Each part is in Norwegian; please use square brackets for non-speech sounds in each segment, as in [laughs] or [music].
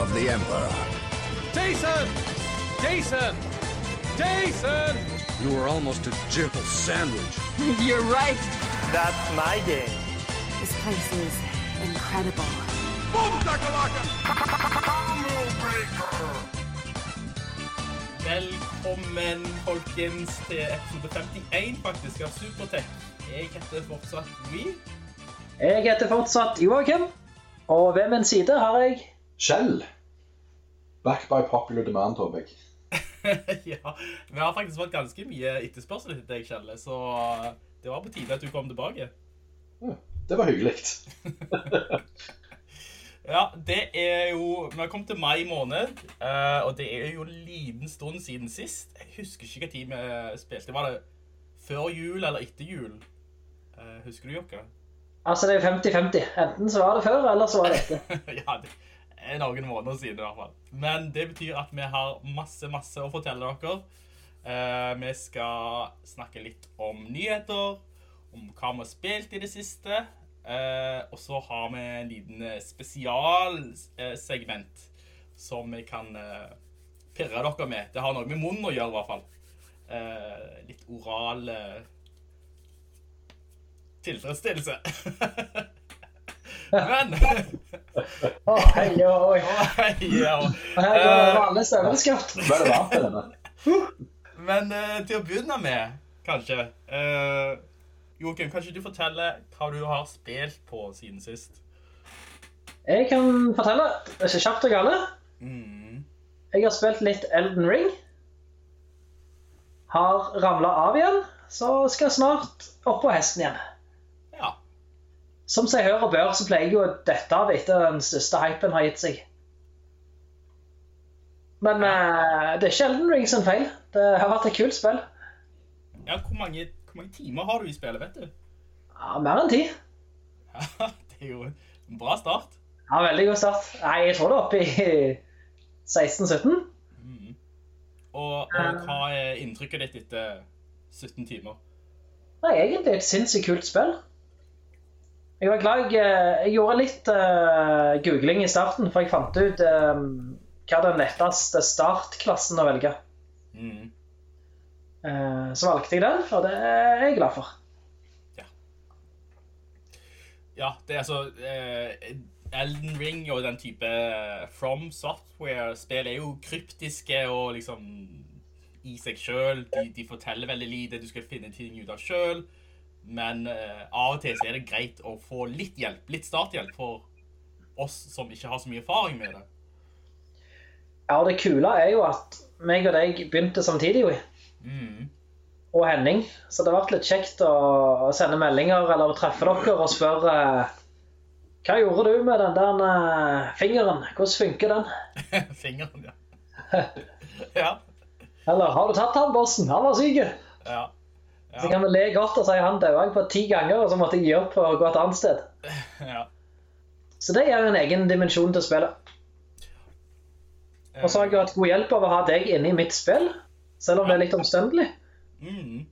of the Emperor. Jason! Jason! Jason! You were almost a jibble sandwich. [laughs] You're right. That's my game. This place is incredible. Velkommen, folkens, til episode 51 faktisk av Supertech. Jeg heter fortsatt We. Jeg heter fortsatt Joakim, og ved min side har jeg Shell. Back by popular demand, jeg. [laughs] ja, vi har faktisk fått ganske mye etterspørsel etter deg, Kjelle, så det var på tide at du kom tilbake. Ja, det var hyggelig. [laughs] Ja, det er jo Vi har kommet til mai måned, eh, og det er jo en liten stund siden sist. Jeg husker ikke hva tid vi spilte. Var det før jul eller etter jul? Eh, husker du, Jokka? Altså, det er 50-50. Enten så var det før, eller så var det etter. [laughs] ja, det er noen måneder siden i hvert fall. Men det betyr at vi har masse, masse å fortelle dere. Eh, vi skal snakke litt om nyheter, om hva vi har spilt i det siste. Eh, og så har vi en liten eh, spesialsegment som vi kan pirre dere med. Det har noe med munnen å gjøre, i hvert fall. Litt oral tilfredsstillelse. [laughs] Men Å, hei, oi. ja. Her går alle støvelskaft. Hva er det varmt i denne? Men uh, til å begynne med, kanskje uh, Joakim, kanskje du forteller hva du har spilt på siden sist? Jeg kan fortelle, det er ikke kjapt og gale. Mm. Jeg har spilt litt Elden Ring. Har ramlet av igjen, så skal jeg snart opp på hesten igjen. Som seg hør og bør, så pleier jeg jo dette av etter den største hypen har gitt seg. Men uh, det er ikke Elden Ring sin feil. Det har vært et kult spill. ja hvor, mange, hvor mange timer har du i spillet, vet du? Ja, mer enn ti. Ja, [laughs] det er jo en bra start. Ja, veldig god start. Nei, jeg tror det er oppe i [laughs] 16-17. Og, og hva er inntrykket ditt etter 17 timer? Nei, egentlig et sinnssykt kult spill. Jeg var glad jeg, jeg gjorde litt uh, googling i starten, for jeg fant ut um, hva den letteste startklassen å velge. Mm. Uh, så valgte jeg den, og det er jeg glad for. Ja, det er altså uh, Elden Ring og den type From Software-spill er jo kryptiske og liksom i seg sjøl. De, de forteller veldig lite. Du skal finne ting ut av sjøl. Men uh, av og til så er det greit å få litt hjelp, litt starthjelp for oss som ikke har så mye erfaring med det. Ja, og det kule er jo at meg og deg begynte samtidig, jo. Mm. Og Henning. Så det har vært litt kjekt å, sende meldinger eller treffe dere og spørre uh, hva gjorde du med den der uh, fingeren? Hvordan funker den? [laughs] Fingeren, ja. [laughs] ja. Eller har du tatt han, bossen? Han var syk. Ja. Så kan vi le godt og si han døde på ti ganger, og så måtte jeg gi opp og gå et annet sted. [laughs] ja. Så det gir en egen dimensjon til spillet. Og så har jeg hatt god hjelp av å ha deg inne i mitt spill, selv om det er litt omstendelig. Mm.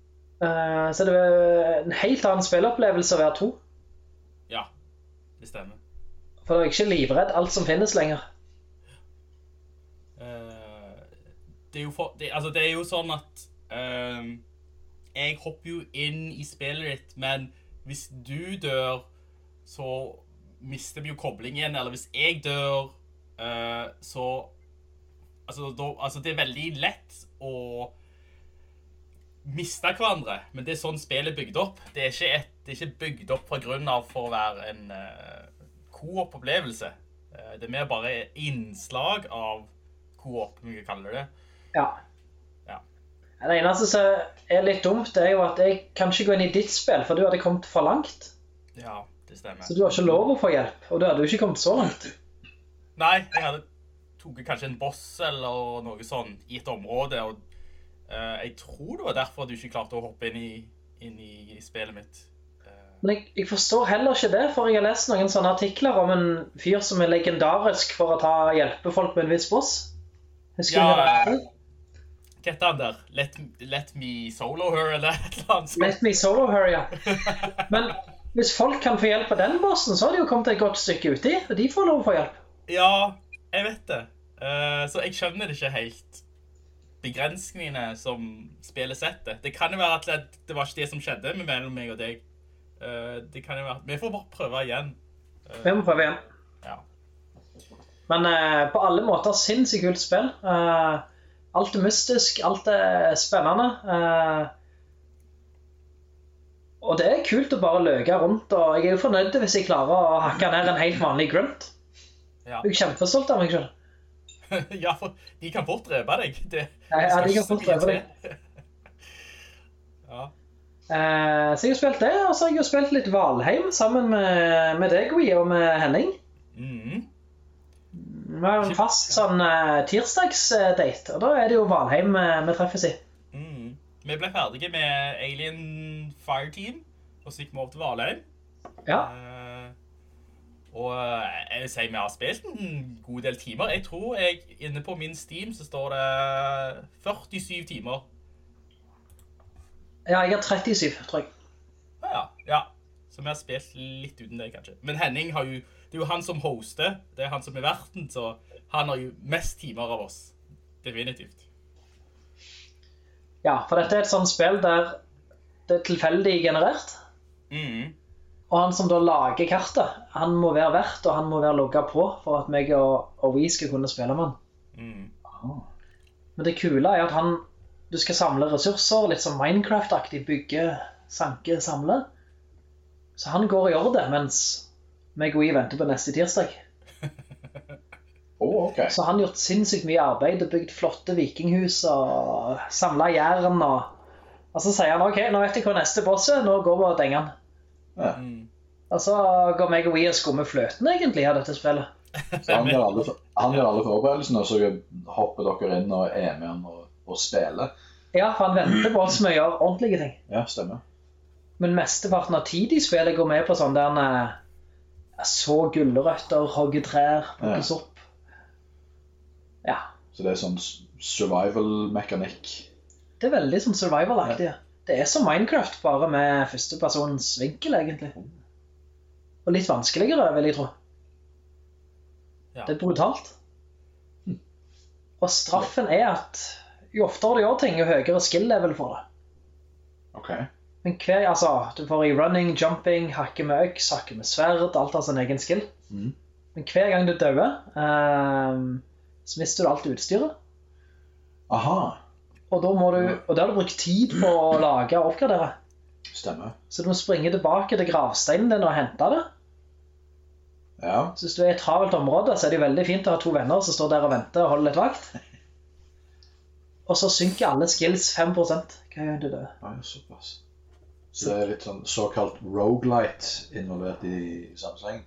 Eh, Så det er en helt annen spillopplevelse å være to. Ja, det stemmer. For du er ikke livredd alt som finnes lenger. Eh, det, er jo for, det, altså det er jo sånn at ehm, jeg hopper jo inn i spillet ditt, men hvis du dør, så mister vi jo koblingen. Eller hvis jeg dør, uh, så altså, da, altså det er veldig lett å miste hverandre, men det er sånn spillet er bygd opp. Det er ikke, et, det er ikke bygd opp fra grunn av for å være en uh, co-op-opplevelse. Uh, det er mer bare innslag av coop, om vi kan kalle det. Ja. Det eneste som er litt dumt, er jo at jeg kan ikke gå inn i ditt spill, for du hadde kommet for langt. Ja, det stemmer. Så du har ikke lov å få hjelp, og du hadde jo ikke kommet så langt. Nei, jeg hadde tatt kanskje en boss eller noe sånn i et område, og uh, jeg tror det var derfor du ikke klarte å hoppe inn i, inn i spillet mitt. Men jeg, jeg forstår heller ikke det, for jeg har lest noen sånne artikler om en fyr som er legendarisk for å ta hjelpe folk med en viss boss. Husker Ja, du det? Hva heter han der? Let, let me solo her, eller et eller annet sånt? Let me solo her, ja. [laughs] Men hvis folk kan få hjelp av den bossen, så har de jo kommet et godt stykke uti, og de får lov å få hjelp. Ja, jeg vet det. Uh, så jeg skjønner det ikke helt. Begrensningene som spillet setter. Det kan jo være at det, var ikke det som skjedde mellom meg og deg. Uh, det kan jo være Vi får bare prøve igjen. Vi må prøve igjen. Ja. Men på alle måter sinnssykt kult spill. Eh, alt er mystisk, alt er spennende. Eh, og det er kult å bare løke rundt, og jeg er jo fornøyd hvis jeg klarer å hakke ned en helt vanlig grunt. Ja. Jeg er kjempestolt av meg selv. [laughs] ja, for de kan fort drepe deg. Det, Ja, ja, de kan fort drepe deg. [laughs] ja. Eh, så jeg har spilt det, og så har jeg jo spilt litt Valheim sammen med, med deg, Wii, og med Henning. Mhm. Vi har en fast sånn uh, tirsdagsdate, og da er det jo Valheim eh, vi treffes i. Mm. Vi ble ferdige med Alien Fire Team, og så gikk vi over til Valheim. Ja. Uh, og jeg vil si vi har spilt en god del timer. Jeg tror jeg, inne på min Steam så står det 47 timer. ja, jeg har 37, tror jeg. Ja. ja. Så vi har spilt litt uten det, kanskje. Men Henning har jo Det er jo han som hoster. Det er han som er verten, så han har jo mest timer av oss. Definitivt. Ja, for dette er et sånt spill der det er tilfeldig generert. Mm. Og han som da lager kartet, han må være vert, og han må være logga på for at meg og, og vi skal kunne spille med han. Mm. Men det kule er at han Du skal samle ressurser, litt som Minecraft-aktig. Bygge, sanke, samle. Så han går og gjør det, mens meg og jeg venter på neste tirsdag. [laughs] Oh, okay. Så han har gjort sinnssykt mye arbeid og bygd flotte vikinghus og samla jern. Og, og så sier han OK, nå vet jeg hva neste boss er, nå går vi og denger han. Ja. Mhm. Og så går meg og vi og skummer fløten egentlig av dette spillet. [laughs] Så han gjør alle, han gjør alle forberedelsene, og så hopper dere inn og er med han og, og spiller. Ja, for han venter på oss med å gjøre ordentlige ting. Ja, stemmer. Men mesteparten av tid i spillet går med på sånn der eh, Så gulrøtter, hogge trær, plukkes Ja. opp. Ja. Så det er sånn survival-mekanikk. Det er veldig sånn survival-aktig. Det er som Minecraft, bare med førstepersonens vinkel, egentlig. Og litt vanskeligere, vil jeg tro. Ja. Det er brutalt. Og straffen er at jo oftere du gjør ting, jo høyere skill-level får du. Ok. Men hver, altså, du får i running, jumping, hakke med øks, hakke med sverd, alt har sin egen skill. Mm. Men hver gang du døver, um, så mister du alt utstyret. Aha. Og da må du, og det har du brukt tid på å lage og oppgradere. Stemmer. Så du må springe tilbake til gravsteinen din og hente det. Ja. Så hvis du er i et travelt område, så er det veldig fint å ha to venner som står der og venter og holder litt vakt. [laughs] Og så synker alle skills 5% hva gjør du det? ja, såpass. Så det er litt sånn såkalt rogelight involvert i sammenheng.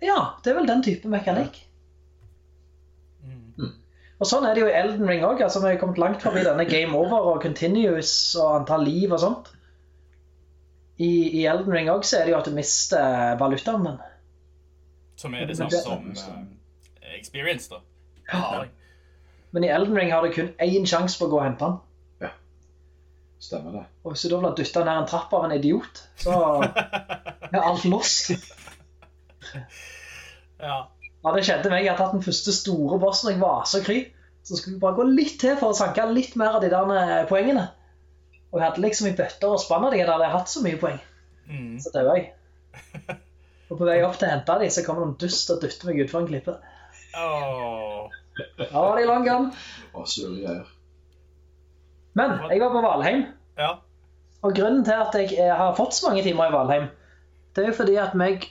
Ja, det er vel den type mekanikk. Mhm. Og sånn er det jo i Elden Ring òg. Altså, vi har kommet langt forbi denne game over og continuous og antall liv og sånt. I, i Elden Ring òg så er det jo at du mister valutaen din. Som er det samme som uh, experience, da. Ja. Men i Elden Ring har du kun én sjanse på å gå og hente den. Stemmer det. Og hvis du da blir dytta ned en trapp av en idiot, så [laughs] er alt lost. Ja. Ja, det skjedde meg. Jeg har tatt den første store bossen, jeg var så kry. Så skulle vi bare gå litt til for å sanke litt mer av de der eh, poengene. Og jeg hadde liksom i bøtter og spann av de der jeg hadde hatt så mye poeng. Mm. Så daua jeg. [laughs] Og på vei opp til å hente de, så kommer det en dust og dytter meg utfor en klippe. Oh. Ja, var de lang gun. Og sure greier. Men jeg var på Valheim, Ja. og grunnen til at jeg eh, har fått så mange timer i Valheim, det er jo fordi at meg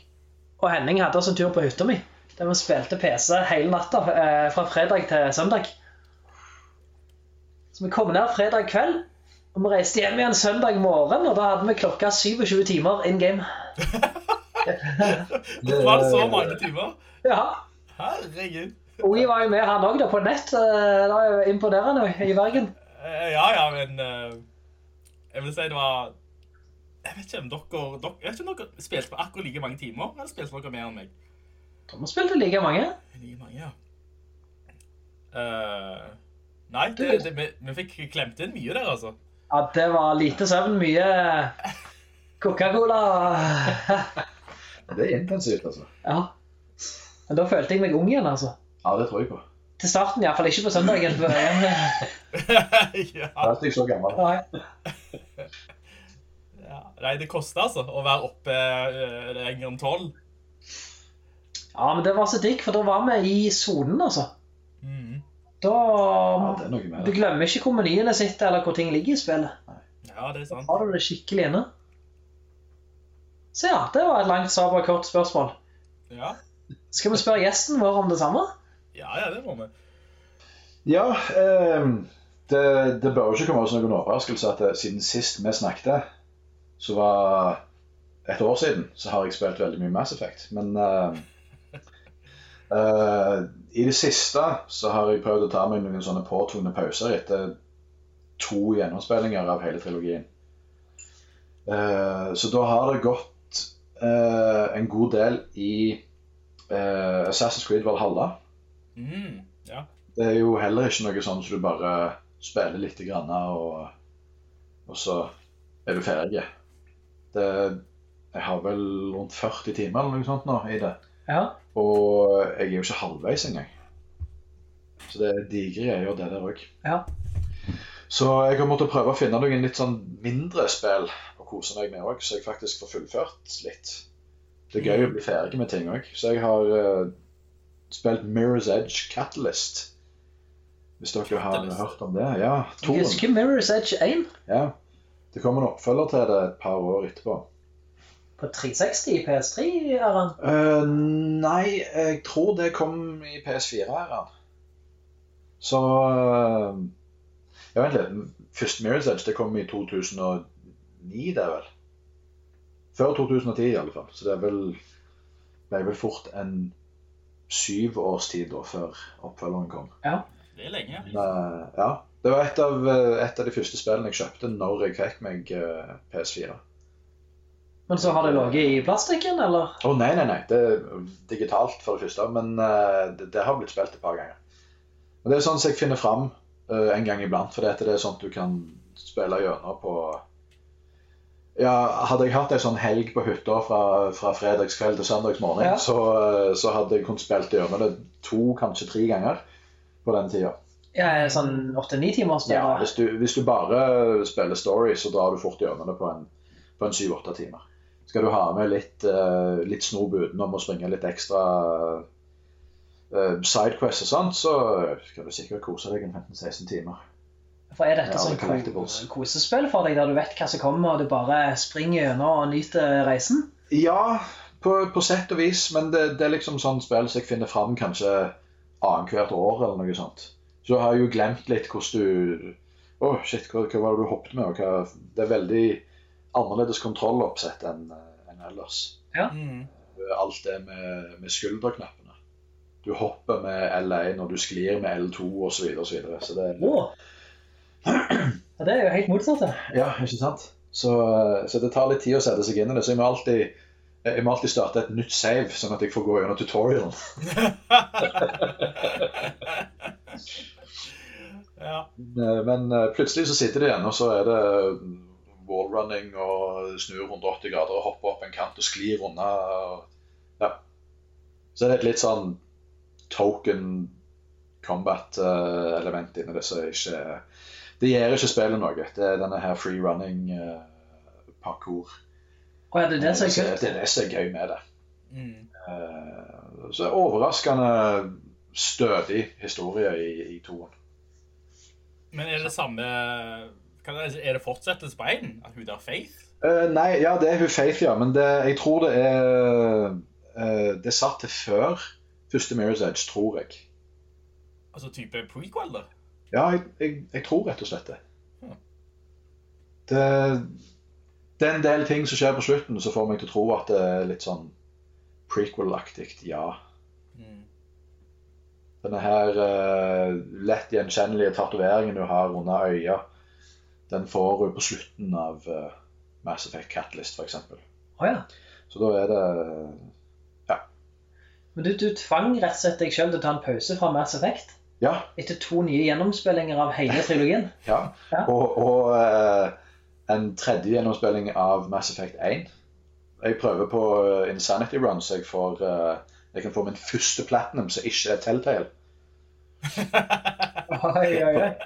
og Henning hadde oss en tur på hytta mi, der vi spilte PC hele natta, eh, fra fredag til søndag. Så vi kom ned fredag kveld, og vi reiste hjem igjen søndag morgen, og da hadde vi klokka 27 timer in game. [laughs] Var det så mange timer? Ja, Herregud. Oi var jo med, han òg, på nett. eh, Det var jo imponerende i Bergen. Ja, ja, men eh, Jeg vil si det var Jeg vet ikke om dere, dere Jeg vet ikke om dere spilte på akkurat like mange timer, eller spilte dere mer enn meg? Thomas spilte like mange. Like mange, ja. Uh, nei, det, det, vi, vi fikk klemt inn mye der, altså. Ja, det var lite søvn, mye Coca-Cola. [laughs] Det er intensivt, altså. Ja. Men da følte jeg meg ung igjen, altså. Ja, det tror jeg på. Til starten, iallfall ikke på søndagen. [laughs] [laughs] ja, Da er jeg så gammel. Nei. [laughs] ja. Nei, det koster altså å være oppe eh, lenger enn tolv. Ja, men det var så digg, for da var vi i sonen, altså. Mm. Da Ja, Du glemmer ikke hvor menyene sitter, eller hvor ting ligger i spillet. Ja, det er sant. Har du det skikkelig inne? Så ja, det var et langt, sabra, kort spørsmål. Ja, Skal vi spørre gjesten vår om det samme? ja, ja det må vi. Ja, ehm, det, det bør jo ikke komme som noen overraskelse at det, siden sist vi snakket, så var et år siden, så har jeg spilt veldig mye Mass Effect. Men uh, uh, i det siste så har jeg prøvd å ta meg noen sånne påtvungne pauser etter to gjennomspillinger av hele trilogien. Uh, så da har det gått eh, en god del i eh, Assassin's Creed Valhalla. Mm, ja. Det er jo heller ikke noe sånn som du bare spiller litt grann, og, og så er du ferdig. Det, jeg har vel rundt 40 timer eller noe sånt nå i det. Ja. Og jeg er jo ikke halvveis engang. Så det er digre greier, det der òg. Ja. Så jeg har måttet prøve å finne noen litt sånn mindre spill å kose meg med òg, så jeg faktisk får fullført litt. Det er gøy å bli ferdig med ting òg. Så jeg har uh, spilt Mirror's Edge Catalyst. Hvis dere har hørt om det? Ja. Jeg Toren. husker Mirror's Edge 1 Ja. Det kommer en oppfølger til det et par år etterpå. på 360 i PS3-æraen. Eh, nei, jeg tror det kom i PS4-æraen. Så uh, Ja, vent litt. Første Mirror's Edge det kom i 2009, det er vel. Før 2010 i alle fall. Så det er vel ble vel fort en syv års tid da, før oppfølgeren kom. Det er lenge. Men, eh, ja, det var et av, eh, et av de første spillene jeg kjøpte når jeg fikk meg eh, PS4. Men så har det ligget i plastikken, eller? Å nei, nei, nei. Det er digitalt for det første, men det, det har blitt spilt et par ganger. Men det er sånn som jeg finner fram en gang iblant, for det er sånt du kan spille gjennom på Ja, hadde jeg hatt ei sånn helg på hytta fra, fra fredagskveld til søndagsmorgen, Ja. så, så hadde jeg kunnet spilt gjennom det to, kanskje tre ganger på den tida. Ja, sånn 8-9 timer. Ja, hvis du, hvis du bare spiller story, så drar du fort gjennom det på en, på en 7-8 timer. Skal du ha med litt, uh, litt snob utenom og springe litt ekstra uh, sidequests og sånt, så skal du sikkert kose deg en 15-16 timer. For er dette Ja, sånn det kosespill for deg, der du vet hva som kommer, og du bare springer gjennom og nyter reisen? Ja, på, på sett og vis, men det, det er liksom sånn spill som jeg finner fram kanskje annethvert år eller noe sånt. Så jeg har jo glemt litt hvordan du Å, shit, hva, hva var det du hoppet med? Og hva, det er veldig annerledes kontrolloppsett enn enn ellers. Mhm. alt det med, med skulderknappene. Du hopper med L1 og du sklir med L2 osv. Så, videre, og så, videre. så det Å! Ja, det er jo helt motsatt. Ja, ikke sant? Så, så det tar litt tid å sette seg inn i det. Så jeg må alltid, jeg må alltid starte et nytt save, sånn at jeg får gå gjennom tutorialen. [laughs] Ja. Men eh, plutselig så sitter det igjen, og så er det wallrunning og snu 180 grader og hoppe opp en kant og sklir unna. Ja. Så er det et litt sånn token combat-element inni det som ikke Det gjør ikke spillet noe. Det er denne her free running Å ja, det er det som er det, det er det som er gøy med det. Mm. Uh, Så overraskende stødig historie i, i toen. Men er det samme kan jeg, Er det fortsettelse på én? At hun der Faith? Uh, nei, ja, det er hun Faith, ja. Men det, jeg tror det er uh, Det er satt til før første Mirror's Edge, tror jeg. Altså type prequel, da? Ja, jeg, jeg, jeg tror rett og slett det. Hmm. det. Det er en del ting som skjer på slutten som får meg til å tro at det er litt sånn prequel-aktig, ja. Mm. Denne her uh, lett gjenkjennelige tatoveringen du har under øya, den får du på slutten av uh, Mass Effect Catalyst, f.eks. Oh, ja. Så da er det Ja. Men du, du tvang rett og slett deg selv til å ta en pause fra Mass Effect Ja. etter to nye gjennomspillinger av hele trilogien. ja. Ja. Og, og eh, en tredje gjennomspilling av Mass Effect 1. Jeg prøver på eh, Insanity Run, så jeg, får, eh, jeg kan få min første platinum som ikke er Telltale. [laughs]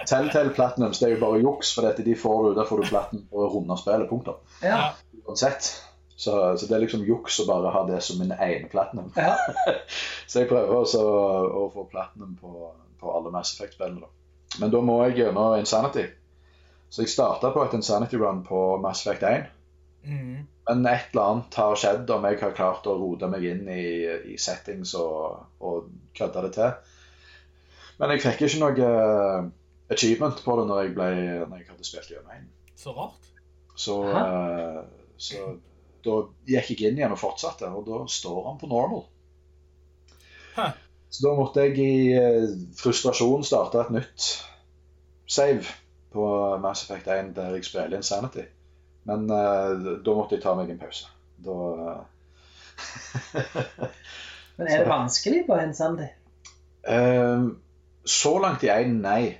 Telltale Platinums det er jo bare juks, for dette de får du, der får du platinum på å runde spillet. Punktum. Ja. Uansett. Så, så det er liksom juks å bare ha det som min ene platinum. ja. [laughs] Så jeg prøver også å få platinum på, på alle Mass Effect-spillene. Men da må jeg gjennom Insanity. Så jeg starta på et Insanity Run på Mass Effect 1. Mm. Men et eller annet har skjedd om jeg har klart å rote meg inn i, i settings og, og kødde det til. Men jeg fikk ikke noe eh, achievement på det når jeg, ble, når jeg hadde spilt gjennom 1 Så rart. Så, uh, så da gikk jeg inn igjen og fortsatte, og da står han på normal. Hæ. Så da måtte jeg i eh, frustrasjon starte et nytt save på Mass Effect 1 der jeg spiller Insanity. Men uh, da måtte jeg ta meg en pause. Da [laughs] Men er det vanskelig på Insanity? Uh, Så langt i én, nei.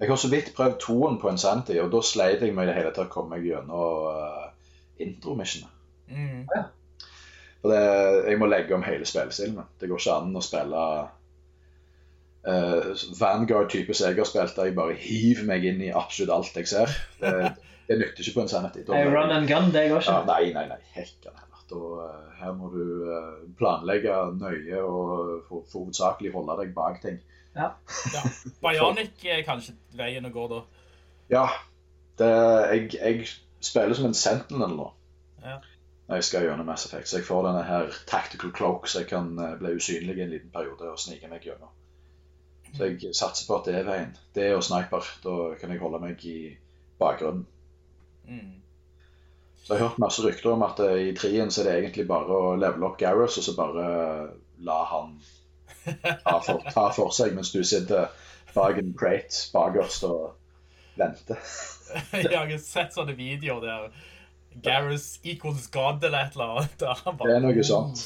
Jeg har så vidt prøvd toen på Insanity, og da sleit jeg med i det hele tatt å komme meg gjennom uh, intromissionet. Mm. For det, jeg må legge om hele spillestilen. Det går ikke an å spille uh, Vanguard-type segerspelter jeg der jeg bare hiver meg inn i absolutt alt jeg ser. Det, det nytter ikke på Insanity. Da- Er run and gun, det går ja, ikke? nei, nei, nei. Hekken heller. Da, eh, her må du uh, planlegge nøye og hovedsakelig holde deg bak ting. [laughs] Ja. Bionic er kanskje veien å gå, da. Ja, det, jeg, jeg spiller som en sentinel nå. Ja. Når jeg skal gjennom Mass Effect. Så jeg får denne her tactical cloak, så jeg kan eh, bli usynlig i en liten periode og snike meg gjennom. Så jeg satser på at det er veien. Det og sniper. Da kan jeg holde meg i bakgrunnen. Mm. Så jeg har hørt masse rykter om at eh, i trien så er det egentlig bare å levele opp Gareth, og så bare la han ta for, ta for seg, mens du sitter bak en crate bakerst og venter. [laughs] Jeg har sett sånne videoer der Gareth equals God eller et eller annet. Det er noe sånt.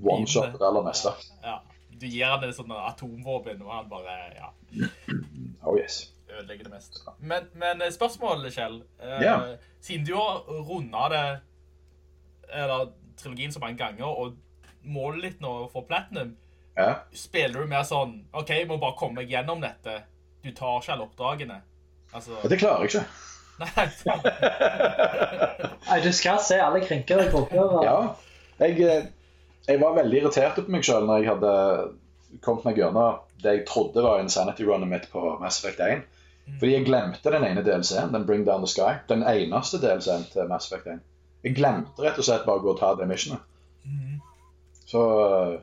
One shot det aller meste. Ja. Du gir han et sånt atomvåpen, og han bare ja, [clears throat] Oh yes. ødelegger det meste. Men, men eh, spørsmålet, Kjell. eh, Ja. Siden du har runda det Eller trilogien så mange ganger, og målet ditt nå er å få platinum, Ja. spiller du mer sånn OK, jeg må bare komme meg gjennom dette. Du tar ikke alle oppdragene. Altså det klarer jeg ikke. [laughs] Nei. Nei, du skal se alle krinker og kroker. Ja. Jeg, eh, jeg var veldig irritert på meg sjøl når jeg hadde kommet meg gjennom det jeg trodde var insanity-runnet mitt på Mass Effect 1. Fordi jeg glemte den ene DLC-en, den Bring Down the Sky. Den eneste DLC-en til Mass Effect 1. Jeg glemte rett og slett bare å gå og ta det missionet. Så eh,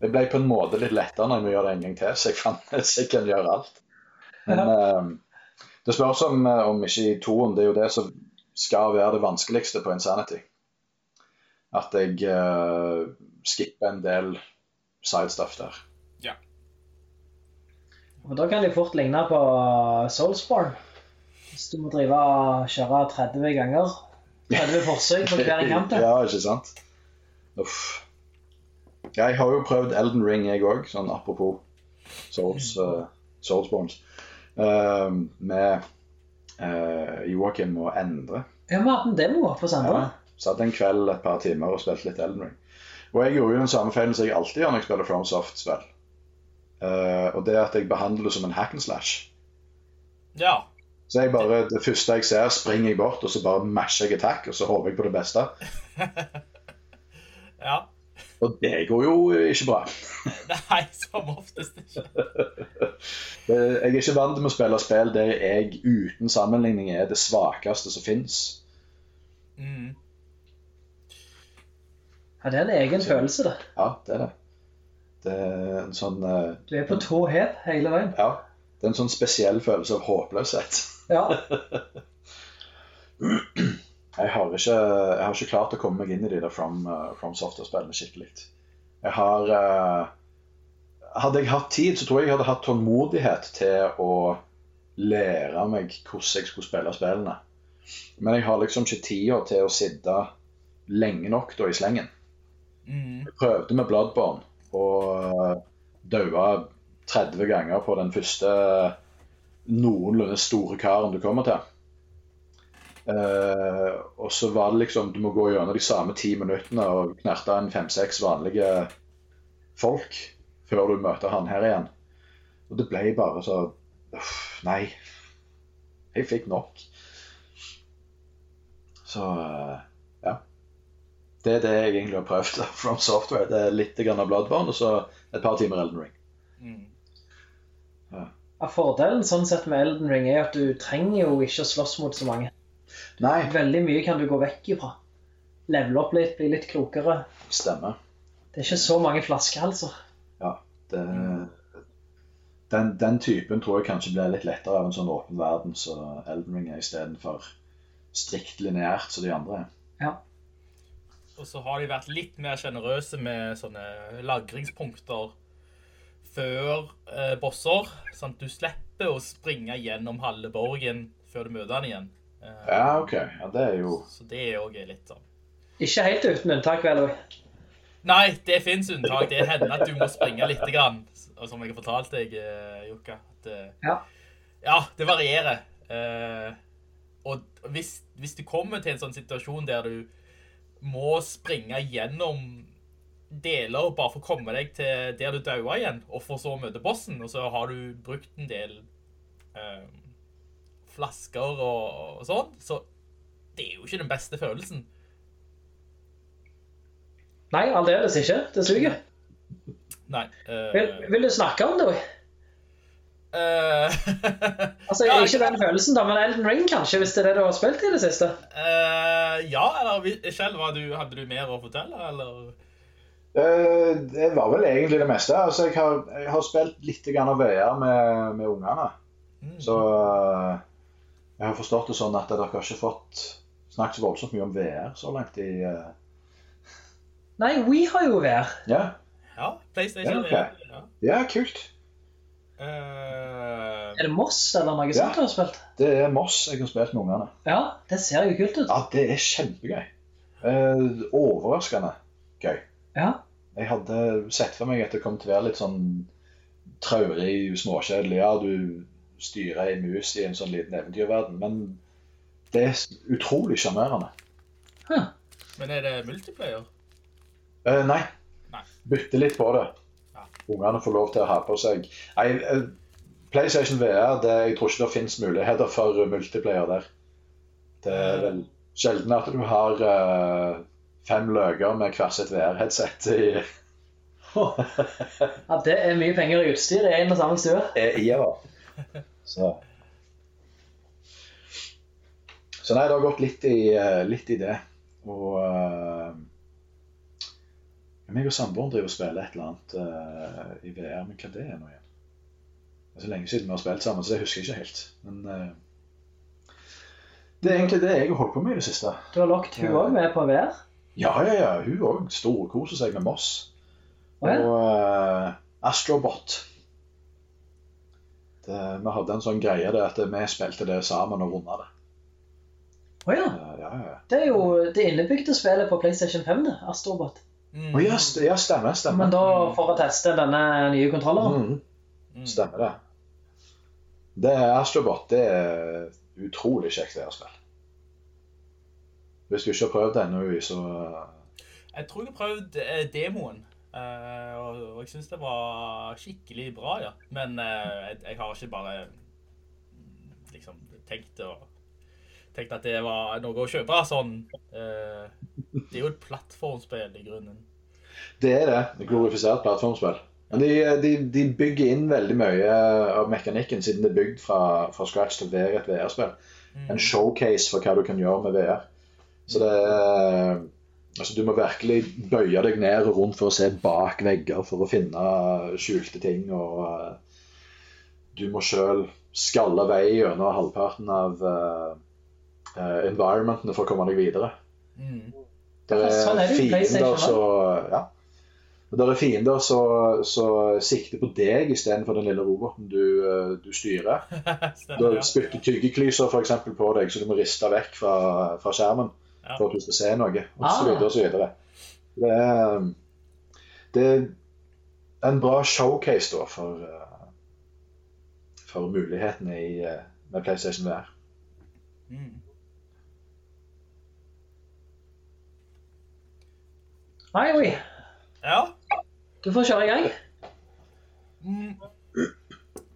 det ble på en måte litt lettere når jeg må gjøre det en gang til, så jeg fant [laughs] så jeg kan gjøre alt. Men eh, det spørs om, eh, om ikke i toen. Det er jo det som skal være det vanskeligste på Insanity. At jeg uh, skipper en del sidestuff der. Ja. Og da kan de fort ligne på Soulsborne. Hvis du må drive og kjøre 30 ganger. 30 forsøk på hver [laughs] kamp. ja, ikke sant? Uff. Jeg har jo prøvd Elden Ring, jeg òg, sånn apropos Souls, uh, Soulsborns. Uh, med uh, Joakim og Endre. Ja, vi har hatt en demo på Sandra. Ja, satt en kveld et par timer og spilte litt Elden Ring. Og jeg gjorde jo den samme feilen som jeg alltid gjør når jeg spiller FromSoft-spill. Uh, og det er at jeg behandler det som en hack and slash. Ja. Så jeg bare, det første jeg ser, springer jeg bort, og så bare masher jeg attack, og så håper jeg på det beste. [laughs] Ja. Og det går jo ikke bra. [laughs] Nei, som oftest ikke. [laughs] Jeg er ikke vant med å spille spill der jeg uten sammenligning er det svakeste som fins. Mm. Ja, det er en egen følelse, det. Ja, det er det. Det er en sånn eh, Du er på tå hev hele veien. Ja. Det er en sånn spesiell følelse av håpløshet. Ja. [clears throat] Jeg har ikke, jeg har ikke klart å komme meg inn i de der From, uh, from Software-spillene skikkelig. Jeg har uh, hadde jeg hatt tid, så tror jeg jeg hadde hatt tålmodighet til å lære meg hvordan jeg skulle spille spillene. Men jeg har liksom ikke tida til å sitte lenge nok da i slengen. Mm. Jeg prøvde med Bloodborne og daua 30 ganger på den første noenlunde store karen du kommer til. Uh, og så var det liksom Du må gå gjennom de samme ti minuttene og knerte en fem-seks vanlige folk før du møter han her igjen. Og det ble bare så uff, Nei. Jeg fikk nok. Så eh, ja. Det er det jeg egentlig har prøvd [laughs] From Software. Det er litt grann av Bloodborne og så et par timer Elden Ring. Mm. Ja, fordelen sånn sett med Elden Ring er at du trenger jo ikke å slåss mot så mange. Nei, Veldig mye kan du gå vekk ifra. Levele opp litt, bli litt klokere. stemmer. Det er ikke så mange flaskehalser. Det, den, den typen tror jeg kanskje blir litt lettere av en sånn åpen verden som Elden Ring er istedenfor strikt lineært som de andre er. Og så har de vært litt mer sjenerøse med sånne lagringspunkter før eh, bosser. Sånn at du slipper å springe gjennom halve borgen før du møter den igjen. Eh, Ja, OK. Ja, det er jo Så det òg er litt sånn. Ikke helt uten unntak, vel? Nei, det fins unntak. Det hender at du må springe litt, grann. Og som jeg har fortalt deg, Jukka. At, eh, Ja. ja, det varierer. Eh, og hvis, hvis du kommer til en sånn situasjon der du må springe gjennom deler bare for å komme deg til der du daua igjen, og for så å møte bossen, og så har du brukt en del øh, flasker og, og sånn, så det er jo ikke den beste følelsen. Nei, aldeles ikke. Det suger. Nei. Øh, Vil, vil du snakke om det? Eh, [laughs] Altså, Ja, Ikke den følelsen, da, men Elden Ring, kanskje, hvis det er det du har spilt i det siste? Uh, ja, eller Kjell, du, hadde du mer å fortelle, eller? Uh, Det var vel egentlig det meste. Altså, jeg, har, jeg har spilt litt av VR med, med ungene. Mm. Så jeg har forstått det sånn at dere har ikke fått snakket så voldsomt mye om VR så langt i Nei, We har jo VR. Ja, Ja, PlayStation. Ja, ok. Ja. ja kult. Eh, Er det Moss eller noe sånt du har spilt? Det er Moss jeg har spilt med ungene. Ja, det ser jo kult ut. Ja, det er kjempegøy. Uh, overraskende gøy. Ja. Jeg hadde sett for meg at det kom til å være litt sånn traurig, småkjedelig. Ja, du styrer ei mus i en sånn liten eventyrverden. Men det er utrolig sjarmerende. men er det multiplayer? Uh, nei. Nei. Bytte litt på det. Ungene får lov til å ha på seg Nei, eh, PlayStation VR, det, jeg tror ikke det finnes muligheter for eh, multiplayer der. Det er vel sjelden at du har uh, fem løker med hvert sitt VR-headset i [laughs] Ja, Det er mye penger i utstyr i en og samme stue. [laughs] Ja. Så Så nei, det har gått litt i, litt i det. Og uh, meg og samboeren driver og spiller et eller annet uh, i VR, men hva det er nå igjen? Det er så lenge siden vi har spilt sammen, så det husker jeg ikke helt. Men uh, det er egentlig det jeg har holdt på med i det siste. Du har lagt hun òg med på VR. Ja, ja, ja. Hun òg storkoser seg med Moss. Oh, ja. Og uh, Astrobot. Det, vi hadde en sånn greie der at vi spilte det sammen og runda det. Å ja. Ja, ja, ja. Det er jo det innebygde spillet på PlayStation 5, det. Astrobot. Mm. Å, ja, st ja, stemmer. stemmer. Men da for å teste denne nye kontrolleren. Mhm, Mm. Stemmer det. Det er Astrobot. Det er utrolig kjekt spille. Hvis du ikke har prøvd det ennå, så Jeg tror jeg har prøvd eh, demoen, eh, og, og jeg syns det var skikkelig bra, ja. Men eh, jeg, jeg har ikke bare mm, liksom tenkt å Tenkt at det var noe å kjøpe sånn. Eh, det er jo et plattformspill i grunnen. Det er det. det er Glorifisert plattformspill. Men de, de, de bygger inn veldig mye av mekanikken, siden det er bygd fra, fra scratch til VR, et VR-spill. En showcase for hva du kan gjøre med VR. Så det er Altså, du må virkelig bøye deg ned og rundt for å se bak vegger for å finne skjulte ting. Og uh, du må sjøl skalle vei gjennom halvparten av uh, environmentene for å komme deg videre. Mm. Det er, sånn er det fiender også. Ja. Det er fiender som som sikter på deg istedenfor den lille roboten du, eh, du styrer. [laughs] Stemmer, Da spytter tyggeklyser eksempel på deg, så du må riste vekk fra, fra skjermen Ja. for at du skal se noe. Og så Ah. videre og så videre. Det er, det er en bra showcase da for, eh, for mulighetene i, med PlayStation VR. Mm. Hei, oi. Ja. Du får kjøre i gang.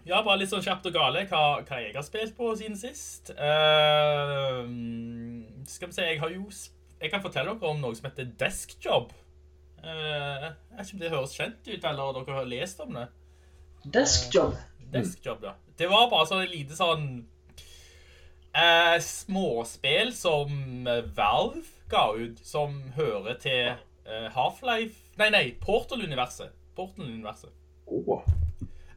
Ja, bare litt sånn kjapt og gale hva, hva jeg har spilt på siden sist. Uh, skal vi se, jeg har jo Jeg kan fortelle dere om noe som heter Deskjob. Uh, jeg vet ikke om det høres kjent ut, eller dere har lest om det. Deskjob. Deskjob, ja. Det var bare sånn lite sånn Uh, småspill som Valve ga ut, som hører til Half-Life Nei, nei, Portal-universet. Portal-universet. Åh.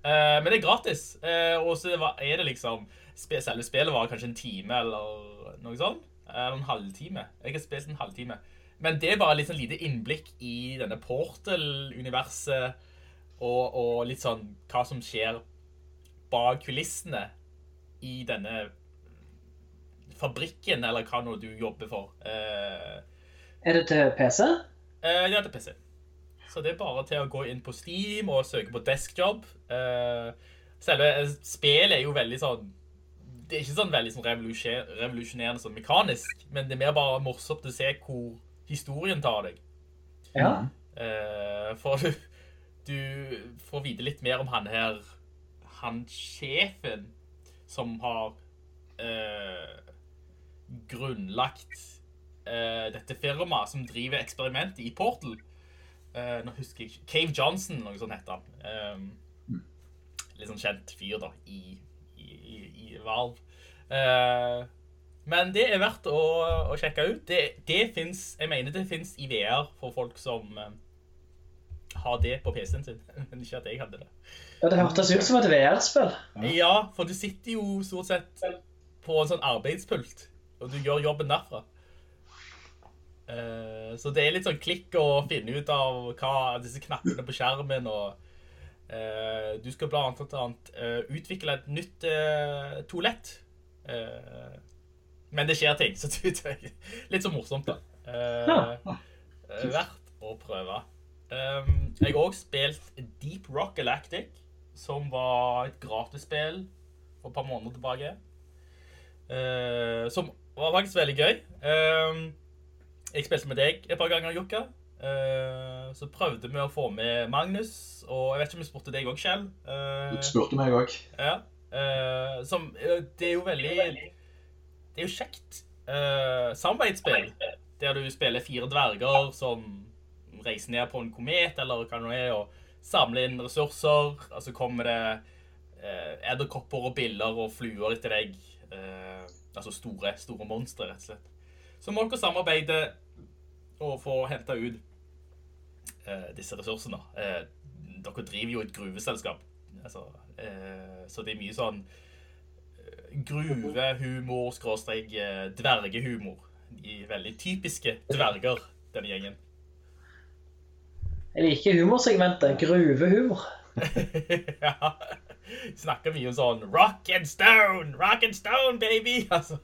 Eh, men det er gratis. Eh, og så er det liksom Selve spillet var kanskje en time eller noe sånt. Eller en halvtime. Jeg har spilt en halvtime. Men det er bare litt sånn lite innblikk i denne Portal-universet. Og, og litt sånn hva som skjer bak kulissene i denne fabrikken, eller hva nå du jobber for. Eh, Er det til PC? Eh, ja, til PC. Så det er bare til å gå inn på Steam og søke på Deskjob. Eh, selve eh, spillet er jo veldig sånn Det er ikke sånn veldig sånn revolusjonerende sånn mekanisk, men det er mer bare morsomt å se hvor historien tar deg. Ja. Eh, for du, du får vite litt mer om han her Han sjefen som har eh, grunnlagt eh, dette firmaet som driver eksperimentet i Portal. Uh, nå husker jeg ikke Cave Johnson, noe sånt heter han. Eh, litt sånn kjent fyr, da, i, i, i, i Valve. Uh, men det er verdt å, å sjekke ut. Det, det fins Jeg mener det fins i VR for folk som eh, har det på PC-en sin. [laughs] Men ikke at jeg hadde det. Ja, Det hørtes ut som et VR-spill. Ja, for du sitter jo stort sett på en sånn arbeidspult, og du gjør jobben derfra. Eh, så det er litt sånn klikk å finne ut av hva disse knappene på skjermen, og uh, du skal blant annet eh, utvikle et nytt toalett. Men det skjer ting, [laughs] så det er litt så morsomt da. Verdt å prøve. Um, jeg har også spilt Deep Rock Galactic, som var et gratisspill for et par måneder tilbake. Som var faktisk veldig gøy. Um, jeg spilte med deg et par ganger, Jukka. Eh, så prøvde vi å få med Magnus, og jeg vet ikke om jeg spurte deg også, Kjell. Eh, Du spurte meg òg. ja. Eh, som, det er jo veldig Det er jo kjekt samarbeidsspill. Der du spiller fire dverger som reiser ned på en komet, eller hva det nå er, og samler inn ressurser. Og så kommer det edderkopper og biller og fluer etter deg. Altså store, store monstre, rett og slett. Så må dere samarbeide og få henta ut eh, disse ressursene. Eh, dere driver jo et gruveselskap. Altså, eh, så det er mye sånn eh, gruvehumor, skråstrek eh, dvergehumor. De veldig typiske dverger, denne gjengen. Jeg liker humorsegmentet. Gruvehumor. [laughs] ja. Snakker mye om sånn rock and stone, rock and stone, baby! [laughs] Altså.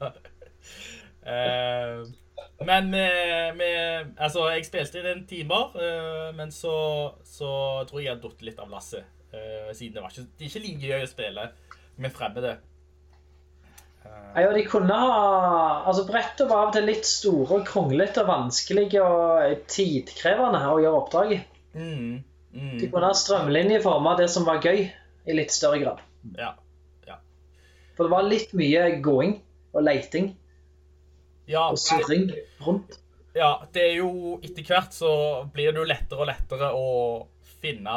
Eh, men med, med Altså, jeg spilte i den timer, eh, men så, så tror jeg jeg har datt litt av lasset. eh, siden det var ikke, det er ikke like gøy å spille med fremmede. Ja, ja, de kunne ha Altså, brettet var av og til litt store, og kronglete, vanskelige og tidkrevende å gjøre oppdrag i. Mm, mm, De kunne ha strømlinjeforma det som var gøy, i litt større grad. ja. For det var litt mye gåing og leiting Ja, og surring rundt. Ja, det er jo etter hvert så blir det jo lettere og lettere å finne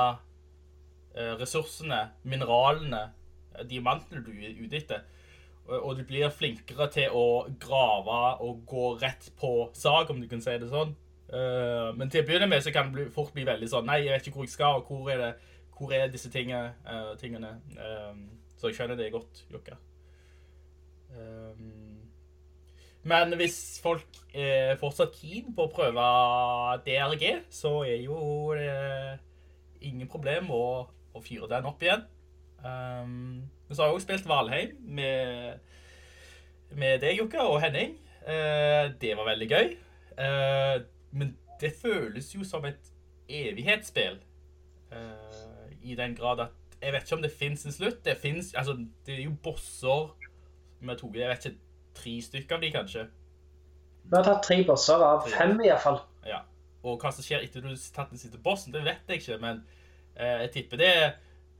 eh, ressursene, mineralene, eh, diamantene du er ute etter. Og, og du blir flinkere til å grave og gå rett på sag, om du kan si det sånn. Eh, men til å begynne med så kan det bli, fort bli veldig sånn Nei, jeg vet ikke hvor jeg skal, og hvor er, det, hvor er disse tingene, eh, tingene. Så jeg skjønner det godt, Jokka. Um, Men hvis folk er fortsatt keen på å prøve DRG, så er jo det ingen problem å, å fyre den opp igjen. Um, men så har jeg også spilt Valheim med, med deg, Jukka, og Henning. Uh, det var veldig gøy. Uh, men det føles jo som et evighetsspill. Uh, I den grad at jeg vet ikke om det finnes en slutt. Det finnes, altså, det er jo bosser med to jeg vet ikke, tre stykker av de kanskje. Vi har tatt tre bosser av fem i hvert fall. Ja. Og hva som skjer etter du har tatt den siste bossen, det vet jeg ikke, men eh, jeg tipper det,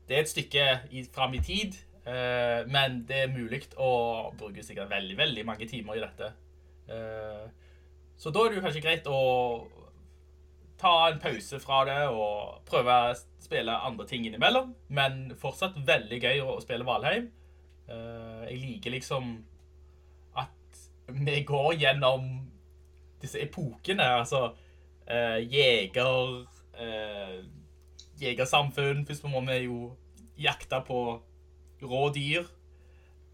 det er et stykke i, fram i tid. Eh, men det er mulig å bruke sikkert veldig, veldig mange timer i dette. Eh, så da er det jo kanskje greit å ta en pause fra det og prøve å spille andre ting innimellom. Men fortsatt veldig gøy å spille Valheim. Eh, jeg liker liksom vi går gjennom disse epokene. Altså eh, jeger eh, Jegersamfunn. Først må vi jo jakte på rå dyr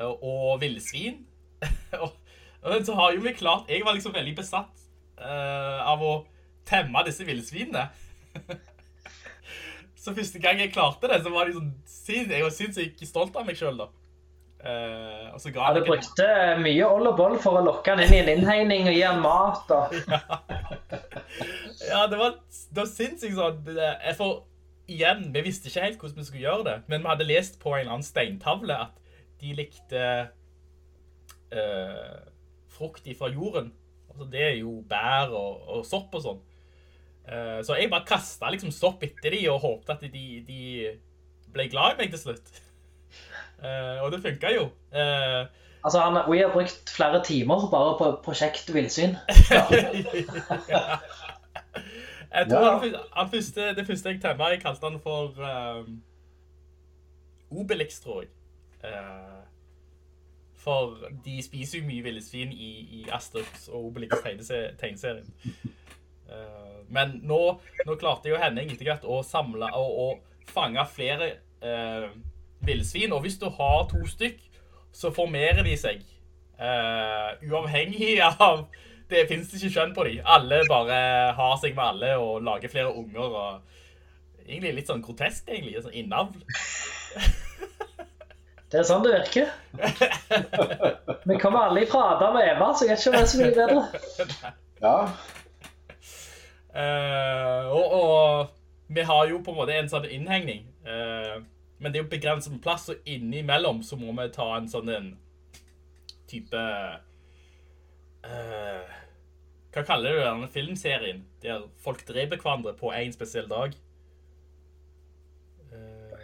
eh, og villsvin. [laughs] og så har jo vi klart Jeg var liksom veldig besatt eh, av å temme disse villsvinene. [laughs] så første gang jeg klarte det, så var det sånn, jeg var sinnssykt stolt av meg selv da. Eh, og så ga Ja, du brukte en- mye oll og boll for å lokke han inn i en innhegning og gi han mat. Og... Ja, det var, det var sinnssykt sånn. Jeg får, igjen, vi visste ikke helt hvordan vi skulle gjøre det, men vi hadde lest på en eller annen steintavle at de likte uh, frukt fra jorden. Altså, det er jo bær og, og sopp og sånn. Uh, så jeg bare kastet liksom sopp etter de og håpte at de, de ble glad i meg til slutt. Eh, og det funket jo. Eh, Altså, han, vi har brukt flere timer bare på prosjekt villsvin. [laughs] Jeg tror Ja. han, han første, det første jeg temmet, jeg kalte han for um, Obelix, tror jeg. Uh, for de spiser jo mye villesvin i, i Asterix og Obelix tegneserien. Uh, men nå, nå klarte jo Henning etter hvert å samle og, og fange flere uh, villsvin, og hvis du har to stykk, så formerer de seg. Uh, uavhengig [laughs] av det det ikke skjønn på dem. Alle bare har seg med alle og lager flere unger. og Egentlig litt sånn grotesk, egentlig. Sånn innavl. Det er sånn det virker. [laughs] Vi kommer alle fra Adam og Eva, så jeg vet ikke om det er så mye bedre. [laughs] Ja. Uh, og, og vi har jo på en måte en sånn innhegning. Eh, men det er jo begrenset med plass, og innimellom så må vi ta en sånn en type uh, Hva kaller du denne filmserien? Der folk dreper hverandre på en spesiell dag.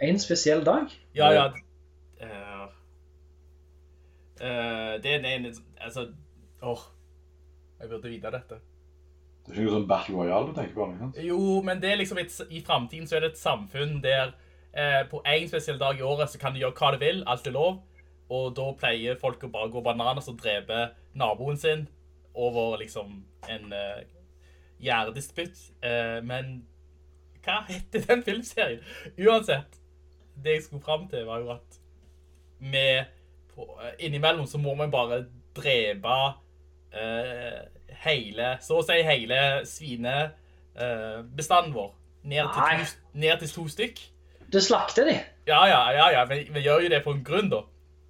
En spesiell dag. Ja, ja. Uh, uh, det er en Altså Åh. Jeg burde vite dette. Det er ikke noe sånn Battle Royale du tenker på? ikke sant? Jo, men det er liksom et, i fremtiden så er det et samfunn der eh, på en spesiell dag i året så kan du gjøre hva du vil, alt er lov, og da pleier folk å bare gå bananas og drepe naboen sin over liksom en eh, gjerdisputt. Eh, men hva heter den filmserien? Uansett, det jeg skulle frem til var jo at vi eh, innimellom så må vi bare drepe eh, hele, så å si hele svinebestanden vår ned til, to, ned til to stykk. Du slakter de, Ja, ja, ja, ja, vi, vi gjør jo det på en grunn da.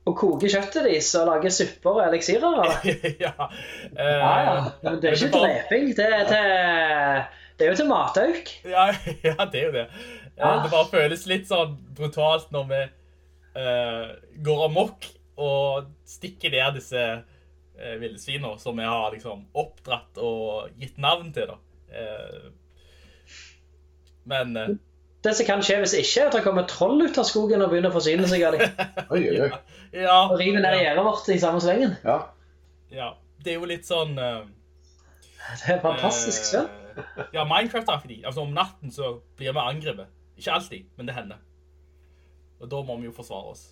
og koker kjøttet deres og lager supper og eliksirer [laughs] ja. Uh, Ja, ja. Men det er ikke bare- dreping. Det er, til, det er jo til matauk. Ja, [laughs] ja, det er jo det. Eh, Ja. Det bare føles litt sånn brutalt når vi uh, går amok og stikker ned disse uh, villsvina som vi har liksom oppdratt og gitt navn til. da. Uh, men Det som kan skje hvis ikke, er at det kommer troll ut av skogen og begynner å forsyne seg av dem. [laughs] Oi, oi, oi. ja, Og river ned gjerdet vårt i samme slengen. Ja. ja, det er jo litt sånn uh, [laughs] Det er fantastisk uh, Eh, ja, Minecraft-aktig. Altså, om natten så blir vi angrepet. Ikke alltid, men det hender. Og da må vi jo forsvare oss.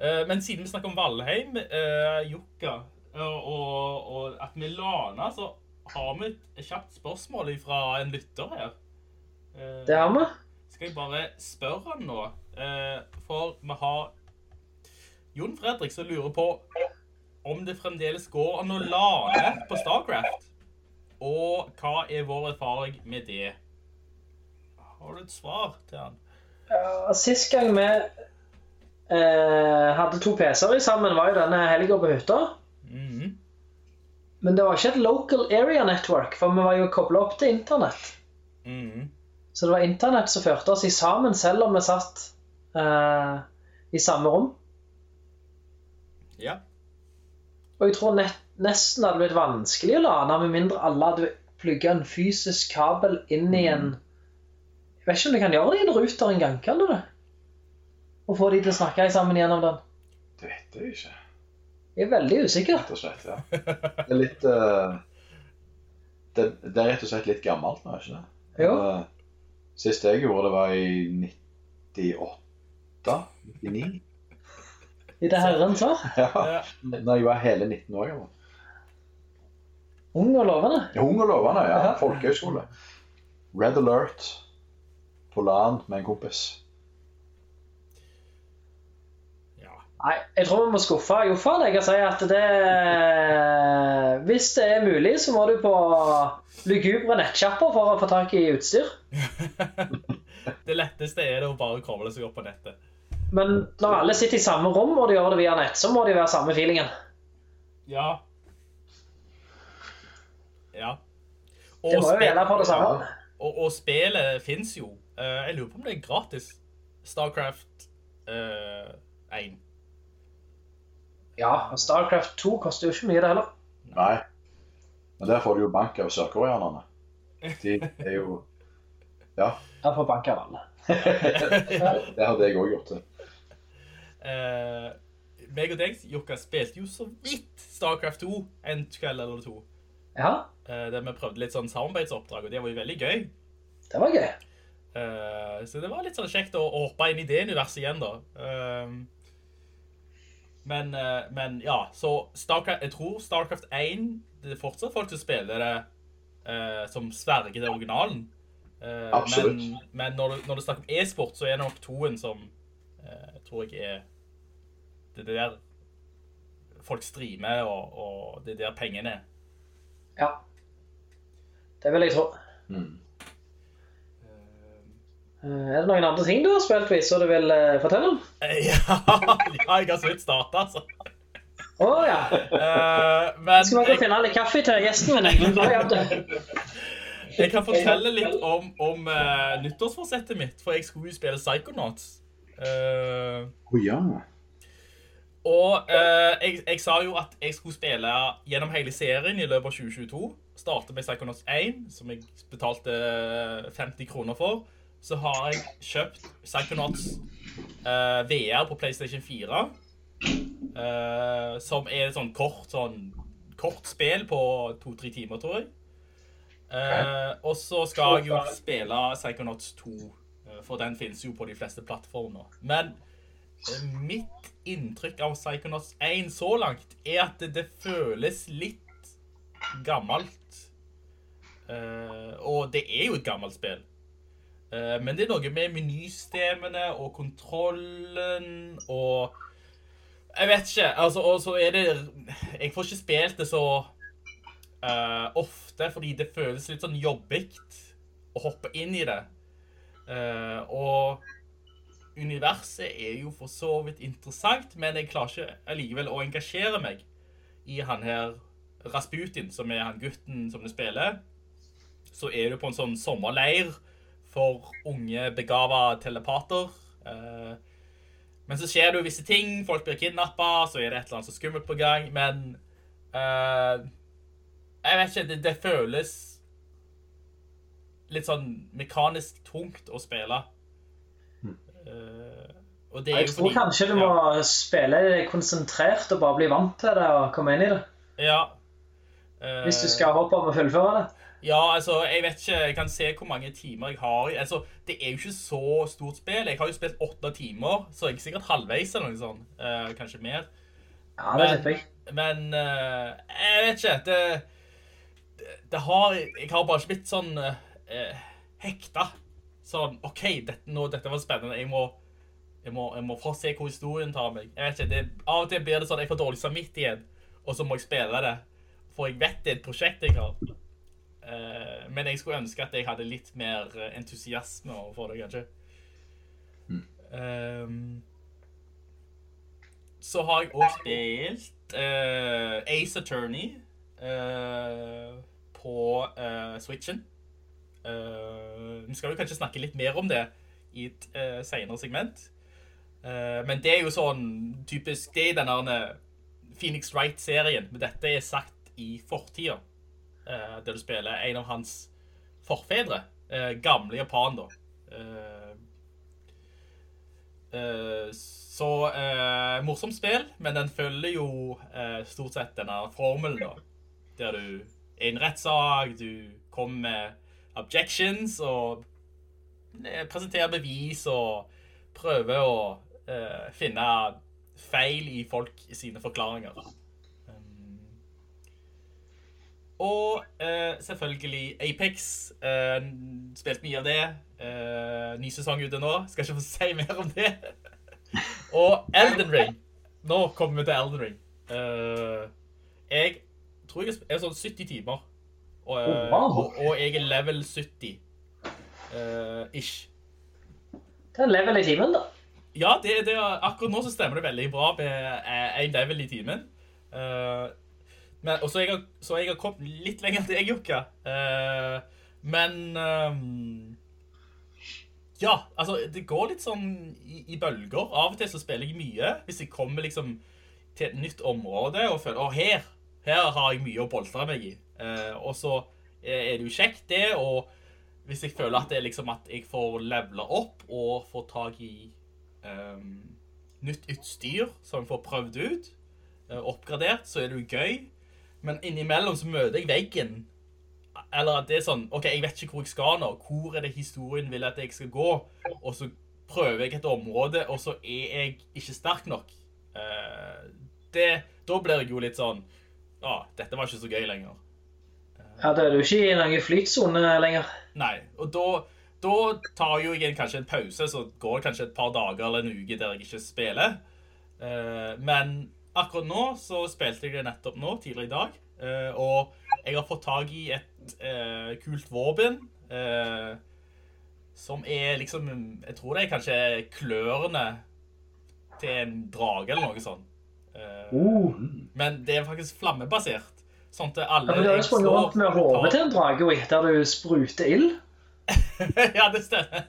Eh, men siden vi snakker om Valheim, uh, Jukka, og, og, og at vi lana, så har vi et kjapt spørsmål fra en lytter her. Eh, Det har vi. skal jeg bare spørre han nå, eh, for vi har Jon Fredrik som lurer på om det fremdeles går an å lade på Starcraft. Og hva er vår erfaring med det? Har du et svar til han? Ja, Sist gang vi eh, hadde to PC-er sammen, var jo denne helga på hytta. Mhm. Men det var ikke et local area network, for vi var jo kobla opp til internett. Mm. Så det var internett som førte oss i sammen, selv om vi satt uh, i samme rom. Ja. Og jeg tror nett, nesten hadde blitt vanskelig å lade, med mindre alle hadde plugga en fysisk kabel inn i en Jeg vet ikke om du kan gjøre det i en ruter en gang, kan du det? Og få de til å snakke sammen gjennom den. Det vet jeg ikke, Jeg er veldig usikker. rett og slett. ja. Det er litt eh, det, det er rett og slett litt gammelt nå, ikke det? Jo. Eh, Sist jeg gjorde det, var i 98? 99? I det herrens [laughs] år. Ja. Når jeg var hele 19 år gammel. Ung og lovende. Ung og lovende, ja. Ja. Folkehøyskole. Red Alert på LAN med en kompis. ja. Nei, jeg tror vi må skuffe Joffa deg og si at det Hvis det er mulig, så må du på lugubre nettsjapper for å få tak i utstyr. [laughs] Det letteste er det å bare koble seg opp på nettet. Men når alle sitter i samme rom og de gjør det via nett, så må jo være samme feelingen. Ja. Ja. Det må jo gjelde for det samme. Og, og spillet fins jo. Eh, jeg lurer på om det er gratis. Starcraft uh, 1. Ja, og Starcraft 2 koster jo ikke mye, det heller. Nei. Men der får du jo bank av sørkoreanerne. De er jo Ja, Jeg får bank av alle. [laughs] det hadde jeg òg gjort. det. Eh, meg og deg, Jokka, spilte jo så vidt Starcraft 2 en kveld eller to. Ja, Uh, der vi prøvde litt sånn samarbeidsoppdrag, og det var jo veldig gøy. det var gøy. Eh, så det var litt sånn kjekt å, å hoppe inn i det universet igjen, da. Eh, men, eh, men ja, så Starcraft, jeg tror Starcraft 1 Det er fortsatt folk som spiller det uh, som sverger til originalen. Uh, Absolutt. Men, men når, du, når du snakker om e-sport, så er det nok toen som uh, tror jeg er Det er der folk streamer, og, og det er der pengene er. Ja. Det vil jeg tro. Mm. Eh, Er det noen andre ting du har spilt, Vis, som du vil eh, fortelle om? Ja, [laughs] ja, jeg har så vidt starta, altså. Å ja. Uh, men Skal vi jeg, finne litt kaffe til gjesten min? jeg? Kan fortelle litt om, om uh, nyttårsforsettet mitt, for jeg skulle jo spille Psychonauts. Uh, Å ja. og eh, jeg, jeg sa jo at jeg skulle spille gjennom hele serien i løpet av 2022. Starte med Psychonauts 1, som jeg betalte 50 kroner for. Så har jeg kjøpt Psychonauts uh, VR på PlayStation 4. Uh, som er et sånn kort, sånn kort spill på to-tre timer, tror jeg. Uh, og så skal jeg jo spille Psychonauts 2, eh, for den finnes jo på de fleste plattformer. Men eh, mitt inntrykk av Psychonauts 1 så langt er at det, det føles litt gammelt. Uh, og det er jo et gammelt spill. Eh, men det er noe med menysystemene og kontrollen og Jeg vet ikke. altså, Og så er det Jeg får ikke spilt det så uh, ofte fordi det føles litt sånn jobbig å hoppe inn i det. Uh, og universet er jo for så vidt interessant, men jeg klarer ikke allikevel å engasjere meg i han her Rasputin, som er han gutten som du spiller. Så er du på en sånn sommerleir for unge, begava telepater. Eh, men så skjer det jo visse ting. Folk blir kidnappa, så er det et eller annet så skummelt på gang. Men eh, jeg vet ikke. Det, det føles litt sånn mekanisk tungt å spille. Eh, og det er Jeg tror kanskje du må spille konsentrert og bare bli vant til det og komme inn i det. Ja. Eh, Hvis du skal hoppe om å fullføre det. Ja, altså, jeg vet ikke, jeg kan se hvor mange timer jeg har. Altså, det er jo ikke så stort spill. Jeg har jo spilt åtte timer, så jeg er sikkert halvveis eller noe sånt. Uh, kanskje mer. Ja, det vet jeg. Men uh, jeg vet ikke. Det, det, det har Jeg har bare ikke blitt sånn uh, hekta. Sånn OK, dette, nå, dette var spennende. Jeg må Jeg må, jeg må få se hvor historien tar meg. Jeg vet ikke, det, Av og til blir det sånn jeg får dårlig samvittighet, og så må jeg spille det. For jeg vet det er et prosjekt jeg har. Eh, men jeg skulle ønske at jeg hadde litt mer eh, entusiasme overfor det, kanskje. Ehm, så har jeg også spilt uh, Ace Attorney uh, på uh, Switchen. Nå skal vi kanskje snakke litt mer om det i et senere segment. Men det er jo sånn typisk Det er denne Phoenix Wright-serien, men dette er sagt i fortida. Eh, der du spiller en av hans forfedre. eh, gamle Japan, da. Eh, så morsomt spill, men den følger jo stort sett denne formelen, da. Der du er i en rettssak, du kommer med objections og presenterer bevis og prøver å finne feil i folk sine forklaringer. Um, og eh, selvfølgelig Apex. Eh, spilt mye av det. Eh, ny sesong ute nå. Skal ikke få si [laughs] mer om det. og Elden Ring. Nå kommer vi til Elden Ring. Eh, jeg tror jeg er sånn 70 timer. Og, eh, og, og jeg er level 70. eh, ish. Det er level i timen, da. Ja, det, det, akkurat nå så stemmer det veldig bra med én level i timen. Eh, men, og så har, så jeg har kommet litt lenger til jeg, Jukka. Uh, men um, Ja, altså, det går litt sånn i, i bølger. Av og til så spiller jeg mye. Hvis jeg kommer liksom til et nytt område og føler Å, her, her har jeg mye å boltre meg i. Uh, og så er det jo kjekt, det. Og hvis jeg føler at det er liksom at jeg får levela opp og får tak i um, nytt utstyr som jeg får prøvd ut, uh, oppgradert, så er det jo gøy. Men innimellom så møter jeg veggen. Eller at det er sånn OK, jeg vet ikke hvor jeg skal nå. Hvor er det historien vil at jeg skal gå? Og så prøver jeg et område, og så er jeg ikke sterk nok. Eh, det, da blir jeg jo litt sånn ah, dette var ikke så gøy lenger. Ja, Da er du ikke i noen flytsone lenger. Nei, og da, da tar jo jeg jo kanskje en pause, så går det kanskje et par dager eller en uke der jeg ikke spiller. Eh, men akkurat nå så spilte jeg det nettopp nå, tidligere i dag, Uh, og jeg har fått tag i et uh, kult våpen, Uh, som er liksom, jeg tror det er kanskje klørne til en drage eller noe sånt. Uh. Men det er faktisk flammebasert. Sånn at alle Ja, men Du har jo sprunget rundt med hodet til en drage og etter du spruter ild. [laughs] ja, det stemmer.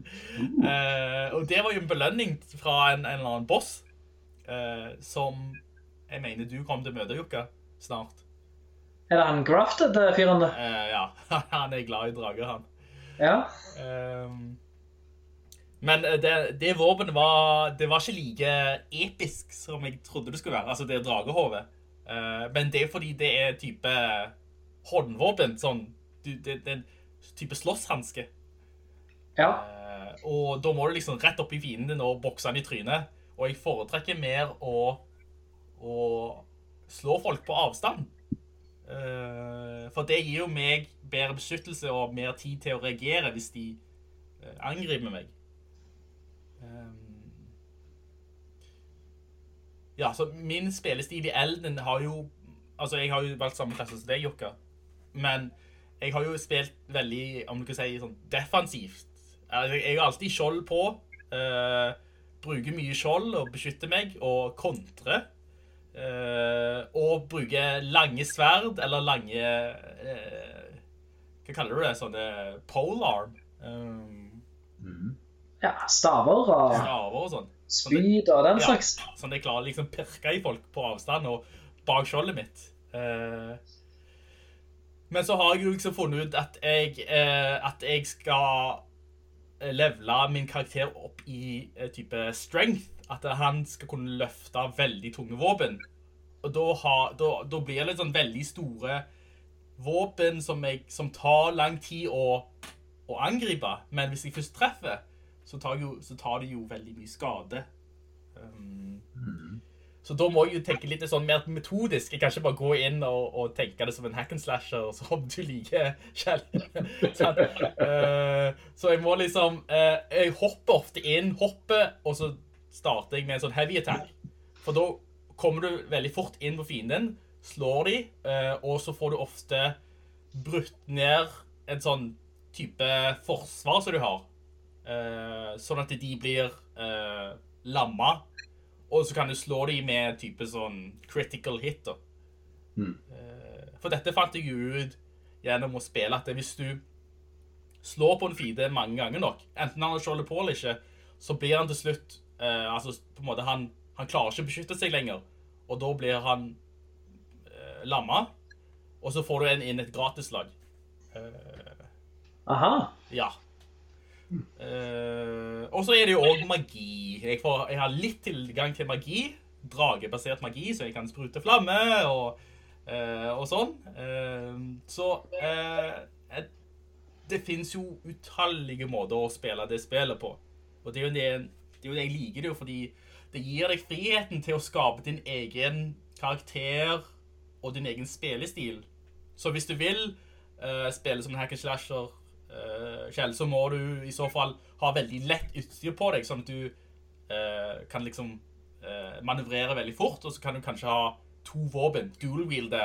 Eh, og det var jo en belønning fra en, en eller annen boss, eh, som jeg mener du kommer til å møte, Jukka, snart. Er det han grafted eh, fyren? Eh, ja, [laughs] han er glad i drager, han. Ja. Um, men eh, det, det våpenet var, det var ikke like episk som jeg trodde det skulle være, altså det dragehovet. Uh, men det er fordi det er type håndvåpen, sånn, det, det er en type slåsshandske. ja. Uh, og da må du liksom rett opp i fienden din og bokse han i trynet. Og jeg foretrekker mer å, å slå folk på avstand. Eh, for det gir jo meg bedre beskyttelse og mer tid til å reagere hvis de eh, angriper meg. Um, ja, så min spillestil i Elden har jo Altså, jeg har jo valgt samme klasse som deg, Jokka. Men jeg har jo spilt veldig, om du kan si, sånn defensivt. Altså, Jeg har alltid skjold på. eh, bruker mye skjold og beskytter meg, og kontrer. Uh, og bruker lange sverd, eller lange uh, Hva kaller du det? Sånne polearm. Um, ja. Staver og staver og sånn. spyd og den slags. Ja, sånn at jeg klarer å liksom pirke i folk på avstand og bak skjoldet mitt. Uh, men så har jeg jo liksom funnet ut at jeg, eh, at jeg skal levele min karakter opp i eh, type strength. At han skal kunne løfte veldig tunge våpen. Og da, har, da, da blir det sånn veldig store våpen som, jeg, som tar lang tid å, å angripe. Men hvis jeg først treffer, så tar, jo, så tar det jo veldig mye skade. Um, Så da må jeg jo tenke litt sånn mer metodisk. Jeg kan ikke bare gå inn og, og tenke det som en hack and slasher, som du liker, Kjell. [laughs] Sant? uh, så jeg må liksom uh, Jeg hopper ofte inn, hopper, og så starter jeg med en sånn heavy attack. For da kommer du veldig fort inn på fienden, slår de, uh, og så får du ofte brutt ned en sånn type forsvar som du har. Eh, sånn at de blir lamma. Og så kan du slå dem med type sånn critical hit. da. Mm. for dette fant jeg jo ut gjennom å spille at hvis du slår på en fiende mange ganger nok, enten han har skjoldet på eller ikke, så blir han til slutt eh, altså på en måte han, han klarer ikke å beskytte seg lenger. Og da blir han eh, lamma. Og så får du en, inn et gratislag. Eh, Aha. ja. Eh, og så er det jo òg magi. Jeg, får, jeg har litt tilgang til magi. Dragebasert magi, så jeg kan sprute flamme og, uh, og sånn. Uh, så et- det fins jo utallige måter å spille det spillet på. Og det er jo det, det, er jo det jeg liker det jo, fordi det gir deg friheten til å skape din egen karakter og din egen spillestil. Så hvis du vil spille som en hack and slasher, Kjell, så må du i så fall ha veldig lett utstyr på deg, sånn at du eh, kan liksom eh, manøvrere veldig fort, og så kan du kanskje ha to våpen, dual-wielde,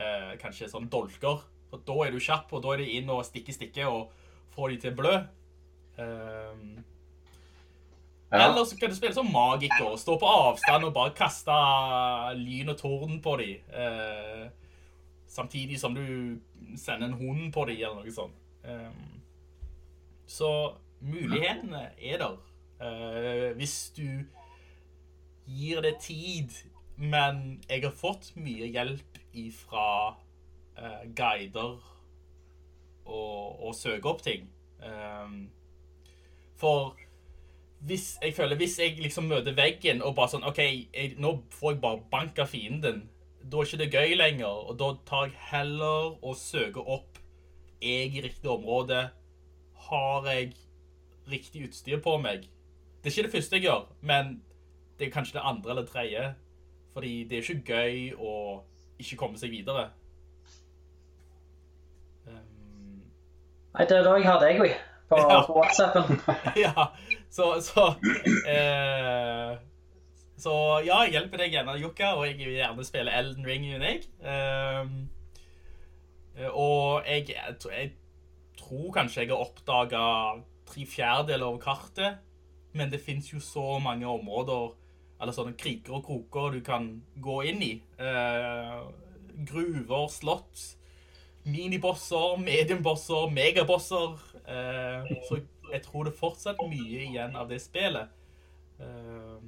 eh, kanskje sånn dolker, for da er du kjapp, og da er det inn og stikke, stikke, og få de til blø. Um, Ja. Eller så kan du spille som magiker og stå på avstand og bare kaste lyn og torden på dem. Eh, samtidig som du sender en hund på dem, eller noe sånt. Ehm, så mulighetene er der. Eh, hvis du gir det tid. Men jeg har fått mye hjelp ifra eh, guider og, og søke opp ting. Ehm, for hvis jeg føler hvis jeg liksom møter veggen og bare sånn OK, jeg, nå får jeg bare bank av fienden. Da er ikke det gøy lenger, og da tar jeg heller og søker opp jeg i riktig område. Har jeg riktig utstyr på meg? Det er ikke det første jeg gjør, men det er kanskje det andre eller tredje. Fordi det er ikke gøy å ikke komme seg videre. Um, Nei, det er da jeg vi. På, Ja. på WhatsAppen. [laughs] ja, så, så eh, Så ja, jeg hjelper deg gjerne, Jokka, og jeg vil gjerne spille Elden Ring med deg. Eh, og jeg, jeg, tror kanskje jeg har oppdaga tre fjerdedeler av kartet, men det fins jo så mange områder, eller sånne kriker og kroker du kan gå inn i. Eh, gruver, slott, minibosser, mediumbosser, megabosser. Eh, så jeg tror det fortsatt mye igjen av det spillet. Eh,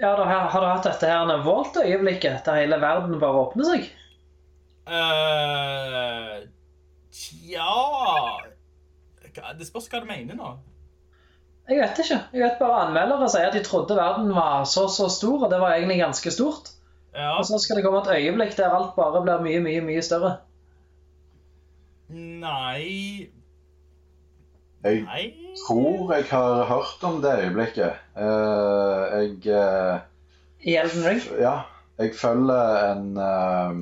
Ja, da har du hatt dette her voldt øyeblikket der hele verden bare åpner seg? Eh, Tja Det spørs hva du mener nå. Jeg vet ikke. Jeg vet bare anmeldere sier at de trodde verden var så så stor, og det var egentlig ganske stort. Ja, Og så skal det komme et øyeblikk der alt bare blir mye, mye, mye større. Nei Jeg Nei tror jeg har hørt om det øyeblikket. Uh, jeg uh, I Elden Ring. Ja, jeg følger en eh,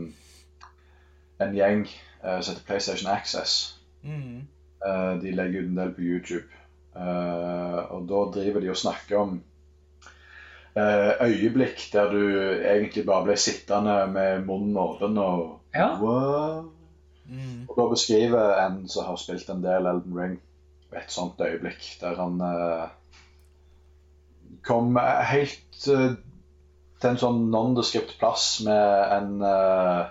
en gjeng uh, som heter PlayStation Access. mm. Uh, de legger ut en del på YouTube. Uh, og da driver de og snakker om eh, øyeblikk der du egentlig bare ble sittende med munnen åpen og Ja. wow. Mm. Og da beskriver en som har spilt en del Elden Ring, et sånt øyeblikk der han kom helt til en sånn nondescript plass med en, eh,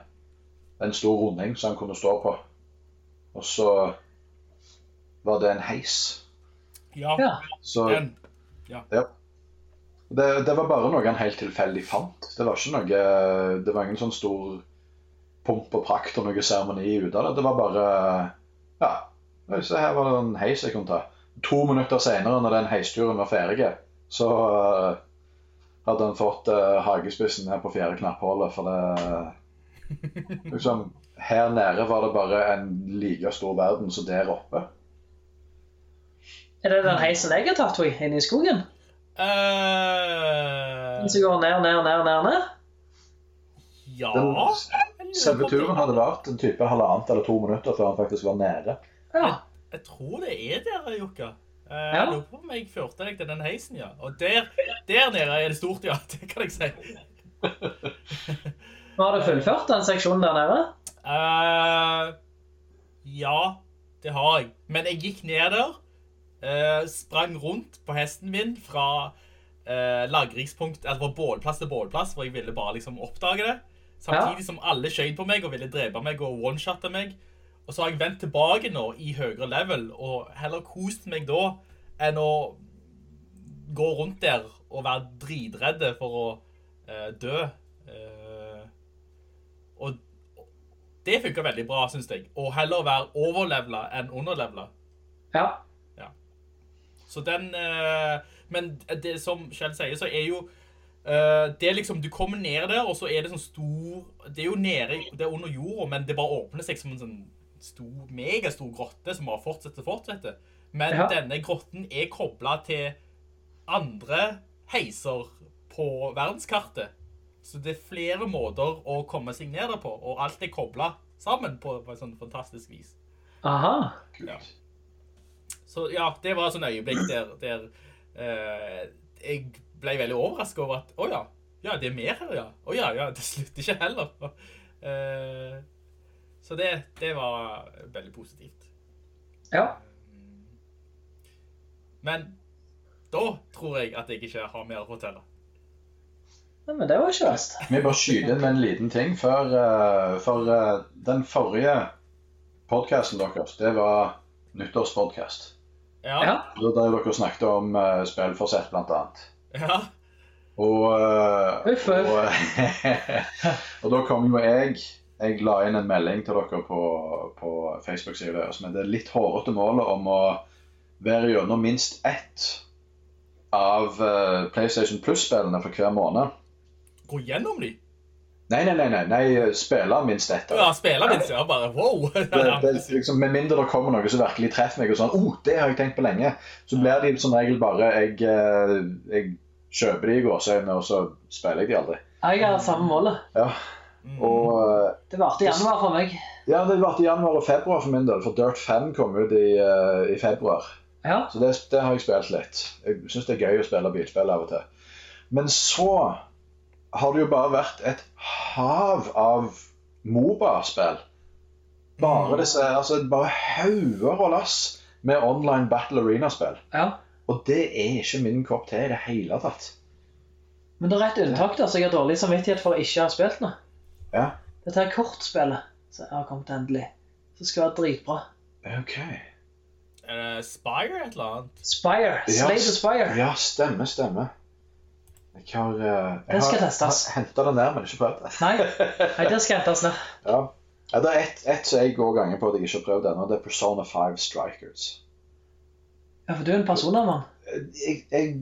en stor runding som han kunne stå på. Og så var det en heis. Ja, Ja. Så den. det, det var bare noe han helt tilfeldig fant. Det var ikke noe Det var ingen sånn stor pomp og prakt og noe seremoni ut av det. Det var bare Ja, se her var det en heis jeg kunne ta. To minutter senere, når den heisturen var ferdig, så uh, hadde han fått uh, hagespissen her på fjerde knapphullet, for det [laughs] Liksom Her nede var det bare en like stor verden som der oppe. Er det den heisen jeg har tatt, vi, inne i skogen? Uh... Den som går ned, ned, ned, ned, ned? Ja Den, selve turen hadde vart en type halvannet eller to minutter før han faktisk var nede. Ja. Jeg tror det er der, Jokka. Uh, Ja. Jeg lurer på om jeg førte deg til den heisen, ja. Og der, der nede er det stort, ja. [laughs] Det kan jeg si. [laughs] Har du fullført den seksjonen der nede? Uh, ja, det har jeg. Men jeg gikk ned der, uh, sprang rundt på hesten min fra uh, lagringspunkt, eller fra bålplass til bålplass, for jeg ville bare liksom oppdage det. Samtidig som alle skjøt på meg og ville drepe meg og one-shotte meg. Og så har jeg vendt tilbake nå i høyere level, og heller kost meg da enn å gå rundt der og være dritredde for å uh, dø. Og det funker veldig bra, synes jeg. Og heller være overlevela enn underlevela. Ja. ja. Så den eh, Men det som Kjell sier, så er jo eh, Det er liksom Du kommer ned der, og så er det sånn stor Det er jo nede Det er under jorda, men det bare åpner seg som en sånn stor, megastor grotte som bare fortsetter og fortsetter. Men Ja. denne grotten er koblet til andre heiser på verdenskartet. Så det er flere måter å komme seg ned der på, og alt er kobla sammen på, på et sånn fantastisk vis. Aha. Ja. Så ja, det var et sånn øyeblikk der, der eh, jeg ble veldig overrasket over at åja, oh, ja, det er mer her, ja. Åja, oh, ja, det slutter ikke heller. Eh, så det, det var veldig positivt. Ja. Men da tror jeg at jeg ikke har mer å fortelle. Ja. Men det var ikke verst. Vi bare skyter inn med en liten ting. For, uh, for uh, den forrige podkasten deres, det var nyttårspodkast. Ja. Ja. Da drev dere snakket om uh, spillforsett, blant annet. Ja. Og, uh, Uff, uff. og, [laughs] og da kom jo jeg Jeg la inn en melding til dere på, på Facebook-sida deres med det litt hårete målet om å være gjennom minst ett av eh, PlayStation Plus-spillene for hver måned. Gå gjennom de. Nei, nei, nei, nei, nei spille minst ett. Ja, spille minst, ja. Bare wow. [laughs] Det, det, liksom, med mindre det kommer noe som virkelig treffer meg, og sånn, oh, det har jeg tenkt på lenge, så blir de som regel bare Jeg, eh, jeg kjøper de i gåseøynene, og så spiller jeg de aldri. Jeg har samme målet. Ja. Og eh, Det varte i januar for meg. Ja, det ble i januar og februar for min del, for Dirt 5 kom ut i, eh, i februar. Ja. Så det, det har jeg spilt litt. Jeg syns det er gøy å spille bilspill av og til. Men så har det jo bare vært et hav av Moba-spill. Bare disse, altså bare hauger og lass med online Battle Arena-spill. ja. Og det er ikke min kopp te i det hele tatt. Men det er et unntak der, så jeg har dårlig samvittighet for å ikke ha spilt noe. Ja, Dette er kortspillet som har kommet endelig. Som skal være dritbra. ok. Er det Spire et eller annet? Spire. Slay the Spire. Ja, stemme, stemme. Jeg har, eh, jeg har, har hentet den der, men ikke prøvd det. Nei, Nei det skal hentes ned. [laughs] Ja. ja, det er ett et som jeg går ganger på at jeg ikke har prøvd ennå. Det er Persona 5 Strikers. Ja, for du er en personamann? Jeg, jeg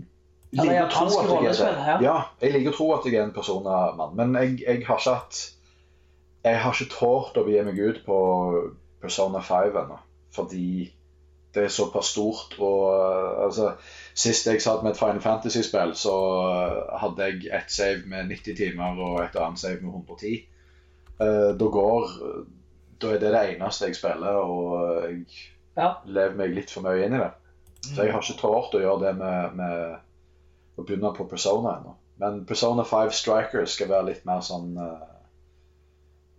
jeg liker å tro at jeg er det. ja. Ja, jeg liker å tro at jeg er en Persona-mann, men jeg, jeg har ikke hatt Jeg har ikke tålt å begi meg ut på Persona 5 ennå, fordi det er såpass stort. Og uh, altså, Sist jeg satt med et Final Fantasy-spill, så uh, hadde jeg ett save med 90 timer og et annet save med 110. Uh, da går Da er det det eneste jeg spiller, og jeg Ja. lever meg litt for mye inn i det. Så jeg har ikke tålt å gjøre det med, med å begynne på Persona ennå. Men Persona 5 Strikers skal være litt mer sånn uh,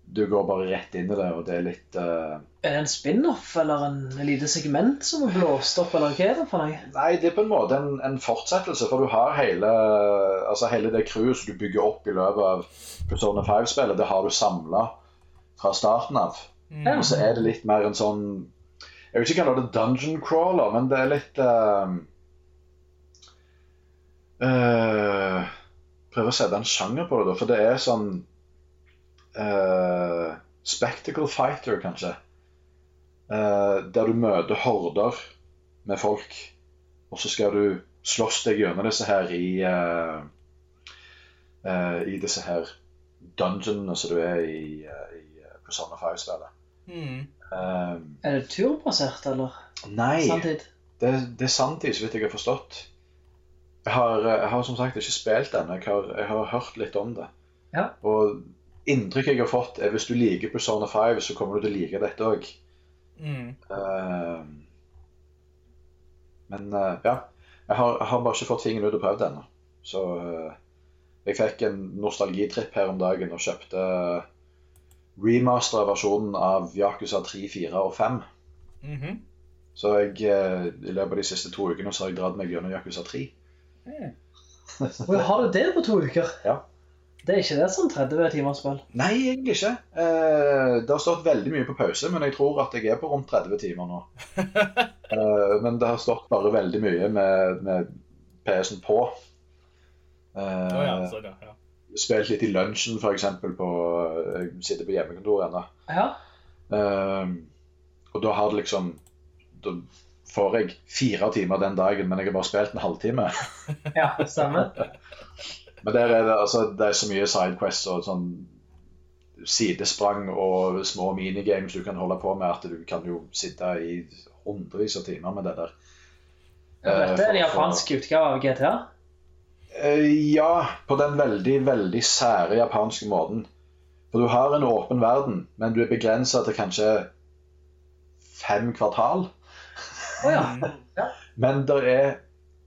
Du går bare rett inn i det, og det er litt uh, Er det en spin-off eller en lite segment som er blåst opp, eller hva er det for noe? Nei, det er på en måte en, en fortsettelse, for du har hele, altså hele det crewet som du bygger opp i løpet av Persona 5-spillet, det har du samla fra starten av. Mm. Og så er det litt mer en sånn Jeg vil ikke kalle det dungeon crawler, men det er litt uh, uh, Prøve å sette en sjanger på det, da, for det er sånn uh, Spectacle fighter, kanskje. Uh, der du møter horder med folk, og så skal du slåss deg gjennom disse her i uh, uh, I disse her dungeonene som du er i, uh, i Persona 5-spillet. Mm. Um, Er det turbasert, eller nei, samtid? det, det er sanntid, så vidt jeg har forstått. Jeg har, jeg har som sagt ikke spilt den, Jeg, har- jeg har hørt litt om det. Ja. Og inntrykket jeg har fått, er hvis du liker Persona 5, så kommer du til å like dette òg. Mm. men uh, ja. Jeg har, jeg har bare ikke fått fingeren ut og prøvd det ennå. Så uh, jeg fikk en nostalgitripp her om dagen og kjøpte remastera versjonen av Yakuza 3, 4 og 5. Mhm. Så jeg, eh, i løpet av de siste to ukene så har jeg dratt meg gjennom Yakuza 3. Mm. [laughs] har du det på to uker? Ja. Det er ikke det sånn 30 timers spill? Nei, egentlig ikke. Eh, det har stått veldig mye på pause, men jeg tror at jeg er på rundt 30 timer nå. [laughs] Eh, men det har stått bare veldig mye med, med PS-en på. Eh, Å ja, så ja. ja. Spilt litt i lunsjen, f.eks. på Jeg sitter på hjemmekontoret ennå. Ja. Eh, og da har det liksom Da får jeg fire timer den dagen, men jeg har bare spilt en halvtime. Ja, stemmer. [laughs] Men der er det, altså, det er så mye sidequests og sånn sidesprang og små minigames du kan holde på med, at du kan jo sitte i hundrevis av timer med det der. Ja, Dette er en japansk utgave av GTA. Eh, Ja, på den veldig, veldig sære japanske måten. For du har en åpen verden, men du er begrensa til kanskje fem kvartal. Å ja. [laughs] Men det er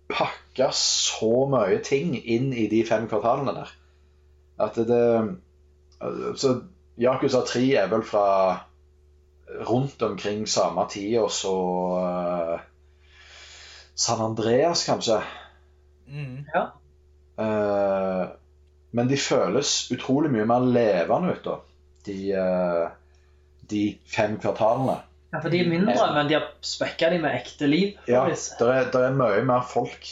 pakka så mye ting inn i de fem kvartalene der. At det Så Yakuza 3 er vel fra rundt omkring samme tid, og så uh, San Andreas, kanskje. Mm. Eh, men de føles utrolig mye mer levende ut, da. De, uh, de fem kvartalene. Ja. For de er mindre, men de har spekka de med ekte liv. Ja, det er, er mye mer folk.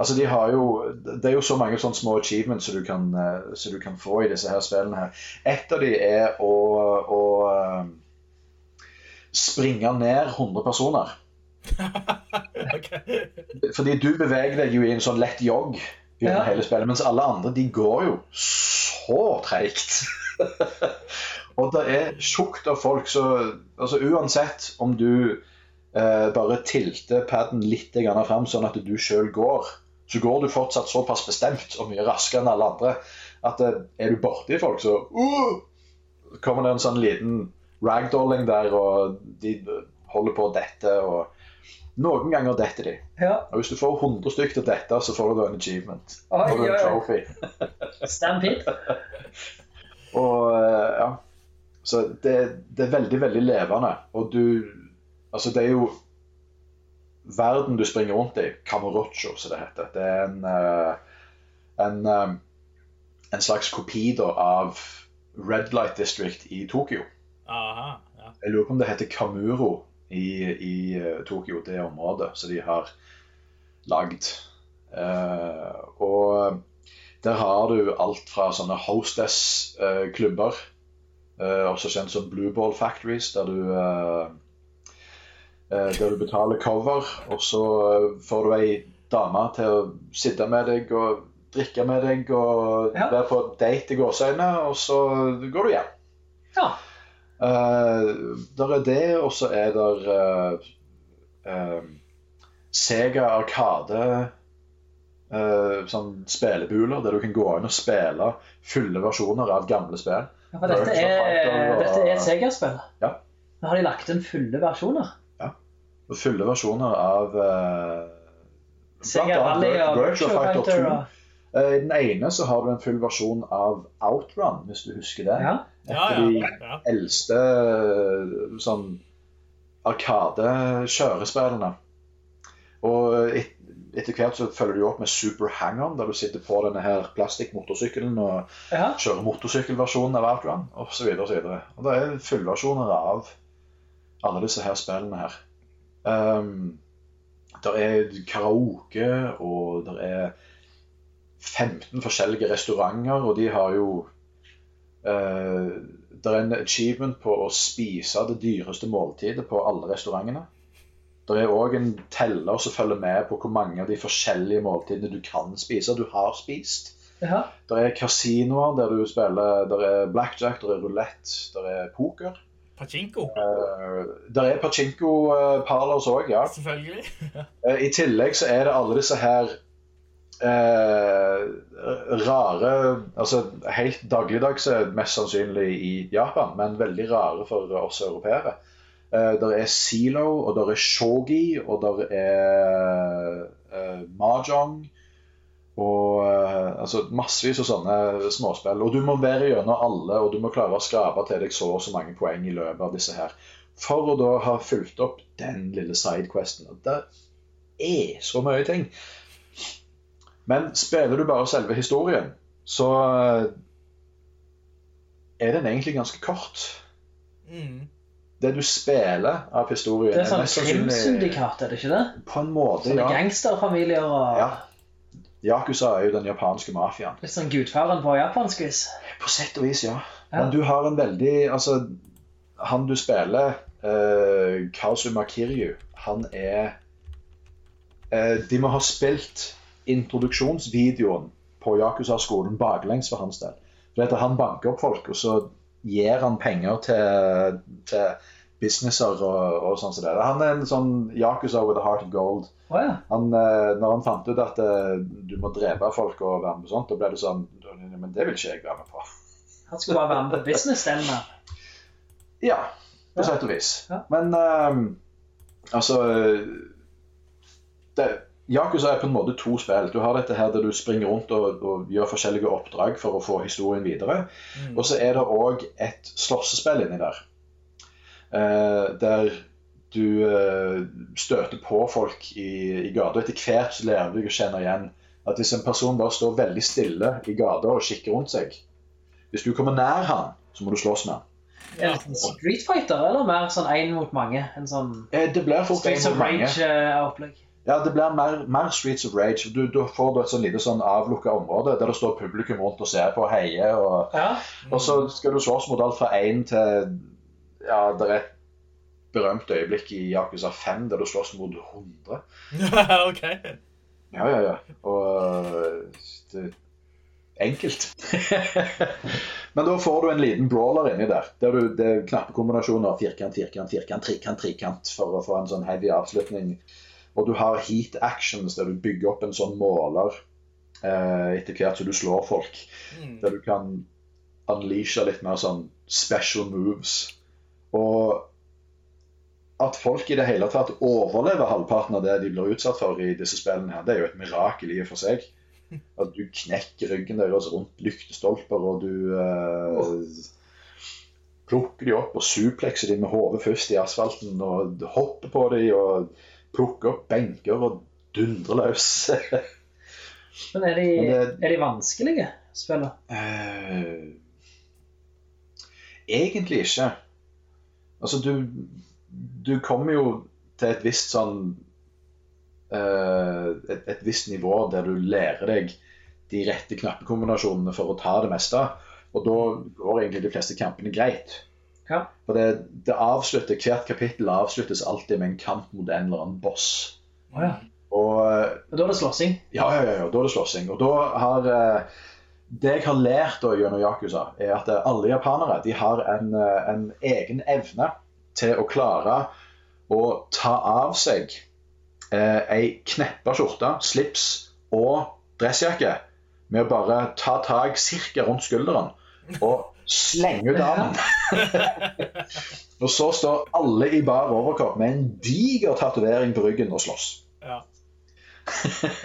Altså, de har jo, Det er jo så mange sånne små achievements som du kan, eh, som du kan få i disse her spillene. her. Et av de er å, å eh, springe ned 100 personer. [laughs] okay. Fordi du beveger deg jo i en sånn lett jogg gjennom Ja. hele spillet, mens alle andre de går jo så treigt. [laughs] og det er tjukt av folk, så altså, uansett om du eh, bare tilter paden litt grann fram, sånn at du sjøl går, så går du fortsatt såpass bestemt og mye raskere enn alle andre at eh, er du borti folk, så uh, kommer det en sånn liten ragdolling der, og de holder på å dette. og Noen ganger detter de. Ja. Og hvis du får 100 stykker til dette, så får du en achievement. Oi, Får du en trophy. Stampede. Og eh, ja. Så det, det er veldig, veldig levende. Og du Altså, det er jo verden du springer rundt i, Kamurocho, som det heter. Det er en eh, en, eh, en slags kopi da av Red Light District i Tokyo. Aha, ja. Jeg lurer på om det heter Kamuro i, i eh, Tokyo, det området som de har lagd. Og der har du alt fra sånne hostess-klubber, også kjent som Blue Ball Factories, der du eh, eh, der du betaler cover, og så eh, får du ei dame til å sitte med deg og drikke med deg og Ja. være på date i gåseøyne, og så går du hjem. Ja. Uh, der er det, og så er der uh, uh, Sega Arkade eh, sånn spillebuler der du kan gå inn og spille fulle versjoner av gamle spill. Ja, for dette er, dette er et Sega-spill. Ja. Men har de lagt inn fulle versjoner. Og fulle versjoner av uh, Sega Rally og Virtual Fighter. og- Eh, I den ene så har du en full versjon av Outrun, hvis du husker det. Ja. Et av ja. de eldste eh, sånn Arkade-kjørespillene. Og et, etter hvert så følger du opp med Super Hang-On, der du sitter på denne her plastikkmotorsykkelen og Ja. kjører motorsykkelversjonen av Outrun, osv. Og, det er fullversjoner av alle disse her spillene her. Um, der er karaoke, og der er 15 forskjellige restauranter, og de har jo uh, Det er en achievement på å spise det dyreste måltidet på alle restaurantene. Det er òg en teller som følger med på hvor mange av de forskjellige måltidene du kan spise, du har spist. Ja. Det er kasinoer der du spiller Der er blackjack, der er rulett, der er poker. Pachinko, Uh, der er pachinko-parlors òg, ja. selvfølgelig. uh, [laughs] I tillegg så er det alle disse her uh, rare Altså helt dagligdagse, mest sannsynlig i Japan, men veldig rare for oss europeere. Eh, der er Zelo, og der er shogi, og der er uh, mahjong. Og uh, altså massevis av sånne småspill. Og du må være gjennom alle, og du må klare å skrape til deg så og så mange poeng i løpet av disse her. For å da ha fulgt opp den lille sidequesten. Og Det er så mye ting. Men spiller du bare selve historien, så er den egentlig ganske kort. Mm. Det du spiller av historien Det er sånn krimsyndikat, er det ikke det? På en måte, Sånne ja. gangsterfamilier og ja. Yakuza er jo den japanske mafiaen. litt sånn gudfaren på japansk vis. På sett og vis, ja. Ja. Men du har en veldig Altså, han du spiller, uh, Kazuma Kiryu, han er uh, De må ha spilt introduksjonsvideoen på Yakuza-skolen baklengs for hans del. For Han banker opp folk, og så gir han penger til, til businesser og, og sånn som det. Han er en sånn Yakuza with a heart of gold. Oh, ja. Han, eh, når han fant ut at eh, du må drepe folk og være med på sånt, da ble det sånn Men det vil ikke jeg være med på. Han skulle bare være med på business den her. Ja, på sett og vis. Ja. Men um, altså det, Yakuza er på en måte to spill. Du har dette her der du springer rundt og, og gjør forskjellige oppdrag for å få historien videre. Mm. Og så er det òg et slåssespill inni der. Eh, der du eh, støter på folk i, i gata. Etter hvert så lærer du å kjenne igjen at hvis en person bare står veldig stille i gata og kikker rundt seg Hvis du kommer nær han, så må du slåss med han. Er det en Street Fighter, eller mer sånn én mot mange? En sånn Eh, Det blir fort of mot mange. Rage-opplegg? Ja, det blir mer, mer Streets of Rage. Du, du får da et sånn lite sånn avlukka område der det står publikum rundt og ser på og heier. Og, Ja. og så skal du slåss mot alt fra én til Ja, det er et berømt øyeblikk i Yakuza 5 der du slåss mot 100. [laughs] OK. Ja, ja, ja. Og det enkelt. [laughs] Men da får du en liten brawler inni der. Der du, det er knappekombinasjoner. Firkant, firkant, firkant, trikant, trikant for å få en sånn heavy avslutning. Og du har heat actions der du bygger opp en sånn måler eh, etter hvert som du slår folk. Mm. Der du kan unleashe litt mer sånn special moves. Og at folk i det hele tatt overlever halvparten av det de blir utsatt for i disse spillene, her, det er jo et mirakel i og for seg. [laughs] At du knekker ryggen deres rundt lyktestolper, og du eh, plukker de opp og suplekser de med hodet først i asfalten, og hopper på de og plukker opp benker og dundre løs. [laughs] Men er de, Men det- er de vanskelige, spillene? Uh, egentlig ikke. Altså, du, du kommer jo til et visst sånn uh, et, et visst nivå der du lærer deg de rette knappekombinasjonene for å ta det meste. Og da går egentlig de fleste kampene greit. Ja. For det, det avslutter, Hvert kapittel avsluttes alltid med en kamp mot en eller annen boss. Oh, ja. Og Og da er det slåssing? ja, ja, ja, ja, da er det slåssing. Og da har eh, Det jeg har lært da gjennom Yakuza, er at eh, alle japanere de har en, eh, en egen evne til å klare å ta av seg eh, ei kneppa skjorte, slips og dressjakke med å bare ta tak ca. rundt skulderen og slenge ut armen. og så står alle i bar overkropp med en diger tatovering på ryggen og slåss. Ja.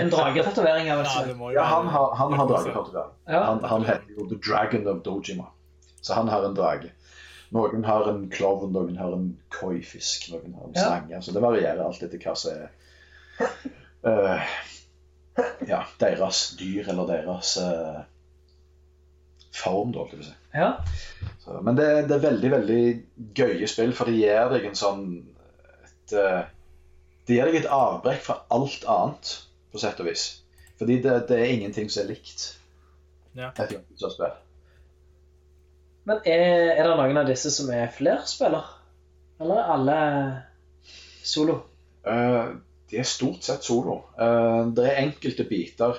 En dragetatovering av et ja, Ja, han har, han har dragetatovering. Ja. Han, han heter jo The Dragon of Dojima. Så han har en drage. Noen har en klovn, noen har en koifisk, noen har en Ja. slange. Så det varierer alt etter hva som er uh, ja, deres dyr eller deres eh, form, da, vi si. Ja. Så, men det, det er veldig, veldig gøye spill, for det gir deg en sånn et, eh, Det gir deg et avbrekk fra alt annet, på sett og vis. Fordi det, det er ingenting som er likt Ja. et Yakuza-spill. Men er, er det noen av disse som er flerspiller? Eller er alle solo? Uh, de er stort sett solo. Uh, det er enkelte biter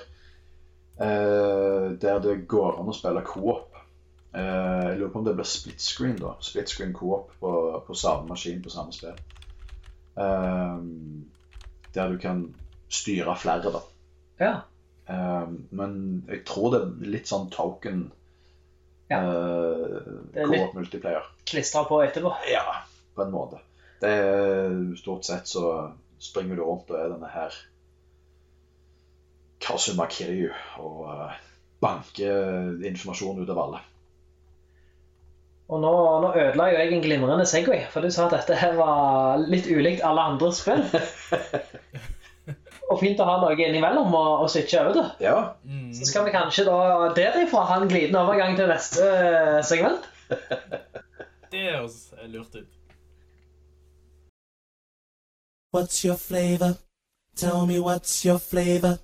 der det går an å spille co-op. Eh, jeg lurer på om det blir split screen, da. Split screen co-op på, på samme maskin på samme spill. Eh, der du kan styre flere, da. Ja. Eh, men jeg tror det er litt sånn token Ja. eh, co-op multiplayer. Klistra på etterpå. Ja, på en måte. Det er Stort sett så springer du rundt og er denne her Kazuma Kiryu og eh, banker informasjon ut av alle. Og nå, nå ødela jo jeg en glimrende Segway, for du sa at dette her var litt ulikt alle andre spill. [laughs] Og fint å ha noe innimellom å, å switche over til. Ja, Så skal vi kanskje da derifra ha en glidende overgang til neste eh, segment. [laughs] Det høres lurt ut. What's your flavor? Tell me what's your flavor?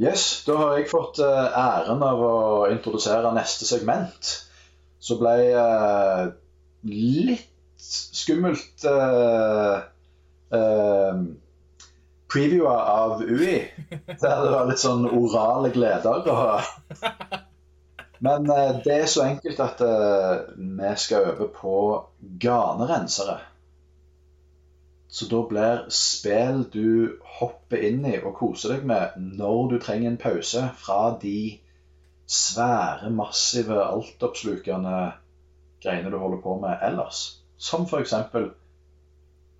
Yes, da har jeg fått eh, æren av å introdusere neste segment. Så ble uh, litt skummelt uh, uh, previewa av UI. Der det var litt sånn orale gleder. Og... [laughs] Men eh, det er så enkelt at eh, vi skal over på ganerensere. Så da blir spill du hopper inn i og koser deg med når du trenger en pause fra de svære, massive, altoppslukende greiene du holder på med ellers. Som for eksempel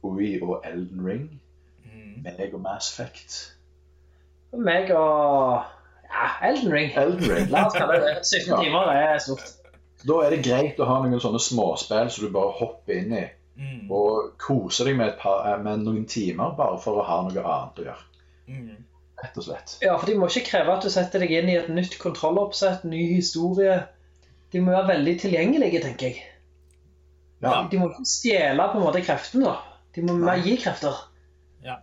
Oi og Elden Ring, meg og Mass Effect. Meg og ja, Elden Ring. Elden Ring. La oss kalle det det. 17 Ja. timer er stort. Da er det greit å ha noen sånne småspill som du bare hopper inn i Mm. og kose deg med, et par, eh, med noen timer bare for å ha noe annet å gjøre. Mm. Rett og slett. Ja, for de må ikke kreve at du setter deg inn i et nytt kontrolloppsett, ny historie. De må være veldig tilgjengelige, tenker jeg. Ja. De må ikke stjele på en måte kreftene, da. De må mer gi krefter. Ja.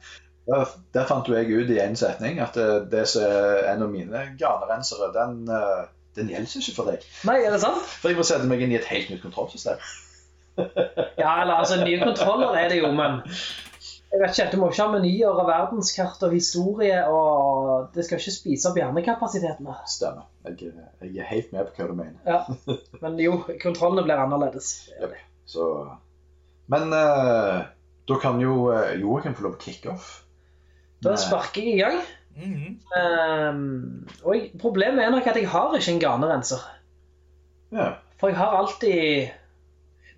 Der, der fant jo jeg ut i en setning at det, det som er en av mine ganerensere, den, eh, den gjelder ikke for deg. Nei, er det sant? For jeg må sette meg inn i et helt nytt kontrollsystem. Ja, eller altså, nye kontroller er det jo, men jeg vet ikke, du må ikke ha menyer og verdenskart og historie, og det skal ikke spise opp hjernekapasitetene. Stemmer. Jeg, jeg er helt med på hva du mener. Ja, men jo, kontrollene blir annerledes. Yep. Så, men uh, da kan jo uh, Joakim få lov å kicke off. Da sparker jeg i gang. Mm -hmm. um, og jeg, problemet er nok at jeg har ikke en ganerenser. Ja. For jeg har alltid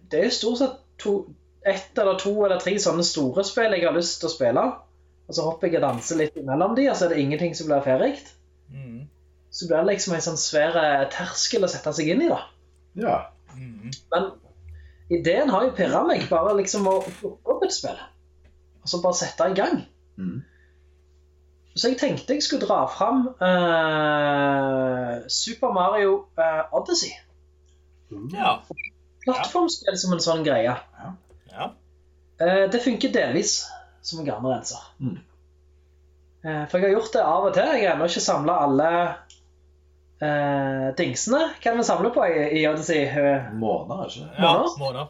Det er jo stort sett to, ett eller to eller tre sånne store spill jeg har lyst til å spille. Og så hopper jeg og danser litt imellom de, og så er det ingenting som blir ferdig. Mm. Så blir det liksom en sånn svær eh, terskel å sette seg inn i, da. ja. Mm. Men ideen har jo pirra meg, bare liksom å plukke opp et spill. Og så bare sette i gang. Mm. Så jeg tenkte jeg skulle dra fram uh, Super Mario uh, Odyssey. Ja. Plattformspill som en sånn greie. ja. Eh, det funker delvis som en garnerenser Mm. Eh, for jeg har gjort det av og til. Jeg har ennå ikke samla alle eh, dingsene. Hva er det vi samler på i, i Odyssey? Uh, Måneder, ikke ja. Måneder? Måneder.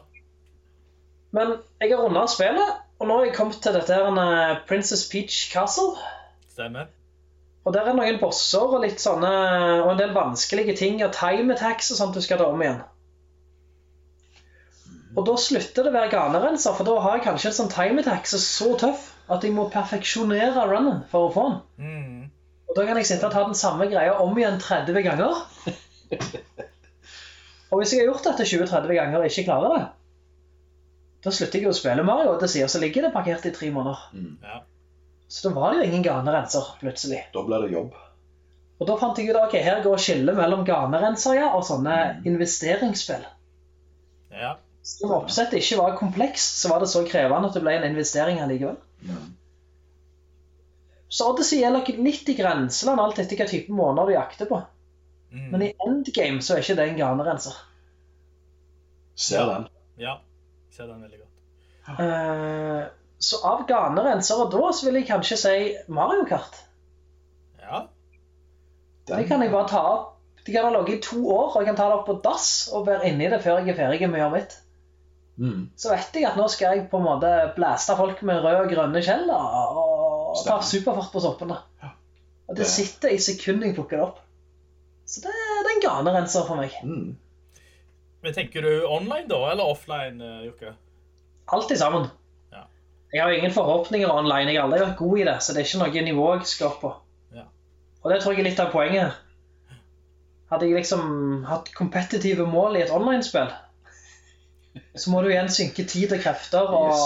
Men jeg har runda spillet, og nå har jeg kommet til dette her eh, Princess Peach Castle. Stemmer. Og der er noen bosser og litt sånne Og en del vanskelige ting og time attacks og sånt du skal ta om igjen. Og da slutter det å være ganerenser, for da har jeg kanskje en sånn time attack som er så tøff at jeg må perfeksjonere runnen for å få den. Mm. Og da kan jeg sitte og ta den samme greia om igjen 30 ganger. Og hvis jeg har gjort dette 20-30 ganger og ikke klarer det, da slutter jeg jo å spille Mario til og så ligger det parkert i tre måneder. Ja. Så da var det jo ingen ganerenser plutselig. Da ble det jobb. Og da fant jeg ut ok, her går skillet mellom ganerenser ja, og sånne investeringsspill. ja. Så Om oppsettet ikke var komplekst, så var det så krevende at det ble en investering allikevel. Så Odyssey er nok litt i grenseland alt etter hva type måneder du jakter på. Mm. Men i endgame så er ikke det en ganerenser. Ser den. Ja. Ser den veldig godt. Uh, så av ganerensere da, så vil jeg kanskje si Mario Kart. Ja. Det kan jeg bare ta opp. De kan ha ligget i to år, og jeg kan ta det opp på dass og være inni det før jeg er ferdig med å gjøre mitt. Mm. Så vet jeg at nå skal jeg på en måte blæste folk med røde og grønne kjeller og ta superfart på soppene. Og det Det- sitter i sekundet jeg plukker det opp. Så det, det er en ganerenser for meg. Mm. Men tenker du online, da, eller offline, Jukke? Jokke? Alltid sammen. Ja. Jeg har ingen forhåpninger online. Jeg har aldri vært god i det, så det er ikke noe nivå jeg skal opp på. Og det tror jeg er litt av poenget. Hadde jeg liksom hatt kompetitive mål i et online-spill, så må du igjen synke tid og krefter og, Yes.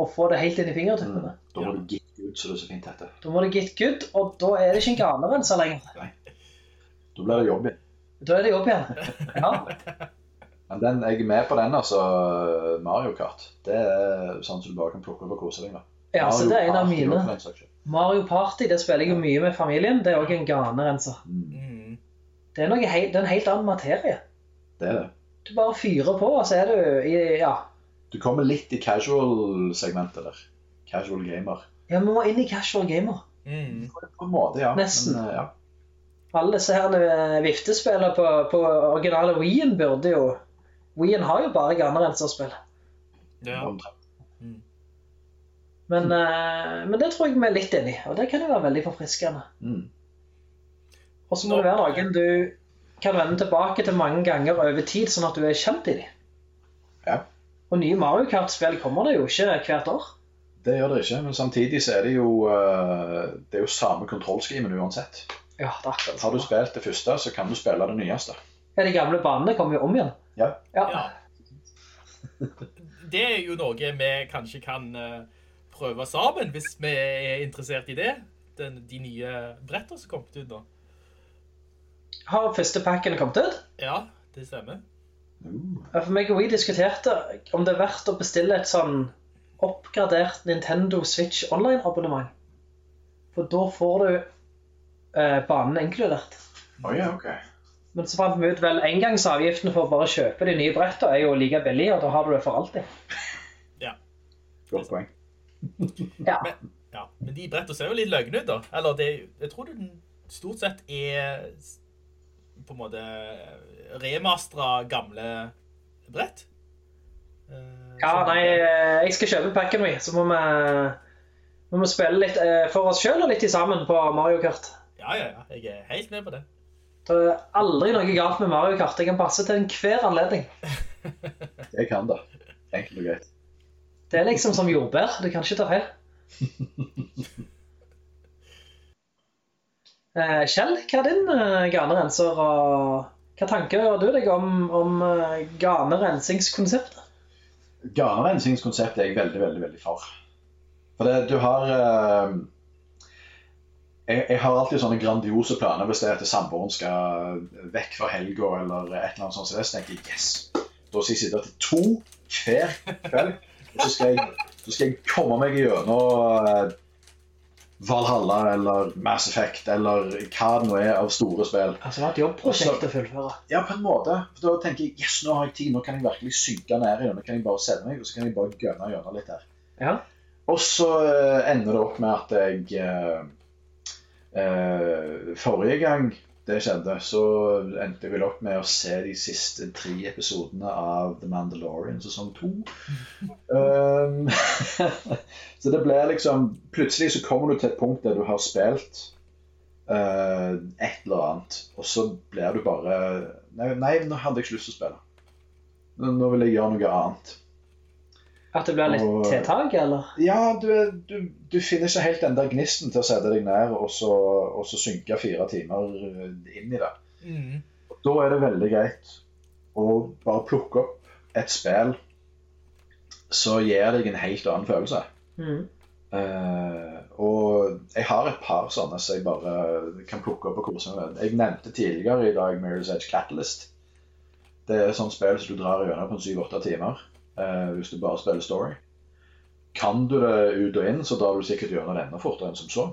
og få det helt inn i fingertuppene. Da må du get ut, så det er så fint heter. Da må du get good, og da er det ikke en ganerenser lenger. Da blir det jobb igjen. Da er det jobb igjen. Ja. [laughs] Men den, jeg er med på den, altså. Mario Kart. Det er sånn som du bare kan plukke opp og kose deg med. Ja, så det er en av mine. Mario Party det spiller jeg jo mye med familien. Det er òg en ganerenser. Mm. Det er, noe det er en helt annen materie. Det er det. Du bare fyrer på, og så er du i Ja, Du kommer litt i casual-segmentet der. Casual gamer. ja vi må inn i casual gamer. Mm. På en måte, ja. Nesten. Men, eh, ja. Alle disse her eh, viftespillene på, på originale Wien burde jo Wien har jo bare ganerenserspill. Ja. Men, eh, men det tror jeg vi er litt enig i, og det kan jo være veldig forfriskende. Mm. Og så må det være noen du kan vende tilbake til mange ganger over tid, sånn at du er kjent i dem. Ja. Og nye Mario Kart-spill kommer det jo ikke hvert år. Det gjør det ikke, men samtidig så er det jo eh, Det er jo samme kontrollskimen uansett. Ja, det er akkurat Har du spilt det første, så kan du spille det nyeste. Ja, de gamle banene kommer jo om igjen. Ja. Ja. Ja. Det er jo noe vi kanskje kan eh, prøve sammen, hvis vi er interessert i det. Den, de nye brettene som kom ut nå. Har første pakken kommet ut? Ja, det stemmer. Ja, For meg og vi diskuterte om det er verdt å bestille et sånn oppgradert Nintendo Switch online-abonnement. For da får du eh, banen inkludert. Oh, ja, ok. Men så fant vi ut vel engangsavgiften for å bare kjøpe de nye brettene er jo like billig, og da har du det for alltid. Godt poeng. Ja. Men, ja, men de brettene ser jo litt løgne ut, da. Eller det, jeg tror det stort sett er på en måte remastra gamle brett. Eh, Ja, nei, eh, jeg skal kjøpe pakken min, så må vi, må vi spille litt eh, for oss selv og litt sammen på Mario Kart. Ja, ja, ja. Jeg er helt med på det. Det er aldri noe galt med Mario Kart. Jeg kan passe til enhver anledning. [laughs] Jeg kan da. Enkelt og greit. Det er liksom som jordbær. Du kan ikke ta feil. [laughs] Eh, Kjell, hva er din garnerenser, ganerenser, og hva tanker gjør du deg om, om Garnerensingskonseptet ganerensingskonseptet? Er jeg veldig, veldig veldig for. For det, du har eh, jeg, jeg har alltid sånne grandiose planer hvis det er at samboeren skal vekk fra helga eller et eller annet sånt. Så det, så tenker jeg yes, da skal jeg sitte til to hver kveld. Og så skal jeg, så skal jeg komme meg gjennom eh, Valhalla eller Mass Effect eller hva det nå er av store spill. Altså, det var et jobbprosjekt å fullføre. Ja, på en måte. For Da tenker jeg yes, nå har jeg tid, nå kan jeg virkelig synke ned i det. Nå kan jeg bare sende meg, og så kan jeg bare gønne gjennom litt her. Ja. Og så eh, ender det opp med at jeg eh, eh, Forrige gang det skjedde, så endte vi opp med å se de siste tre episodene av The Mandalorian sesong to. Um, [laughs] så det ble liksom Plutselig så kommer du til et punkt der du har spilt uh, et eller annet, og så blir du bare Nei, nei nå hadde jeg ikke lyst til å spille. Nå, vil jeg gjøre noe annet. At det blir litt Og- tiltak, eller? Ja, du, du, du finner ikke helt den der gnisten til å sette deg ned og så, og så synke fire timer inn i det. Mm. Da er det veldig greit å bare plukke opp et spill så gir deg en helt annen følelse. Mm. Uh, og jeg har et par sånne som jeg bare kan plukke opp og kose meg med. Jeg nevnte tidligere i dag Mirror's Edge Catalyst. Det er et sånt spill som du drar gjennom på syv-åtte timer eh, hvis du bare spiller story. Kan du det ut og inn, så drar du sikkert gjennom det enda fortere enn som så.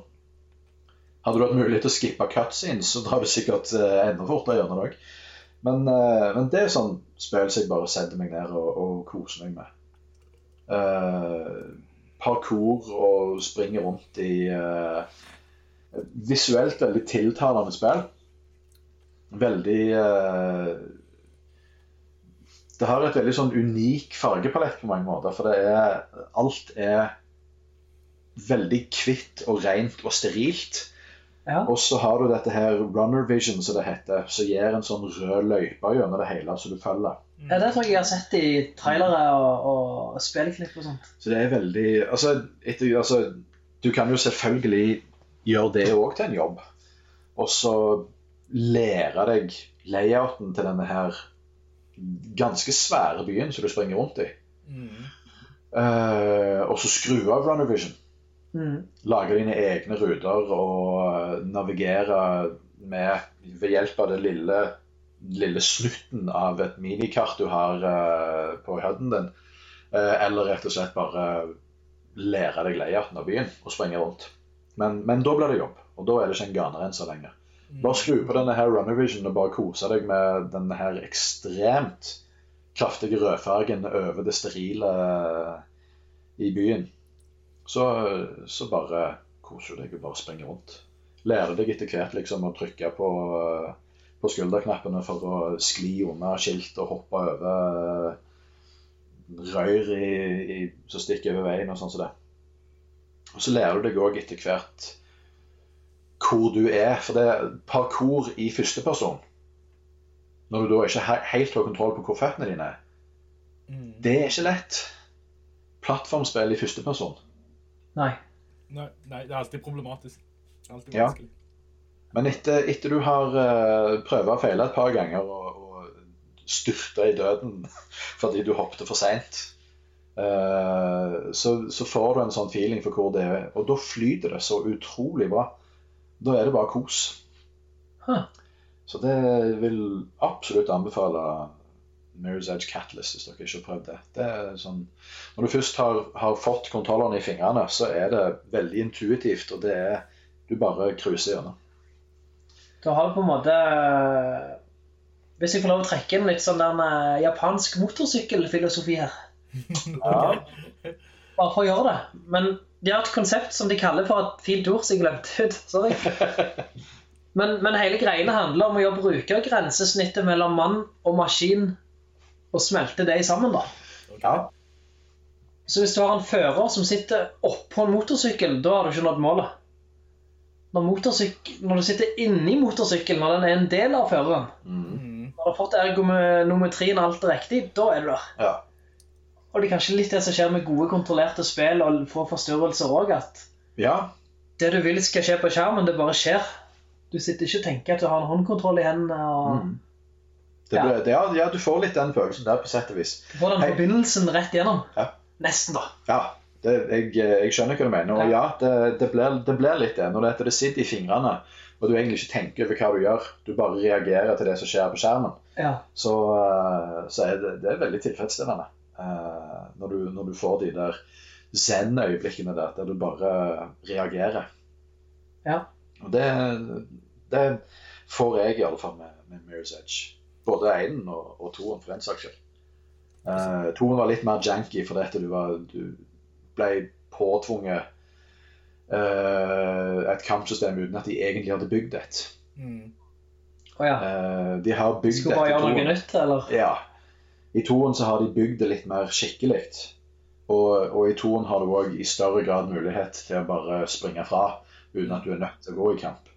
Hadde du hatt mulighet til å skippe cutscenes, så drar du sikkert uh, enda fortere gjennom det òg. Men, uh, men det er sånn spill som jeg bare setter meg ned og, og koser meg med. Parkour og springer rundt i visuelt veldig tiltalende spill. Veldig Det har et veldig sånn unik fargepalett på mange måter, for det er Alt er veldig kvitt og rent og sterilt. Ja. Og så har du dette her runner vision, som det heter, som gir en sånn rød løype gjennom det hele, så du følger. Ja, det tror jeg jeg har sett i trailere og, og spillklipp og sånt. Så det er veldig Altså, etter, altså du kan jo selvfølgelig gjøre det òg til en jobb. og så lære deg layouten til denne her ganske svære byen som du springer rundt i. Mm. Uh, og så skru av Runner Vision. Mm. Lage dine egne ruter og eh, navigere med ved hjelp av det lille, lille snutten av et minikart du har uh, på huden din. Uh, eller rett og slett bare lære deg leia av byen og springe rundt. Men, men da blir det jobb, og da er det ikke en ganerenser lenger. Bare skru på denne her Runner Vision og bare kose deg med denne her ekstremt kraftige rødfargen over det sterile i byen. Så, så bare koser du deg og bare springer rundt. Lærer deg etter hvert liksom å trykke på, på skulderknappene for å skli unna skilt og hoppe over rør i, i, som stikker over veien og sånn som det. Og så lærer du deg òg etter hvert hvor du er. For det er parkour i første person, når du da ikke he- helt har kontroll på hvor føttene dine er, Mm. det er ikke lett. Plattformspill i første person. Nei. Nei, nei, det er alltid problematisk. Er Alltid Ja. Men etter, etter du har uh, prøvd og feila et par ganger og, og styrta i døden [laughs] fordi du hoppet for seint, så, så får du en sånn feeling for hvor det er. Og da flyter det så utrolig bra. Da er det bare kos. Huh. Så det vil absolutt anbefale Mirror's Edge Catalyst hvis dere ikke har prøvd det. det er sånn, når du først har, har fått kontrollene i fingrene, så er det veldig intuitivt, og det er du bare cruiser gjennom. Da har du på en måte Hvis jeg får lov å trekke inn litt sånn den eh, japansk motorsykkelfilosofi her. [laughs] Ja. Bare for å gjøre det. Men de har et konsept som de kaller for et fint ord som jeg glemte ut. Sorry. [laughs] Men, men hele greiene handler om å gjøre brukergrensesnittet mellom mann og maskin og smelte det sammen, da. Ja. Så hvis du har en fører som sitter oppå en motorsykkel, da har du ikke nådd målet. Når, når du sitter inni motorsykkelen, når den er en del av føreren, Mm. når du har fått ergonometrien alt riktig, da er du der. Ja. Og det er kanskje litt det som skjer med gode, kontrollerte spill og få forstyrrelser òg, at ja. det du vil skal skje på skjermen, det bare skjer. Du sitter ikke og tenker at du har en håndkontroll i hendene og Mm. Det, Ja. ble- det, ja, ja, du får litt den følelsen der, på sett og vis. du får den Hei. forbindelsen rett gjennom. Ja. Nesten, da. Ja, det, jeg, jeg skjønner hva du mener. Og ja, det, det, blir, det blir litt det. Når det, det sitter i fingrene, og du egentlig ikke tenker over hva du gjør, du bare reagerer til det som skjer på skjermen, Ja. så, eh, så er det, det er veldig tilfredsstillende. Eh, når, du, når du får de der zen-øyeblikkene der, der du bare reagerer. Ja. Og det, det får jeg i alle fall med, med Mirror's Edge. Både einen og, og toen, for den saks skyld. Uh, toen var litt mer janky fordi at du, var, du ble påtvunget uh, et kampsystem uten at de egentlig hadde bygd et. Mm. Oh, ja. uh, de har bygd Skulle bare gjøre noe nytt, eller? Ja. I toen så har de bygd det litt mer skikkelig. Og, og i toen har du òg i større grad mulighet til å bare springe fra uten at du er nødt til å gå i kamp.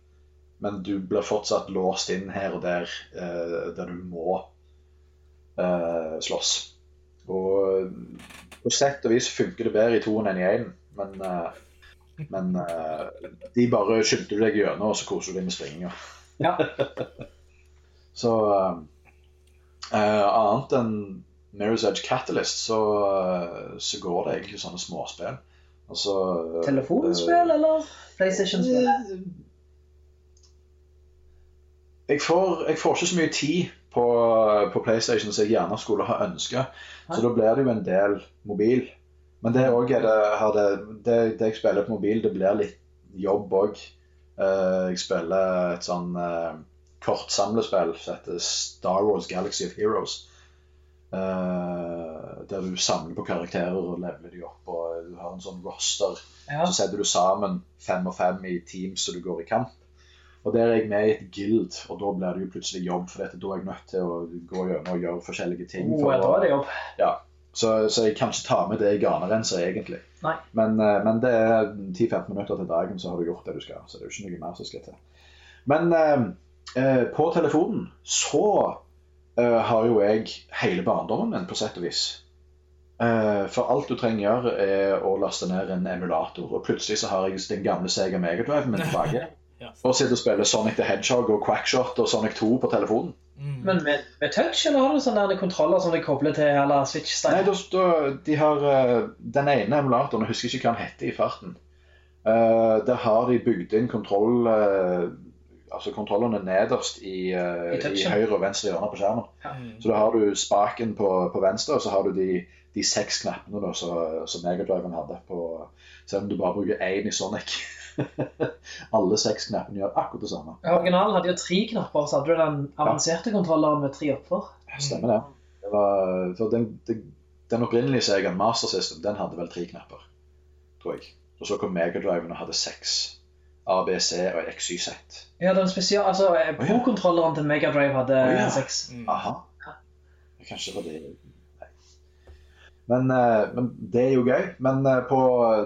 Men du blir fortsatt låst inn her og der eh, der du må eh, slåss. Og på sett og vis funker det bedre i toen enn i én, men, eh, men eh, de bare skyldte du deg gjennom, og så koser du deg med springinga. Ja. [laughs] Så eh, annet enn Mirror's Edge Catalyst, så, eh, så går det egentlig sånne småspill. Altså, eh, Telefonspill eller PlayStation-spill? jeg får, jeg får ikke så mye tid på, på PlayStation som jeg gjerne skulle ha ønska. Så da blir det jo en del mobil. Men det, det, det, det, jeg spiller på mobil, det blir litt jobb òg. jeg spiller et sånn uh, kort samlespill som heter Star Wars Galaxy of Heroes. Uh, der du samler på karakterer og leveler de opp. Og du har en sånn roster. Ja. Så setter du sammen fem og fem i teams så du går i kamp. Og der er jeg med i et guild, og da blir det jo plutselig jobb. For dette, da er jeg nødt til å gå gjennom og gjøre forskjellige ting. Oh, for er det jobb. Ja, så, så jeg kan ikke ta med det i ganerenser, egentlig. Nei. Men, eh, men det er 10-15 minutter til dagen, så har du gjort det du skal. Så det er jo ikke noe mer som skal til. Men eh, eh, på telefonen så eh, har jo jeg hele barndommen min, på sett og vis. Eh, for alt du trenger gjøre, er å laste ned en emulator. Og plutselig så har jeg den gamle Sega Megadrive min tilbake. [laughs] Ja. Og sitter og spiller Sonic the Hedgehog og Quackshot og Sonic 2 på telefonen. Men med, med touch, eller har du sånne der kontroller som de kobler til eller Switch-style? da, da, de har eh, Den ene emulatoren, jeg husker ikke hva den heter i farten. Uh, der har de bygd inn kontroll eh, Altså kontrollene nederst i, eh, I i høyre og venstre hjørne på skjermen. Ja. Så da har du spaken på, på venstre, og så har du de, de seks knappene da, så- som Megadriven hadde. på Selv om du bare bruker én i Sonic. [laughs] Alle seks knappene gjør akkurat det samme. Originalen hadde jo tre knapper, så hadde du den avanserte kontrolleren med tre oppfor. Stemmer det. det var, for den, den, den opprinnelige serien, Master System den hadde vel tre knapper, tror jeg. Og så kom Megadriven og hadde seks. A, B, C og XYZ. Ja, den spesial, altså eh, Pro-kontrolleren til Mega Drive hadde oh, ja. seks. Aha. Kanskje det var det Nei. Men, eh, men det er jo gøy. Men eh, på,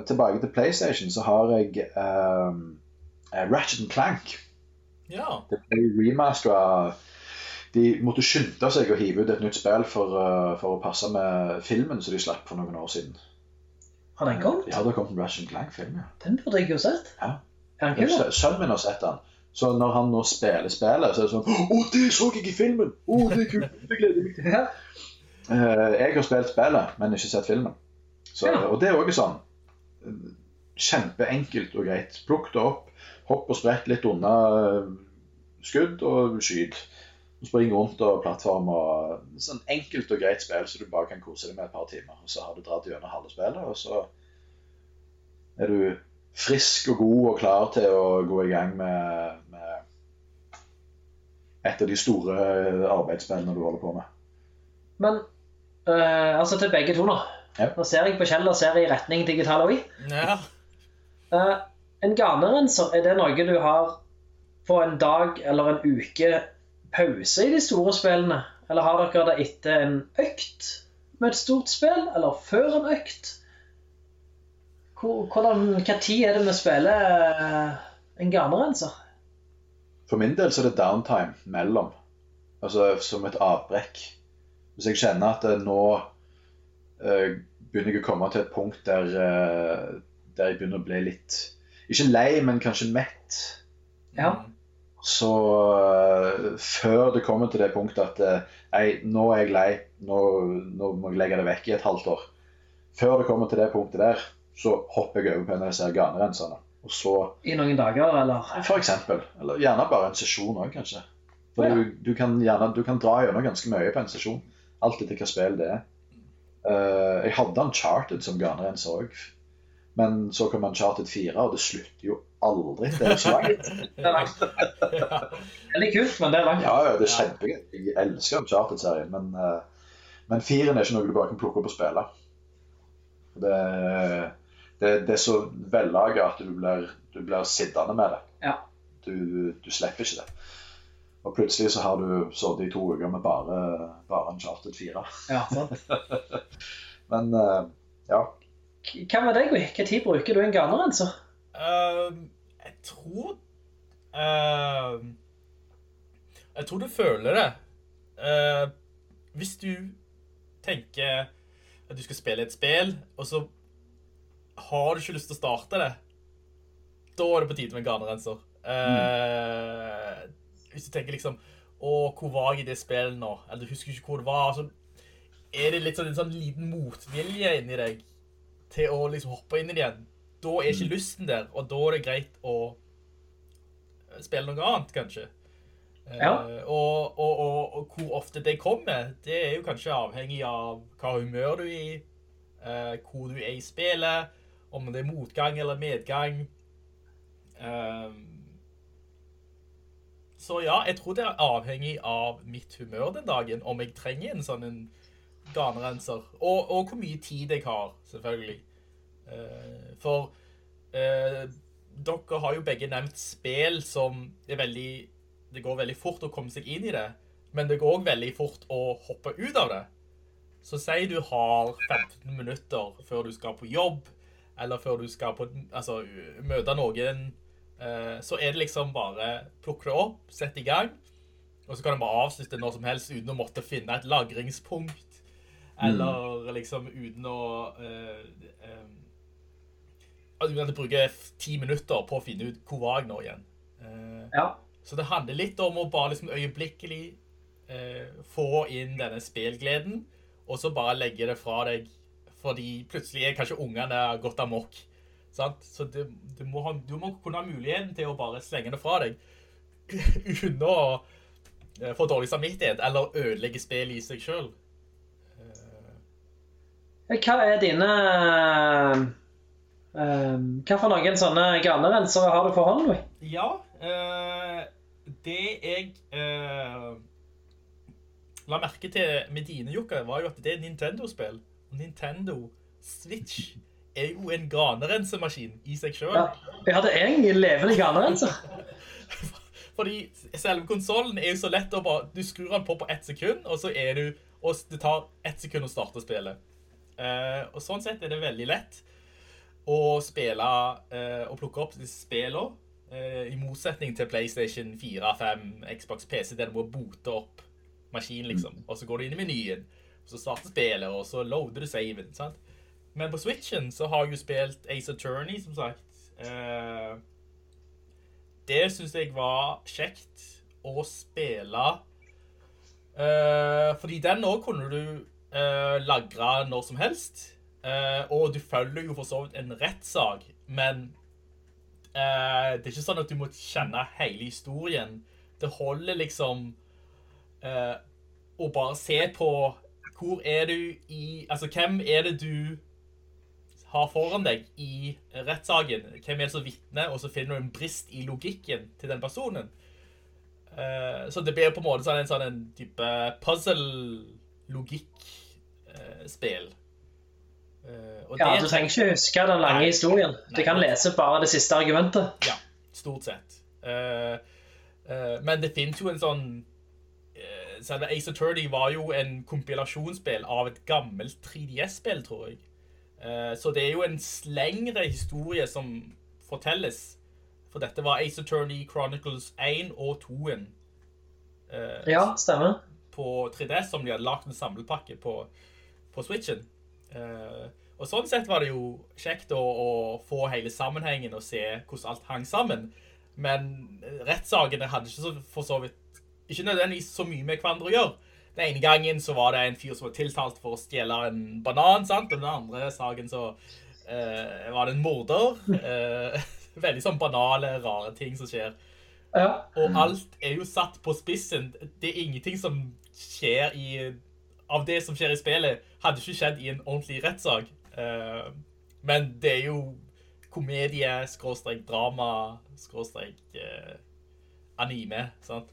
tilbake til PlayStation så har jeg um, Ratchet Clank. Ja. Det ble remastera De måtte skynde seg å hive ut et nytt spill for, for å passe med filmen som de slapp for noen år siden. Har den kommet? Ja, det har kommet en Ratchet Clank-film, ja. Den burde jeg jo sett. Ja. Sønnen min har sett den. Så når han nå spiller spillet, så er det sånn Å, det så jeg i filmen! Å, det er kult! [laughs] Det gleder jeg meg til. Ja. Eh, jeg har spilt spillet, men ikke sett filmen. Så, Ja. Og det er òg sånn kjempeenkelt og greit. Plukk det opp, hopp og sprett litt unna eh, skudd og skyt. Spring rundt og plattform og sånn enkelt og greit spill så du bare kan kose deg med et par timer. Og så har du dratt gjennom halve spillet, og så er du frisk og god og klar til å gå i gang med, med et av de store arbeidsspillene du holder på med. Men uh, altså til begge to nå. Ja. Nå ser jeg på Kjell og ser i retning digital AI. ja. Uh, en garnerenser, er det noe du har på en dag eller en uke pause i de store spillene? Eller har dere det etter en økt med et stort spill, eller før en økt? Hvor- Hvordan, hva tid er det vi spiller eh, en garnerenser? For min del så er det downtime mellom. Altså som et avbrekk. Hvis jeg kjenner at nå eh, begynner jeg å komme til et punkt der, eh, der jeg begynner å bli litt Ikke lei, men kanskje mett. Ja. Så eh, før det kommer til det punktet at eh, Nei, nå er jeg lei. Nå, nå må jeg legge det vekk i et halvt år. Før det kommer til det punktet der, så hopper jeg over på en av disse garnrenserne. Og så I noen dager, eller? for eksempel. Eller gjerne bare en sesjon òg, kanskje. For Ja. du, du, kan gjerne, du kan dra gjennom ganske mye på en sesjon. Alt etter hva spill det er. Uh, jeg hadde Uncharted som garnrenser òg. Men så kom Uncharted 4, og det slutter jo aldri. Det er så [laughs] langt. Det er langt. Veldig kult, men det er langt. Ja, ja, det er kjempegøy. Jeg elsker Uncharted-serien, men, uh, men firen er ikke noe du bare kan plukke opp og spille. Det, det, det er så vellaga at du blir, du blir sittende med det. Ja. Du, du slipper ikke det. Og plutselig så har du sittet i to uker med bare, bare en chartet fire. Ja, sant. [laughs] Men eh, ja. Hva med deg, Gui? Hva tid bruker du en garnrenser? Uh, jeg tror uh, Jeg tror du føler det. Uh, hvis du tenker at du skal spille et spill, og så har du ikke lyst til å starte det, da er det på tide med en garnerenser. Eh, Hvis du tenker liksom Å, hvor var jeg i det spillet nå? Eller du husker ikke hvor det var. Altså, er det litt sånn, en sånn liten motvilje inni deg til å liksom hoppe inn i det igjen. Da er ikke lysten der, og da er det greit å spille noe annet, kanskje. Ja. Uh, og, og, og, og hvor ofte det kommer, det er jo kanskje avhengig av hva humør du er i, uh, hvor du er i spillet, om det er motgang eller medgang. Eh, så ja, jeg tror det er avhengig av mitt humør den dagen, om jeg trenger en sånn en ganerenser. Og, og hvor mye tid jeg har, selvfølgelig. Eh, for eh, dere har jo begge nevnt spill som er veldig Det går veldig fort å komme seg inn i det, men det går òg veldig fort å hoppe ut av det. Så si du har 15 minutter før du skal på jobb, eller før du skal på, altså, møte noen, eh, så er det liksom bare plukke det opp, sette i gang, og så kan du bare avslutte når som helst uten å måtte finne et lagringspunkt. Eller liksom uten å Uh, um, at du bruker ti minutter på å finne ut hvor var jeg nå igjen. Eh, Ja. Så det handler litt om å bare liksom øyeblikkelig eh, få inn denne spilgleden, og så bare legge det fra deg, fordi plutselig er kanskje ungene gått amok. Sant? Så det, du, må ha, du må kunne ha muligheten til å bare slenge det fra deg, [laughs] uten å eh, få dårlig samvittighet, eller ødelegge spillet i seg selv. Hva er dine eh, Hva for noen sånne granerensere har du for hånden, Ja, uh, det jeg uh, la merke til med dine, Jokka, var jo at det er Nintendo-spill. Nintendo Switch er jo en granerensemaskin i seg selv. Ja, ja det er en levende granerenser. [laughs] Fordi selve konsolen er jo så lett å bare Du skrur den på på ett sekund, og så er du Og det tar ett sekund å starte spillet. Uh, og sånn sett er det veldig lett å spille og plukke opp disse spillene. uh, I motsetning til PlayStation 4, 5, Xbox PC, der du må bote opp maskinen, liksom. Og så går du inn i menyen, så starter spillet, og så loader du saven. sant? Men på Switchen så har jeg jo spilt Ace Attorney, som sagt. Eh, det synes jeg var kjekt å spille. Eh, fordi den også kunne du uh, lagre når som helst. Eh, og du følger jo for så vidt en rettssak, men eh, det er ikke sånn at du må kjenne hele historien. Det holder liksom eh, å bare se på hvor er du i Altså, hvem er det du har foran deg i rettssaken? Hvem er det som vitner? Og så finner du en brist i logikken til den personen. Eh, så det blir på en måte sånn en, sånn en type puzzle-logikk-spill. Eh, Ja, Du trenger ikke huske den lange Nei. historien. Du Nei. kan lese bare det siste argumentet. Ja, stort sett. Eh, eh, men det finnes jo en sånn Selve Ace Attorney var jo en kompilasjonsspill av et gammelt 3DS-spill, tror jeg. Eh, så det er jo en lengre historie som fortelles. For dette var Ace Attorney Chronicles 1 og 2-en. eh, Ja, stemmer. på 3DS som de hadde lagt en samlepakke på, på Switchen. Eh, og sånn sett var det jo kjekt å, å få hele sammenhengen og se hvordan alt hang sammen. Men rettssakene hadde ikke så, for så vidt ikke nødvendigvis så mye med hverandre å gjøre. Den ene gangen så var det en fyr som var tiltalt for å stjele en banan, sant? Og den andre saken så uh, var det en morder. Uh, [laughs] veldig sånn banale, rare ting som skjer. Ja. Og alt er jo satt på spissen. Det er ingenting som skjer i Av det som skjer i spillet, hadde ikke skjedd i en ordentlig rettssak. Uh, men det er jo komedie, skråstrek drama, skråstrek anime, sant?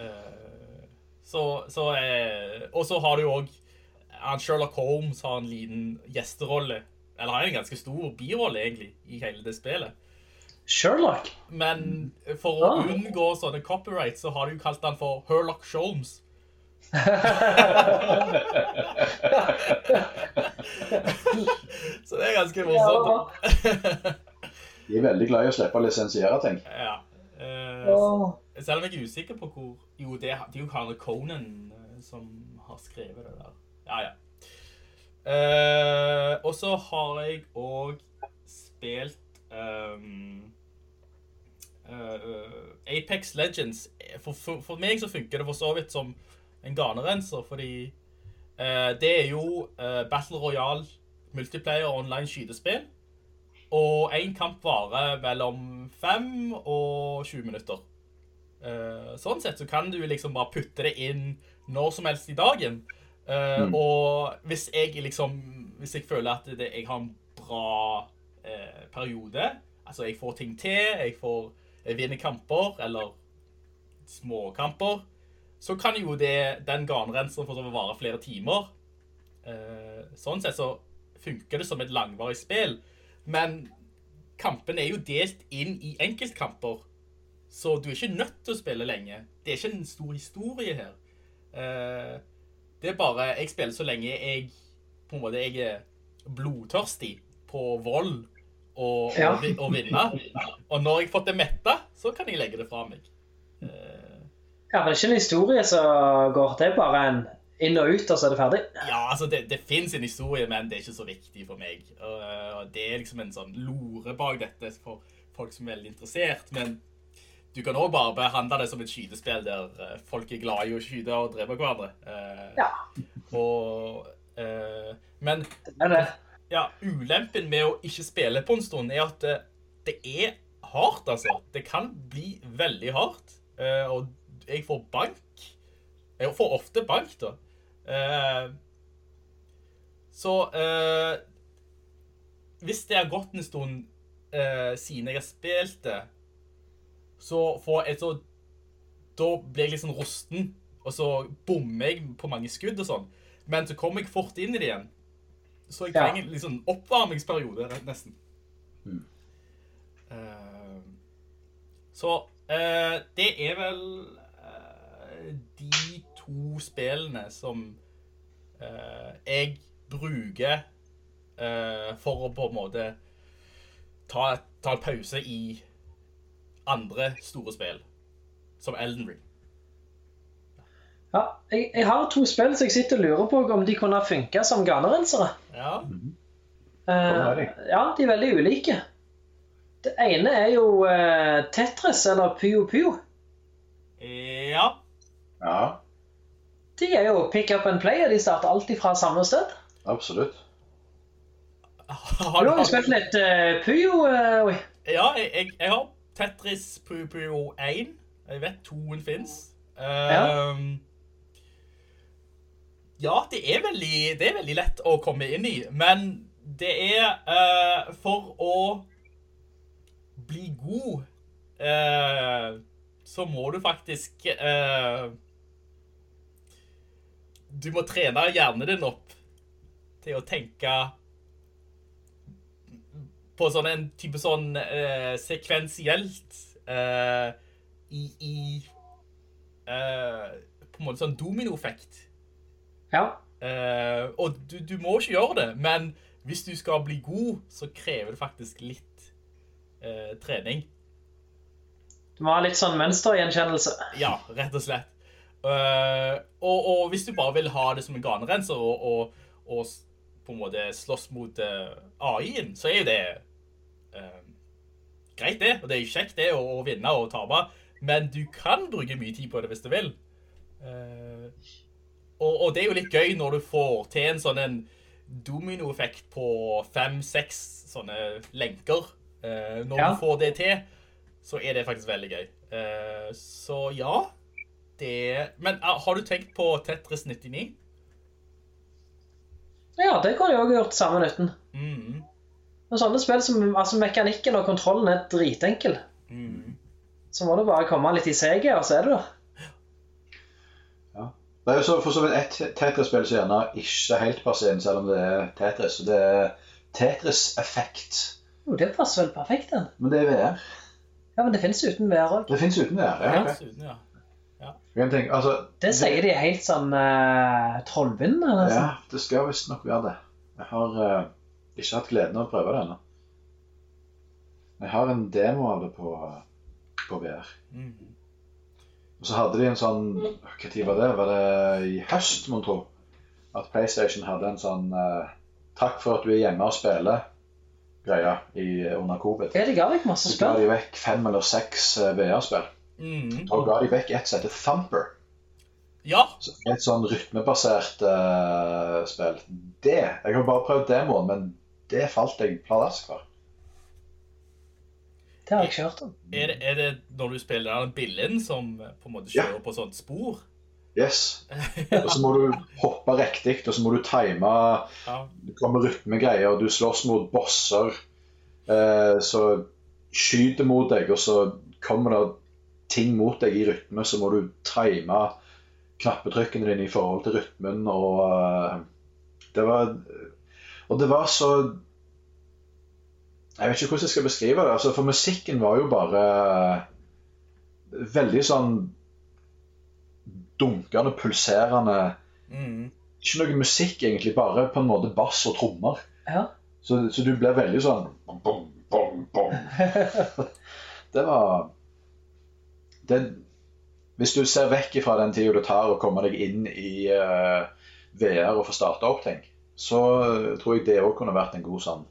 Eh, så så eh, Og så har du jo òg Sherlock Holmes har en liten gjesterolle. Eller har en ganske stor birolle, egentlig, i hele det spillet. Sherlock? Men for å oh. unngå sånne copyright, så har du kalt han for Herlock Sholmes. [laughs] så det er ganske morsomt. De er veldig glad i å slippe å lisensiere ting. Ja. Uh, Åh. Selv om jeg er usikker på hvor Jo, det, er- jo Carl Conan eh, som har skrevet det der. Ja, ja. Uh, og så har jeg også spilt um, uh, Apex Legends. For, for, for meg så funker det for så vidt som en ganerenser, fordi uh, det er jo Battle Royale multiplayer online skydespill. Og en kamp varer mellom 5 og 20 minutter. Eh, sånn sett så kan du liksom bare putte det inn når som helst i dagen. Eh, Mm. Og hvis jeg liksom Hvis jeg føler at det, jeg har en bra eh, periode, altså jeg får ting til, jeg får jeg vinner kamper, eller småkamper, så kan jo det, den ganerenseren for vidt vare flere timer. Eh, sånn sett så funker det som et langvarig spill. Men kampene er jo delt inn i enkeltkamper. Så du er ikke nødt til å spille lenge. Det er ikke en stor historie her. Eh, det er bare Jeg spiller så lenge jeg på en måte jeg er blodtørstig på vold og, Ja. og, og vinne. Og når jeg har fått det metta, så kan jeg legge det fra meg. Eh, Ja, men det er ikke en historie som går. Det er bare en inn og ut, og så er det ferdig. Ja, altså det, det finnes en historie, men det er ikke så viktig for meg. Og, og det er liksom en sånn lore bak dette for, folk som er veldig interessert, men du kan òg bare behandle det som et skytespill der eh, folk er glad i å skyte og drepe hverandre. Eh, Ja. Og eh, Men ja, ulempen med å ikke spille på en stund, er at det, det er hardt, altså. Det kan bli veldig hardt. Eh, og jeg får bank. Jeg får ofte bank, da. Eh, så eh, Hvis det har gått en stund eh, siden jeg har spilt det, så får jeg så Da blir jeg litt sånn rusten, og så bommer jeg på mange skudd og sånn. Men så kommer jeg fort inn i det igjen. Så jeg trenger en sånn oppvarmingsperiode, nesten. Eh, så uh, det er vel uh, de to spillene som eh, jeg bruker for å på en måte ta, ta en pause i andre store spill, som Elden Ring. Ja, jeg, jeg har to spill så jeg sitter og lurer på om de kunne funke som ganerensere. Ja. de? Eh, ja, de er veldig ulike. Det ene er jo uh, Tetris, eller Puyo Puyo. Ja. Ja, De er jo pick up and play, og de starter alltid fra samme sted. absolutt. Har Du har jo spilt litt uh, Puyo, Uh. Ja, jeg, jeg, jeg har Tetris Pupio Puyo 1. Jeg vet toen fins. Ja. ja, det er, veldig, det er veldig lett å komme inn i, men det er uh, for å bli god uh, så må du faktisk eh, Du må trene hjernen din opp til å tenke på sånn en type sånn eh, sekvensielt eh, i, i eh, På en måte sånn dominoeffekt. Ja. Eh, og du, du må ikke gjøre det, men hvis du skal bli god, så krever det faktisk litt eh, trening. Du må ha litt sånn mønstergjenkjennelse. Ja, rett og slett. Eh, og, og hvis du bare vil ha det som en ganerenser og, og, og på en måte slåss mot AI-en, så er jo det eh, greit, det. Og det er jo kjekt, det, å, å vinne og tape. Men du kan bruke mye tid på det hvis du vil. Eh, og, og det er jo litt gøy når du får til en sånn en dominoeffekt på fem-seks sånne lenker. Eh, når Ja. du får det til, så er det faktisk veldig gøy. Eh, så ja, det Men eh, har du tenkt på Tetris 99? Ja, det kunne jeg òg gjort sammen uten. Mm. Men sånne spill som altså mekanikken og kontrollen er dritenkel. Mm. Så må du bare komme litt i seget, og så er du der. Det er jo så, for så vidt et Tetris-spill som gjerne ikke helt passer inn, selv om det er Tetris. og Det er Tetris-effekt. Jo, det passer vel perfekt, den. Men det er VR. Ja, men det fins uten VR òg. Det fins uten VR. Ja, Okay. Dessuten, ja. Tenke, altså, Det sier de er helt sånn uh, trollbindende. Ja, det skal visstnok være det. Jeg har eh, ikke hatt gleden av å prøve det ennå. Jeg har en demo av det på, på VR. Mhm. Og så hadde de en sånn Hva tid var det? Var det i høst, mon tro? At PlayStation hadde en sånn eh, Takk for at du er hjemme og spiller greia i, under covid. Ja, de ga vekk masse Så ga de vekk fem eller seks eh, VR-spill. Mm. Da ga de vekk et som heter Thumper. Ja. Så Et sånn rytmebasert uh, spill. Det Jeg har bare prøvd demoen, men det falt jeg pladask for. Det har jeg ikke hørt om. Er det, er det når du spiller den billen som eh, på en måte Ja. kjører på sånt spor? Yes. Og så må du hoppe riktig, og så må du time Det kommer rytmegreier, og du slåss mot bosser eh, som skyter mot deg, og så kommer det ting mot deg i rytme, så må du time knappetrykkene dine i forhold til rytmen, og eh, det var Og det var så Jeg vet ikke hvordan jeg skal beskrive det, altså, for musikken var jo bare veldig sånn dunkende, pulserende mm. ikke noe musikk, egentlig, bare på en måte bass og trommer. Ja. Så, så du blir veldig sånn bom, bom, bom. [laughs] Det var det, Hvis du ser vekk fra den tida det tar å komme deg inn i uh, VR og få starta opp ting, så tror jeg det òg kunne vært en god sånn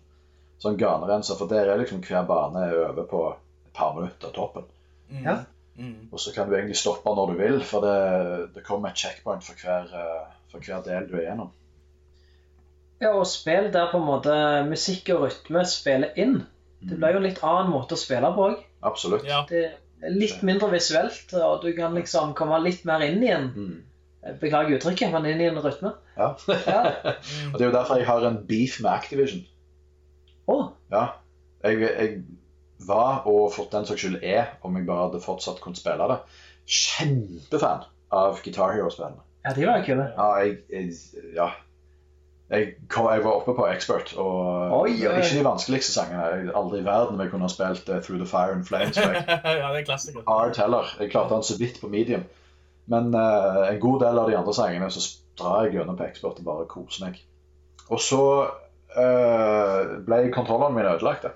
sånn ganerenser, for der er liksom hver bane er over på et par minutter toppen. Mm. Ja. Mm. Og så kan du egentlig stoppe når du vil, for det, det kommer et checkpoint for hver, eh, for hver del du er gjennom. Ja, og spill der på en måte musikk og rytme spiller inn. Det blir jo en litt annen måte å spille på òg. Absolutt. Ja. Det er litt mindre visuelt, og du kan liksom komme litt mer inn igjen. Mm. Beklager uttrykket, men inn i en rytme. Ja. Ja. [laughs] og det er jo derfor jeg har en beef med Activision. Oh. Ja. Jeg, jeg var, og for den saks skyld er, om jeg bare hadde fortsatt kunnet spille det, kjempefan av Guitar Hero-spillene. ja, de var kule. Ja, jeg, jeg, ja. Jeg, kom, jeg var oppe på expert, og Oi, ikke de vanskeligste sangene. Aldri i verden jeg kunne ha spilt uh, Through the Fire and Flames. [laughs] ja, det er klassiker. hard heller. Jeg klarte den så vidt på medium. Men eh, en god del av de andre sangene så drar jeg gjennom på expert og bare koser meg. Og så eh, ble kontrollene mine ødelagt.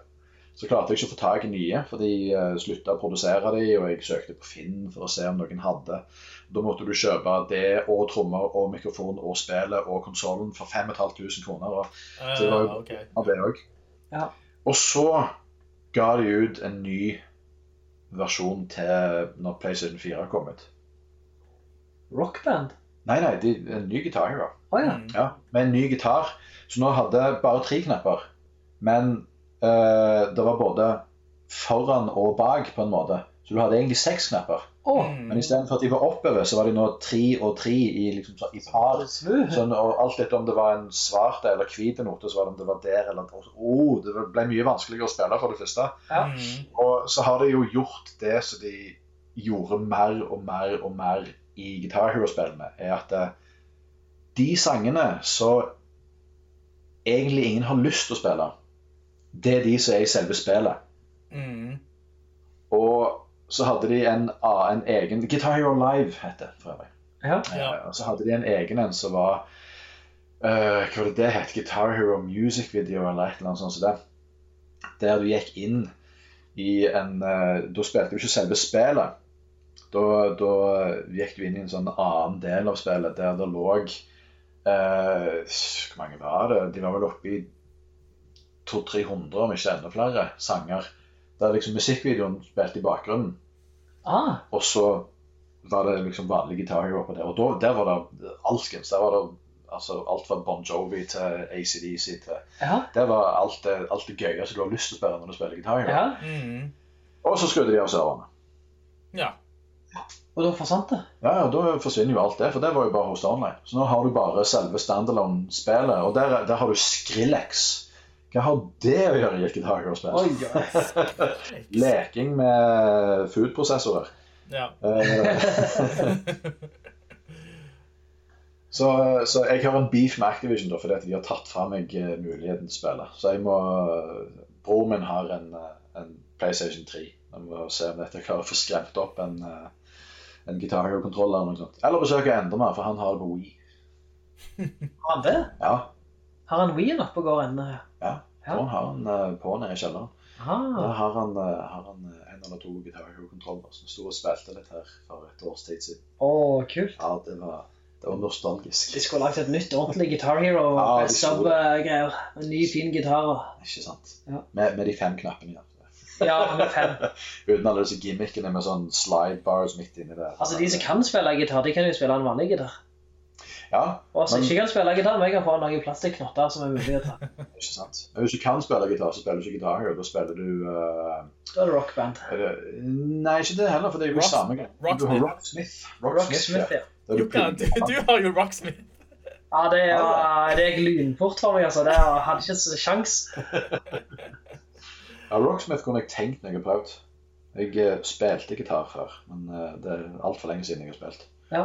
Så klarte jeg ikke å få tak i nye, for de uh, slutta å produsere de, og jeg søkte på Finn for å se om noen hadde. Da måtte du kjøpe det og trommer og mikrofon og spillet og konsollen for 5500 kroner. Og Eh, Så det var jo- ok. av det også. Ja. Og så ga de ut en ny versjon til når PlayStation 4 kom ut. Rockband. Nei, nei, de, en ny gitar. Hero. Å ja. Mm. Ja, med en ny gitar. Så nå hadde bare tre knapper. Men uh, det var både foran og bak, på en måte. Så du hadde egentlig seks knapper. Oh. Men istedenfor at de var oppover, så var de nå tre og tre i, liksom, så- i par. Sånn, og alt etter om det var en svart eller hvit note, så var det om det var der eller oh, Det ble mye vanskeligere å spille for det første. Ja. Mm. Og så har de jo gjort det så de gjorde mer og mer og mer i Guitar Hero-spillene, er at eh, de sangene så egentlig ingen har lyst til å spille, det er de som er i selve spillet. Mm. Og så hadde de en, en egen Guitar Hero Live heter det for øvrig. Ja. Ja. Eh, Og så hadde de en egen en som var Uh, Hva var det det het? Guitar Hero Music Video eller et eller annet sånt Så det. Der du gikk inn i en uh, Da spilte du ikke selve spillet. Da, da gikk du inn i en sånn annen del av spillet der det lå eh, Hvor mange var det? De var vel oppe i 200-300, om ikke enda flere, sanger. Der liksom musikkvideoen spilte i bakgrunnen. Ah, Og så var det liksom vanlig Guitar Hero på det. Og da, der var det alskens. Der var det altså, alt fra Bon Jovi til ACDC til ja. Det var alt det, alt det gøye som du har lyst til å spille når du spiller gitar. Ja. Mm. Og så skrudde de av serverne. Ja. Og da forsvant det. Ja, ja, Da forsvinner jo alt det, for det var jo bare hos online. Så nå har du bare selve standalone-spillet, og der, der har du Skrillex. Hva har det å gjøre i hvilket Hero-spill? Oi, oi. [laughs] Leking med food-prosessorer. ja. Eh, [laughs] Så, så jeg har en beef med Activision da, fordi at de har tatt fra meg eh, muligheten til å spille. Så jeg må Broren min har en, eh, en PlayStation 3. Jeg må se om dette klarer å få skremt opp en, en Guitar Hero-kontroller eller noe sånt. Eller besøke Endermar, for han har det på Wii. [laughs] Har han det? Ja, Har han Wien oppe og går ennå? ja. Ja. Han har han eh, på nede i kjelleren. Da har han, eh, har han eh, en eller to Guitar Hero-kontroller som sto og spilte litt her for et års tid siden. Å, kult. Ja, det var, det var nostalgisk. De skulle lagt et nytt ordentlig Guitar Hero Ja, de skulle of-greier. En ny, fin gitar. Ikke sant? Ja. Med, med de fem knappene. Ja. Ja, med fem. [laughs] Uten alle disse gimmickene med sånn slide bars midt inni der. Altså, de som kan spille gitar, de kan jo spille en vanlig gitar. Ja, Og som men, ikke kan spille gitar, men jeg kan få noen plastikknotter som er mulig å ta. [laughs] ikke sant. Men hvis du kan spille gitar, så spiller du ikke gitar. Da spiller du Uh... Da er det rockband. Nei, ikke det heller, for det er jo Rock- samme greie. Du har Rocksmith. Rocksmith. Rocksmith, ja. Du du, du har jo Rocksmith. Ja, det, er- det er glynport for meg, altså. Det hadde ikke sjans. [laughs] Ja, Rocksmith kunne jeg tenkt når jeg har prøvd. Jeg eh, spilte gitar før, men eh, det er altfor lenge siden jeg har spilt. Ja.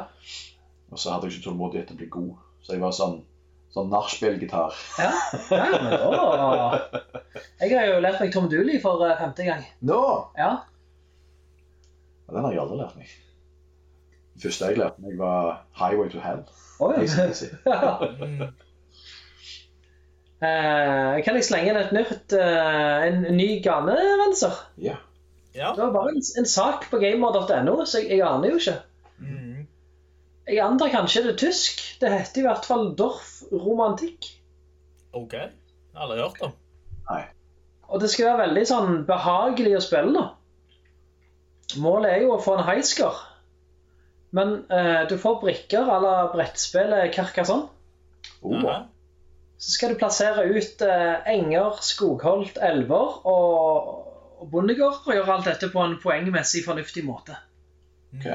Og så hadde jeg ikke tålmodighet til å bli god. Så jeg var sånn, sånn nachspiel-gitar. Ja, ja men da Jeg har jo lært meg Tom Dooley for eh, femte gang. Nå! Ja. Ja, Den har jeg aldri lært meg. Det første jeg lærte meg, var Highway to Hell. Oh, [laughs] Ja. Eh, kan jeg slenge inn et nytt, eh, en ny ganerenser? Ja. Ja. Det var bare en, en sak på gamer.no, så jeg, jeg aner jo ikke. Mm. Jeg antar kanskje det er tysk. Det heter i hvert fall Dorf Romantikk. OK. Jeg har aldri hørt om. Og det skal være veldig sånn behagelig å spille, da. Målet er jo å få en highscore. Men eh, du får brikker à la brettspillet Carcassonne. Oh, Aha. Så skal du plassere ut eh, enger, skogholt, elver og, og bondegård, og gjøre alt dette på en poengmessig fornuftig måte. ok.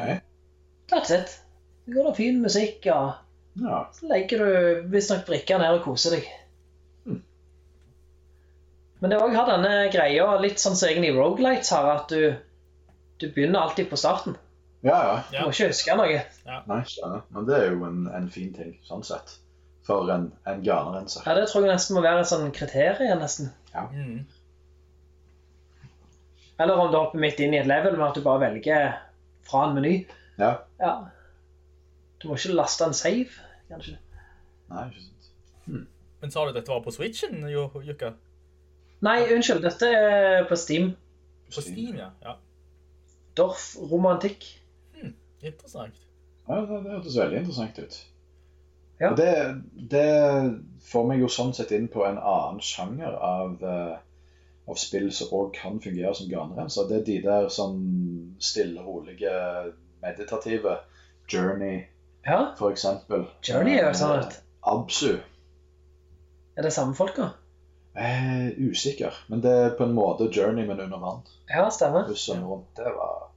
That's it. Det går da fin musikk, og Ja. så legger du visstnok brikker ned og koser deg. Men det òg har denne greia litt sånn som egentlig Rogalights har, at du, du begynner alltid på starten. ja, ja. Du må ikke huske noe. Nei, skjønner. Men det er jo en, en fin ting, sånn sett. For en, en garnrenser. Ja, Det tror jeg nesten må være et sånn kriterium, nesten. Mm. Eller om du hopper midt inn i et level med at du bare velger fra en meny. Ja. Ja. Du må ikke laste en save, kanskje. Nei, ikke sant. Men sa du dette var på Switchen, Jukka? Nei, unnskyld. Dette er på Steam. På Steam, ja. ja. Dorf romantikk. Hmm, Interessant. Ja, det, det hørtes veldig interessant ut. Ja. Og det, det får meg jo sånn sett inn på en annen sjanger av, eh, av spill som òg kan fungere som ganerenser. Det er de der sånn stille, rolige, meditative. Journey, Ja, for eksempel. Journey er jo sånn Eh, ut. Absu. Er det samme folka? Er usikker, men det er på en måte Journey, men under vann. Ja, stemmer. Det var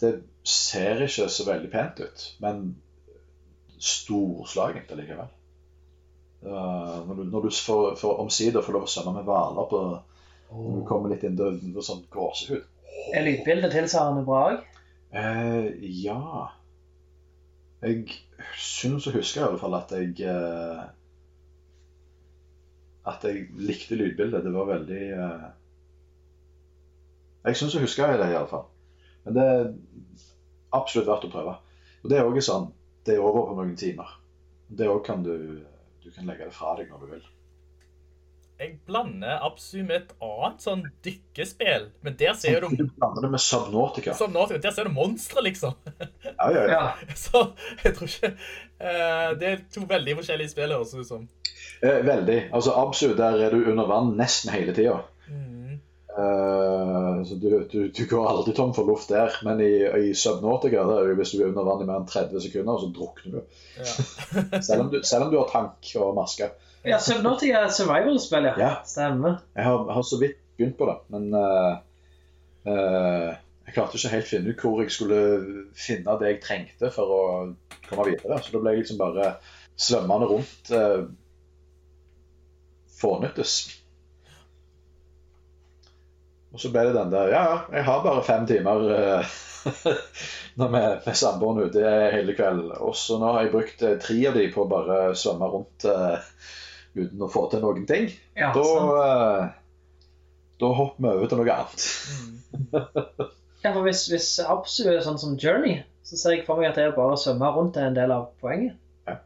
Det ser ikke så veldig pent ut, men storslagent allikevel. Uh, var- Når du, når du får, for omsider får lov å svømme med hvaler på Når du kommer litt inn til sånn gåsehud. Er lydbildet tilsvarende bra òg? Uh, ja Jeg syns å huske i alle fall at jeg uh, At jeg likte lydbildet. Det var veldig eh, Jeg syns å huske det, i alle fall. Men det er absolutt verdt å prøve. Og det er også sånn Det er over på noen timer. Det òg kan du Du kan legge det fra deg når du vil. Jeg blander Absu med et annet sånn dykkespill, men der ser du Du blander det med Subnautica. Subnautica, der ser du monstre, liksom. Ja, ja, ja. [laughs] Så jeg tror ikke uh, Det er to veldig forskjellige spill, høres det ut som. Eh, veldig. Altså Absu, der er du under vann nesten hele tida. Mm. Eh, så du, du, du går aldri tom for luft der. Men i, i Subnautica, hvis du er under vann i mer enn 30 sekunder, så drukner du. Ja. [laughs] Selv om du, selv om du har tank og maske. Ja, Subnautica er survival-spill, ja. Ja. Stemmer. Jeg har, har så vidt begynt på det, men uh, uh, jeg klarte ikke helt finne ut hvor jeg skulle finne det jeg trengte for å komme videre. Så da ble jeg liksom bare svømmende rundt uh, fånyttes. Og så ble det den der Ja, ja, jeg har bare fem timer eh, [laughs] når vi med samboeren ute hele kveld. Og så nå har jeg brukt eh, tre av de på å bare svømme rundt eh, uten å få til noen ting. Ja, Da, da hopper vi over til noe annet. Ja, for hvis, hvis Absu er sånn som Journey, så ser jeg for meg at det er bare å svømme rundt er en del av poenget. Ja.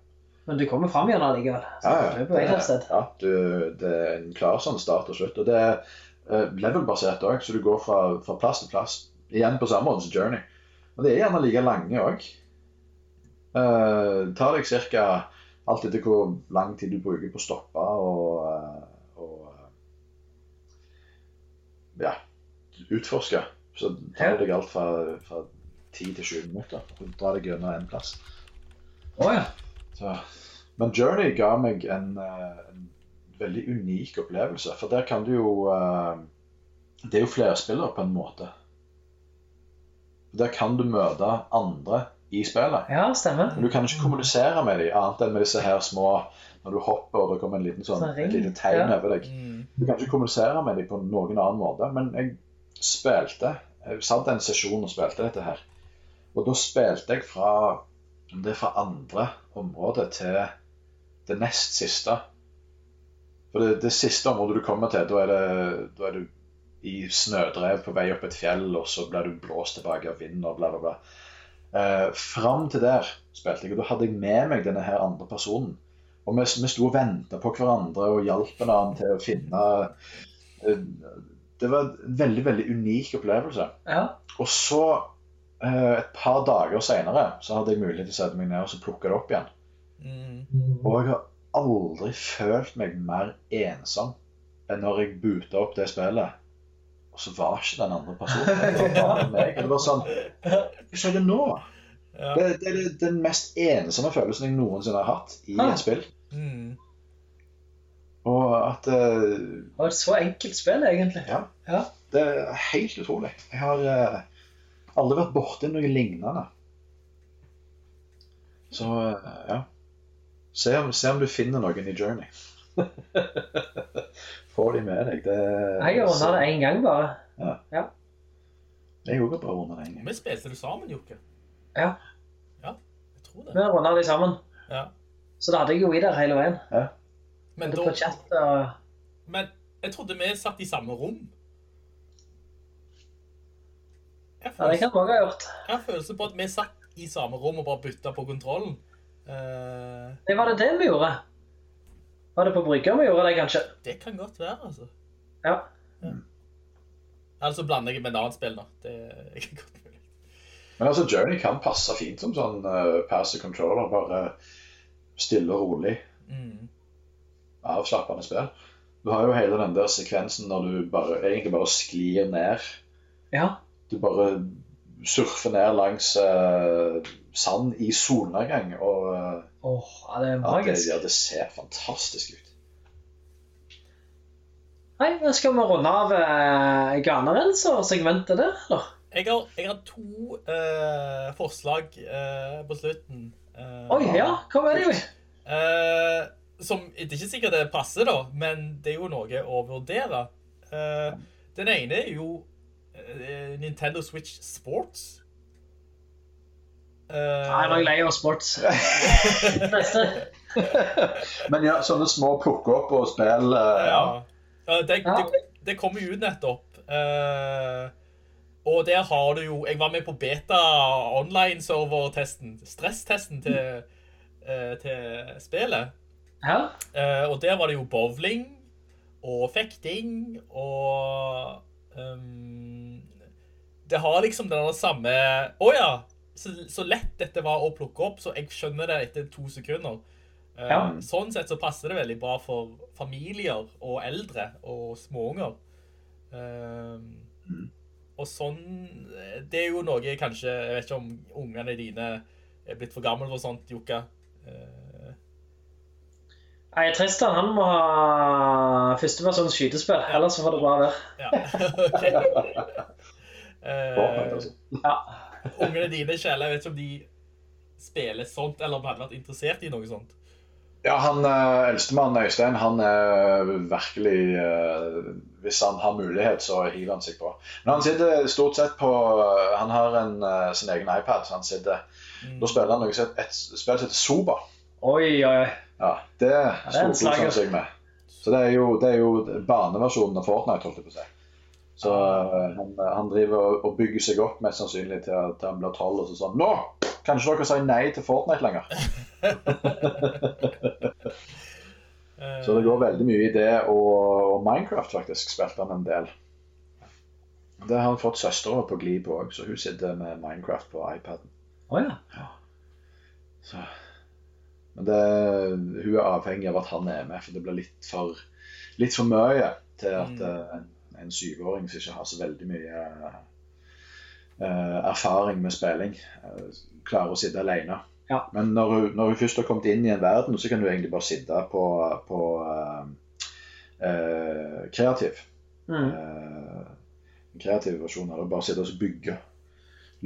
Men du kommer fram igjen allikevel. Så Ja, ja. det, er ja du, det er en klar sånn start og slutt. Og det er level-basert òg, så du går fra, fra plass til plass. Igjen på samme måte som Journey. Og det er gjerne like lange òg. Uh, tar deg ca. alt etter hvor lang tid du bruker på å stoppe og, eh, og eh, ja, utforske. Så tar det deg alt fra, fra 10 til 20 minutter. Du drar deg gjennom én plass. Oh, ja. Så, men Journey ga meg en, eh, en veldig unik opplevelse. For der kan du jo eh, Det er jo flerspillere på en måte. Der kan du møte andre i spillet. Ja, stemmer. Men du kan ikke kommunisere med dem annet enn med disse her små Når du hopper og det kommer en liten sånn, Sånn lite tegn ja. over deg. Du kan ikke kommunisere med dem på noen annen måte. Men jeg spilte Jeg satt en sesjon og spilte dette her. Og da spilte jeg fra om det er fra andre området til det nest siste. For det, det siste området du kommer til, da er, det, da er du i snødrev på vei opp et fjell, og så blir du blåst tilbake av vind og bla, bla, bla. Eh, Fram til der spilte jeg, og da hadde jeg med meg denne her andre personen. Og vi, vi sto og venta på hverandre og hjalp en annen til å finne eh, Det var en veldig, veldig unik opplevelse. Ja. Og så, eh, et par dager seinere, så hadde jeg mulighet til å sette meg ned og så plukke det opp igjen. Mm. Og jeg har aldri følt meg mer ensom enn når jeg boota opp det spillet, og så var ikke den andre personen Det var bare meg. Det var sånn Hva skjedde nå? Ja. Det, det er den mest ensomme følelsen jeg noensinne har hatt i Ah. et spill. Mm. Og at eh, Det var et så enkelt spill, egentlig. Ja. Ja. Det er helt utrolig. Jeg har uh, aldri vært borti noe lignende. Så uh, ja. Se om, se om du finner noen i Journey. [laughs] Få de med deg. Det, Jeg har runda det én gang, bare. Ja Jeg òg har bare runda det en gang. Vi spilte det sammen, Jokke. Ja. Ja, jeg tror Vi det. har runda det sammen. Ja. Så da hadde jeg jo i der hele veien. Men, på da, chat og men jeg trodde vi satt i samme rom. Jeg Ja, det kan mange ha gjort. Jeg har følelsen på at vi satt i samme rom og bare bytta på kontrollen. Eh, Det var det det vi gjorde? Var det på brygga vi gjorde det, kanskje? det kan godt være, altså. Ja. Altså blander jeg med et annet spill, da. Det er ikke godt mulig. Men altså, Journey kan passe fint som sånn uh, passive controller. Bare stille og rolig. Mm. Avslappende spill. Du har jo hele den der sekvensen når du bare, egentlig bare sklir ned. Ja. Du bare surfer ned langs eh, sand i solnedgang. Og oh, Åh, ja, det er ja, det, ja, det ser fantastisk ut. Nei, nå skal vi runde av eh, Ganerenser-segmentet der, da. Jeg har, jeg har to eh, forslag eh, på slutten. Eh, Oi, ja, hva er det eh, som Det er ikke sikkert det passer, da, men det er jo noe å vurdere. Eh, den ene er jo eh, Nintendo Switch Sports. Eh, Nei, nå er jeg lei av sports. Neste. [laughs] Men ja, sånne små plukke opp og spill uh... Ja. Ja, det, det, det kommer jo ut nettopp. Uh, og der har du jo Jeg var med på beta online-server-testen. Stresstesten til, uh, til spillet. Ja. Eh, og der var det jo bowling og fekting og um, Det har liksom den samme Å ja! Så, så lett dette var å plukke opp, så jeg skjønner det etter to sekunder. Eh, Ja. Sånn sett så passer det veldig bra for familier og eldre og småunger. Mm. og sånn Det er jo noe kanskje Jeg vet ikke om ungene dine er blitt for gamle for sånt, Jukka. Eh, Nei, Tristan han må ha førstepersons skytespill, ellers så får det bra være. Ja, [laughs] ok. [laughs] Fortnite, altså. Ja. Ungene dine, Kjell, jeg vet ikke om de spiller sånt, eller om de hadde vært interessert i noe sånt. Ja, han uh, eldstemann Øystein, han er virkelig eh, Hvis han har mulighet, så hiver han seg på. Men han sitter stort sett på Han har en, eh, sin egen iPad, så han sitter Da spiller han noe som heter- et spill som heter Soba. Oi, oi, oi. Ja, det det er en storkoser slager. han seg med. Så det er jo, det er jo baneversjonen av Fortnite, holdt jeg på å si. Så eh, han, han driver og, og bygger seg opp mest sannsynlig til at han blir tolv, og så sånn Nå! Kan ikke dere si nei til Fortnite lenger? Eh, [laughs] Så det går veldig mye i det, og, og Minecraft faktisk spilte han en del. Det har han fått søstera på glid på òg, så hun sitter med Minecraft på iPaden. Å ja. Så. Men det, hun er avhengig av at han er med, for det blir litt for, litt for mye til at Mm. En, syvåring som ikke har så veldig mye eh, erfaring med spilling, eh, klarer å sitte alene. Ja. Men når hun, når hun først har kommet inn i en verden, så kan du egentlig bare sitte på, på uh, kreativ. Mm. Uh, kreativ versjon av det. Bare sitte og bygge.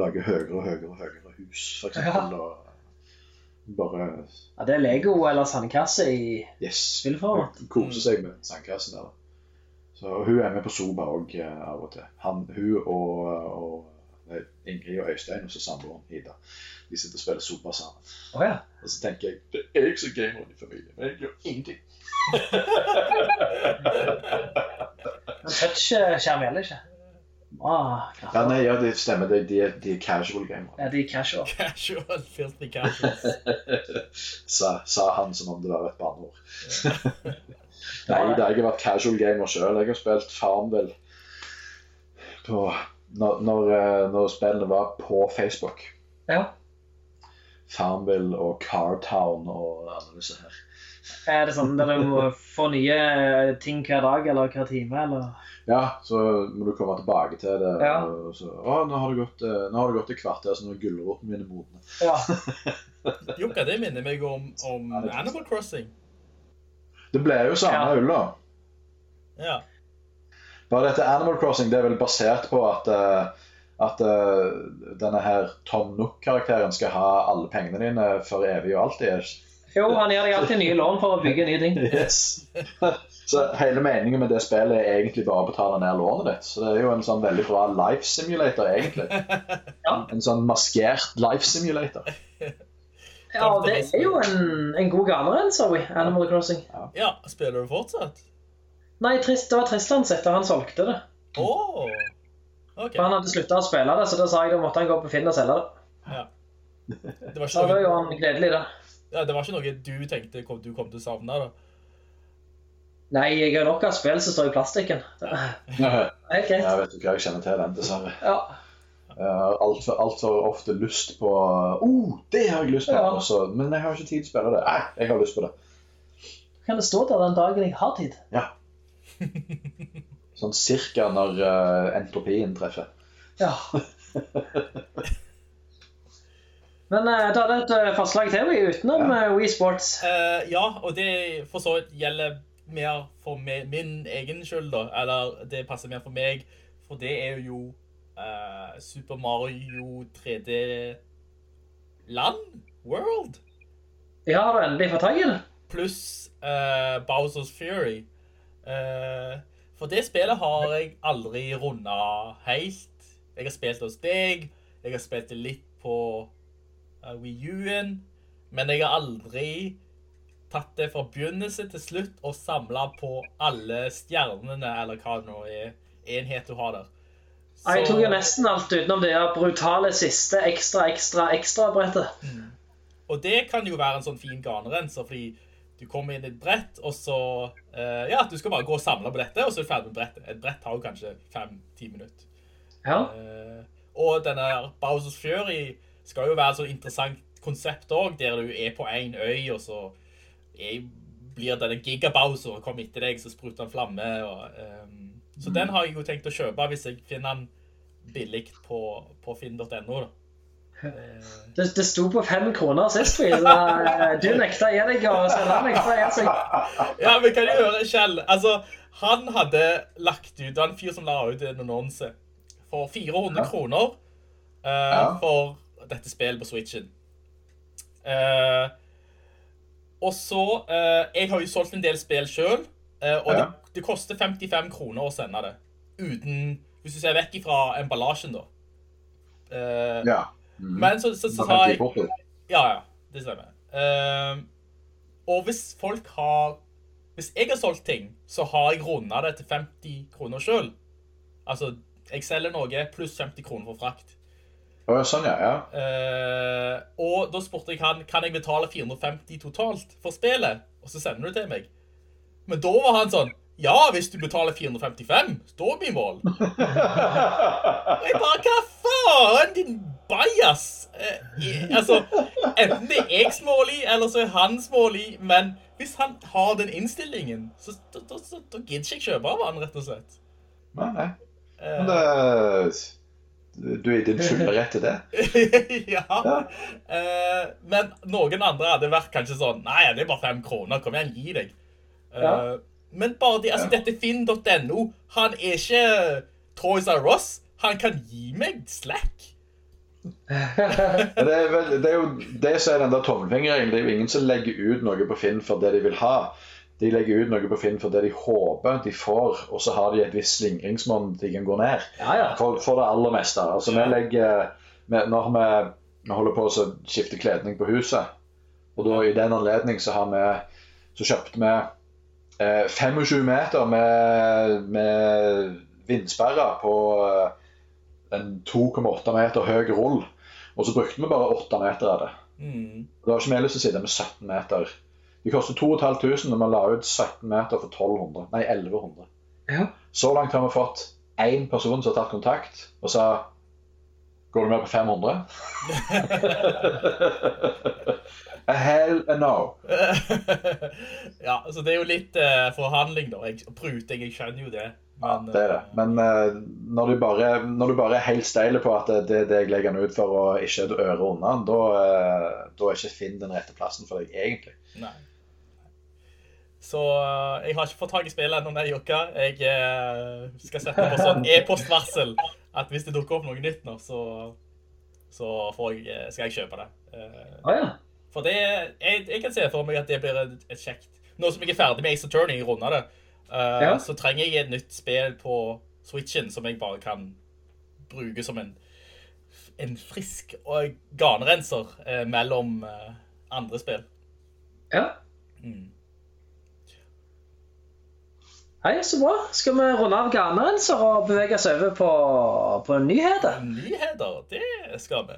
Lage høyere og høyere og høyere hus, eksempel. Og bare ja. Det er Lego eller sandkasse i yes, spillform. kose seg med sandkassen der. Så hun er med på Soba òg av og til. Han, hun og, og Ingrid og Øystein og så samboeren Ida. De sitter og spiller Soba sammen. Oh, ja. Og så tenker jeg det er jeg som gamer i familien, men jeg gjør ingenting. [laughs] Men touchskjerm gjelder ikke. Ah. Ja, nei, ja, det stemmer. De, de, de er casual gamere. Ja, de er casual. Casual, filthy casuals. [laughs] sa, sa han som om det var et banneord. [laughs] Nei, det har ikke vært casual gamer sjøl. Jeg har spilt Farmville på når, når, eh, når spillene var på Facebook. Ja. Farmville og Cartown og alle disse her. Er det sånn at du får få nye eh, ting hver dag eller hver time, eller? Ja, så må du komme tilbake til det. Ja. Og så, å, nå har det gått, eh, nå har det gått et kvarter, så nå er gulrotene mine modne. Ja. [laughs] Jokka, det minner meg om, om Animal Crossing. Det ble jo samme Ja. ull. Ja. Bare dette Animal Crossing det er vel basert på at, eh, at eh, denne her Tom Nook-karakteren skal ha alle pengene dine for evig og alltid. Jo, han gir deg alltid nye lån for å bygge nye ting. Yes. [laughs] Så hele meningen med det spillet er egentlig bare å betale ned lånet ditt. Så det er jo en sånn veldig bra life simulator, egentlig. [laughs] Ja. En sånn maskert life simulator. [laughs] Ja, det er jo en, en god enn, vi, Animal Crossing. ja, spiller du fortsatt? Nei, trist, det var Tristan sitt, og han solgte det. Åh! OK. For han hadde slutta å spille det, så da sa jeg da måtte han gå på Finn og selge det. Ja. Det var Så ikke da noe, gjorde han gledelig da. ja, det var ikke noe du tenkte kom, du kom til å savne? da? Nei, jeg har nok av spill som står i plastikken. [laughs] Det er greit. Jeg vet ikke hva jeg kjenner til den, dessverre. Ja. Jeg har altfor alt for ofte lyst på oh, det har jeg lyst på! Ja. Også, men jeg har ikke tid til å spille det. Nei, jeg har lyst på det. Kan det stå der den dagen jeg har tid? [laughs] Sånn cirka når uh, entropien treffer. Ja. Men uh, er det et eh, forslag til meg utenom Ja. Uh, Wii Sports. Eh, ja, og det for så vidt gjelder mer for meg, min egen skyld, da. Eller det passer mer for meg, for det er jo eh, Super Mario 3D Land? World? Ja, har du endelig fått tak i det? Pluss uh, Bowsers Fury. Uh, for det spillet har jeg aldri runda helt. Jeg har spilt hos deg, jeg har spilt det litt på uh, Wii U-en, men jeg har aldri tatt det fra begynnelse til slutt og samla på alle stjernene, eller hva det nå er, enhet du har der. Ja, Jeg tok jo nesten alt utenom det brutale siste ekstra, ekstra, ekstra-brettet. Og det kan jo være en sånn fin garnrenser, fordi du kommer inn i et brett, og så eh, Ja, du skal bare gå og samle på dette, og så er du ferdig med brettet. Et brett tar jo kanskje fem-ti minutter. Ja. Eh, og denne Bowsers Fury skal jo være et så interessant konsept òg, der du er på én øy, og så er, blir denne Giga-Bowser og kommer etter deg, så spruter han flamme. Og, ehm, så den har jeg jo tenkt å kjøpe hvis jeg finner den billig på, på finn.no. [laughs] Det, det sto på fem kroner sist, så, eh, Du nekta å gi deg, og Stellan nekta å gi seg. Ja, men kan du høre, Kjell? Altså, han hadde lagt ut, det var en fyr som la ut en annonse for 400 Ja. kroner uh, Ja. for dette spillet på Switchen. Uh, og så uh, Jeg har jo solgt en del spill sjøl, og Ja. det, det koster 55 kroner å sende det. Uten Hvis du ser vekk fra emballasjen, da. Uh, Ja. Mm. Men så, så, så så sa jeg ja, ja, det stemmer. Uh, og hvis folk har Hvis jeg har solgt ting, så har jeg runda det til 50 kroner sjøl. Altså, jeg selger noe pluss 50 kroner for frakt. Å, ja, sånn, ja. ja. Uh, og da spurte jeg han kan jeg betale 450 totalt for spillet, og så sender du det til meg. Men da var han sånn Ja, hvis du betaler 455, da blir mål. Og jeg bare Hva faen, din bajas? Eh, altså, enten det er jeg smålig, eller så er han smålig, men hvis han har den innstillingen, så da, da, da, da gidder ikke jeg kjøpe av han, rett og slett. Nei, nei. Eh, Men det Du er i din fulle rett til det. [laughs] ja. Eh, men noen andre hadde vært kanskje sånn Nei, det er bare fem kroner. Kom igjen, gi deg. Eh, Ja. Men bare de, altså, dette finn.no Han er ikke Toys R Us. Han kan gi meg slack. Det er, vel, det er jo det som er den der tommelfingeren. Det er jo ingen som legger ut noe på Finn for det de vil ha. De legger ut noe på Finn for det de håper de får, og så har de et visst slingringsmonn de kan gå ned. Ja, ja. For, for det aller meste. Altså, vi legger vi, Når vi, vi holder på å skifte kledning på huset, og da i den anledning så har vi Så kjøpte vi eh, 25 meter med, med vindsperrer på eh, en 2,8 meter høy rull. Og så brukte vi bare 8 meter av det. Mm. Da har ikke vi lyst til å sitte med 17 meter. De koster 2500 når vi la ut 17 meter for 1200. Nei, 1100. Ja. Så langt har vi fått én person som har tatt kontakt og sa Går du med på 500? [laughs] [laughs] A hell a no. [laughs] ja, så det er jo litt uh, forhandling, da. Jeg, pruting, jeg skjønner jo det. Ja, det er det. eh, Men uh, når, du bare, når du bare er helt steil på at det er det jeg legger den ut for å ikke et øre unna, da, uh, da er ikke Finn den rette plassen for deg, egentlig. Nei. Så jeg har ikke fått tak i spillet ennå, jeg, Jokka. Jeg eh, skal sette på sånn [laughs] e-postvarsel at hvis det dukker opp noe nytt nå, så, så får jeg, skal jeg kjøpe det. Eh, ah, ja. For det, jeg, jeg kan se for meg at det blir et, et kjekt Nå som jeg er ferdig med Ace Attorney, runder det, uh, Ja. så trenger jeg et nytt spill på Switchen som jeg bare kan bruke som en, en frisk og ganerenser uh, mellom uh, andre spill. ja. Mm. Hei, så bra. Skal vi runde av garnrenser og bevege oss over på, på nyheter? Nyheter, det skal vi.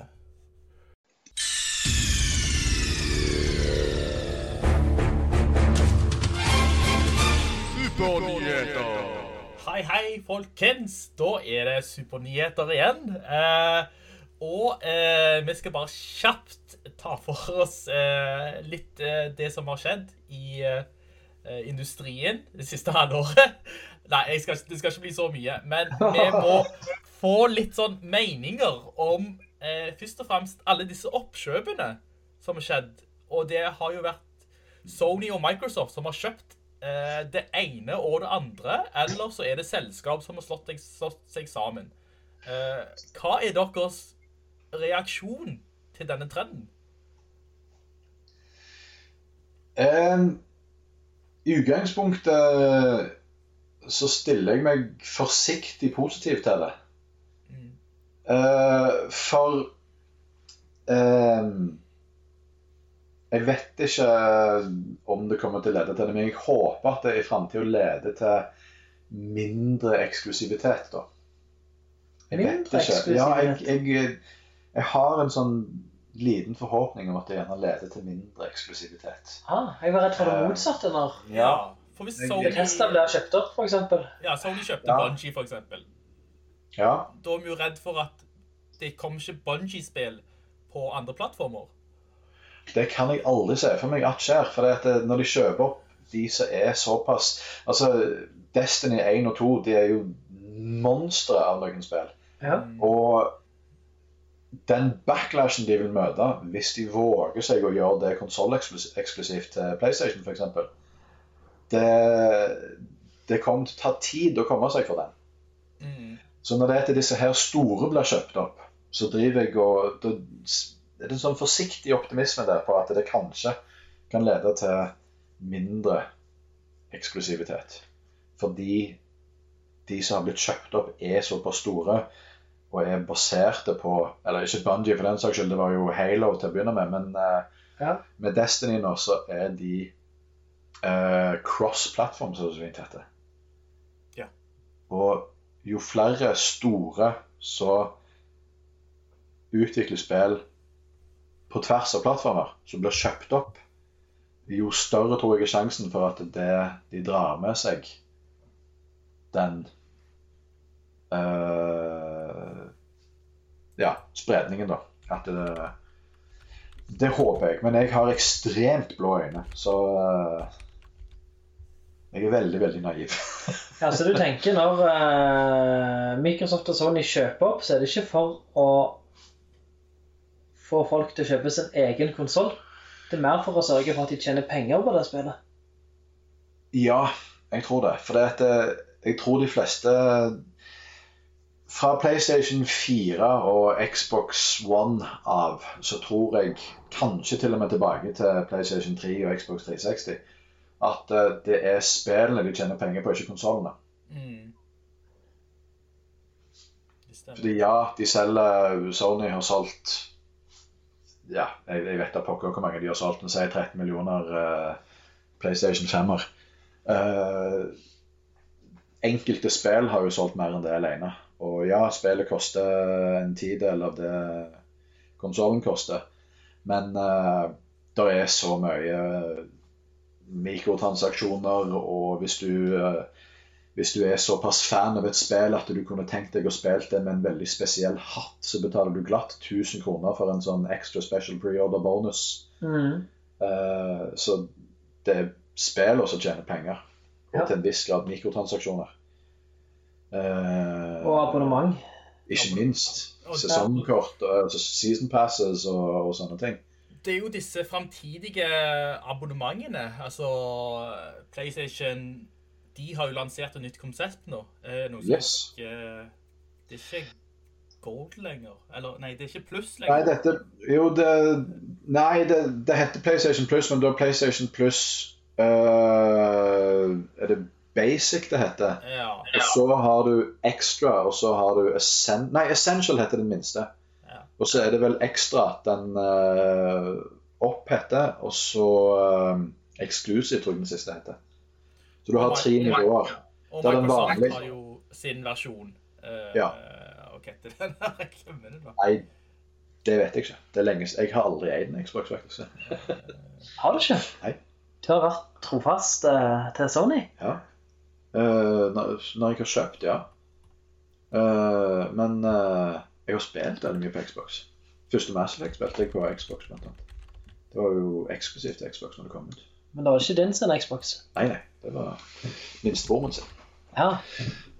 Supernyheter. Hei, hei, folkens. Da er det supernyheter igjen. Eh, og eh, vi skal bare kjapt ta for oss eh, litt eh, det som har skjedd i eh, industrien det siste halvåret. [laughs] Nei, jeg skal, det skal ikke bli så mye. Men vi må [laughs] få litt sånn meninger om eh, først og fremst alle disse oppkjøpene som har skjedd. Og det har jo vært Sony og Microsoft som har kjøpt det ene og det andre, eller så er det selskap som har slått, slått seg sammen. Eh, hva er deres reaksjon til denne trenden? Um, I utgangspunktet så stiller jeg meg forsiktig positiv til det. Eh, for em, Jeg vet ikke om det kommer til å lede til det, men jeg håper at det i framtida leder til mindre eksklusivitet, da. Jeg vet Mindre ikke. Ja, jeg, jeg, jeg har en sånn liten forhåpning om at det gjerne leder til mindre eksklusivitet. Ah, jeg var redd for det Eh, motsatte når Ja, for hvis Sony, Bethesda ble kjøpt opp, for eksempel. ja, Sony kjøpte Ja. Bungie, for eksempel, Ja, da er vi jo redd for at det kommer ikke Bungie-spill på andre plattformer. Det kan jeg aldri se for meg at skjer. For det at når de kjøper opp de som er såpass Altså, Destiny 1 og 2 de er jo monstre av noen spill. Ja. Og den backlashen de vil møte hvis de våger seg å gjøre det konsolleksklusivt til PlayStation f.eks. Det, det kommer til å ta tid å komme seg for den. Mm. Så når det er til disse her store blir kjøpt opp, så driver jeg og Da er en sånn forsiktig optimisme der på at det kanskje kan lede til mindre eksklusivitet. Fordi de som har blitt kjøpt opp, er såpass store og er baserte på Eller ikke Bungie for den saks skyld, det var jo Halo til å begynne med, men uh, Ja. med Destiny nå så er de uh, cross-platform, som det så fint heter. Ja. Og jo flere store så utvikler spill på tvers av plattformer, som blir kjøpt opp, jo større tror jeg er sjansen for at det de drar med seg den eh, Ja, spredningen, da. At det Det håper jeg. Men jeg har ekstremt blå øyne, så eh, jeg er veldig, veldig naiv. [laughs] Ja, så du tenker når uh, Microsoft og Sony kjøper opp, så er det ikke for å få folk til å kjøpe sin egen konsoll. Det er mer for å sørge for at de tjener penger på det spillet. Ja, jeg tror det. For det at, eh, jeg tror de fleste Fra PlayStation 4 og Xbox One av, så tror jeg kanskje til og med tilbake til PlayStation 3 og Xbox 360 at eh, det er spillene de tjener penger på, ikke konsollene. Mm. Fordi ja, de selger Sony har solgt Ja, jeg, jeg vet da pokker hvor mange de har solgt. Men sier 13 millioner uh, PlayStation 5-er. Uh, enkelte spill har jo solgt mer enn det alene. Og ja, spillet koster en tidel av det konsollen koster. Men uh, det er så mye mikrotransaksjoner, og hvis du eh, hvis du er såpass fan av et spill at du kunne tenkt deg å spille det med en veldig spesiell hatt, så betaler du glatt 1000 kroner for en sånn extra special pre-order bonus. Mm. Uh, så det er spillene som tjener penger, og Ja. til en viss grad mikrotransaksjoner. Uh, Og abonnement. Ikke minst. Sesongkort, altså season passes og, og sånne ting. Det er jo disse framtidige abonnementene. Altså PlayStation De har jo lansert et nytt konsept nå. Eh, noe som Yes. ikke Det er ikke gold lenger. Eller nei, det er ikke pluss Nei, lenger. dette Jo, det Nei, det, det heter PlayStation Plus, men da er PlayStation Plus uh, Er det Basic det heter? Ja. Og så har du Extra, og så har du Essen Nei, Essential heter den minste. Ja. Og så er det vel Extra den uh, opp heter, og så uh, Exclusive, tror jeg den siste heter. Så du har tre nivåer. Og Microsoft har jo sin versjon. Uh, Ja. Og hva heter den? Nei, det vet jeg ikke. Det er lenge siden. Jeg har aldri eid en Xbox, faktisk. Har du ikke? Nei. Du har vært trofast uh, til Sony? Ja. Uh, når, når jeg har kjøpt, ja. Uh, men eh, jeg har spilt veldig mye på Xbox. Første Mass Effect spilte jeg på Xbox. Blant annet. Det var jo eksklusivt Xbox når det kom ut. Men det var ikke din sin Xbox? Nei, nei. Det var minstebroren sin. Ja.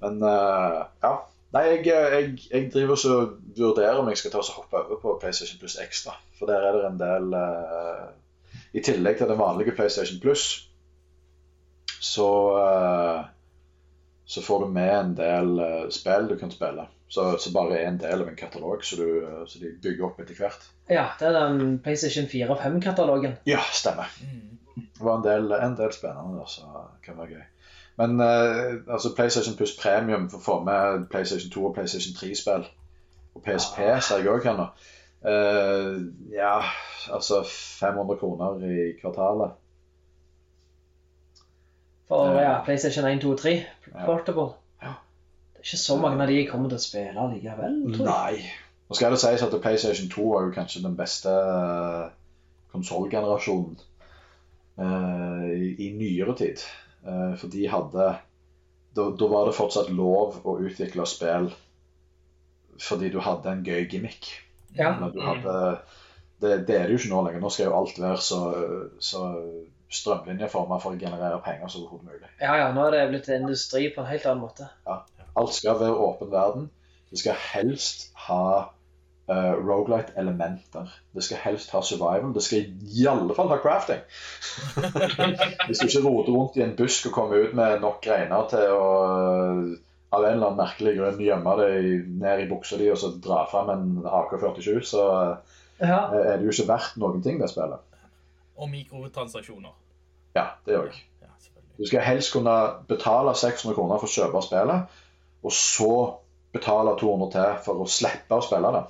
Men uh, ja. Nei, jeg, jeg, jeg driver så vurderer om jeg skal ta og hoppe over på PlayStation Plus Extra. For der er det en del uh, I tillegg til den vanlige PlayStation Plus, så uh, så får du med en del spill du kan spille. Så, så bare er en del av en katalog så, du, så de bygger opp etter hvert. ja, det er den PlayStation 4 og 5-katalogen. Ja, stemmer. Mm. Det var en del, en del spennende der, så kan være gøy. Men eh, altså PlayStation Plus Premium for å få med PlayStation 2 og PlayStation 3-spill. Og PSP ser jeg òg her nå. Eh, ja, altså 500 kroner i kvartalet. For eh. ja, PlayStation 1, 2 og 3 Portable. Ja. Ikke så mange av de jeg kommer til å spille likevel, tror jeg. Nei. Nå skal det sies at PlayStation 2 var jo kanskje den beste uh, konsollgenerasjonen uh, i, i nyere tid. Uh, for de hadde da, da var det fortsatt lov å utvikle spill fordi du hadde en gøy gimmick. Ja. Hadde, det, det er det jo ikke nå lenger. Nå skal jo alt være så, så strømlinjeforma for å generere penger så fort mulig. ja, ja, nå er det blitt industri på en helt annen måte. Alt skal være åpen verden. Det skal helst ha uh, rogelight elementer. Det skal helst ha survival. Det skal i alle fall ha crafting. [laughs] Hvis du ikke roter rundt i en busk og kommer ut med nok greiner til å uh, av en eller annen merkelig grunn gjemme det ned i buksa di og så dra fram en AK-47, så uh, Ja. er det jo ikke verdt noen ting, det spillet. Og mikrotransaksjoner. Ja, det òg. Ja. Du skal helst kunne betale 600 kroner for å kjøpe spillet, og så betale 200 til for å slippe å spille det.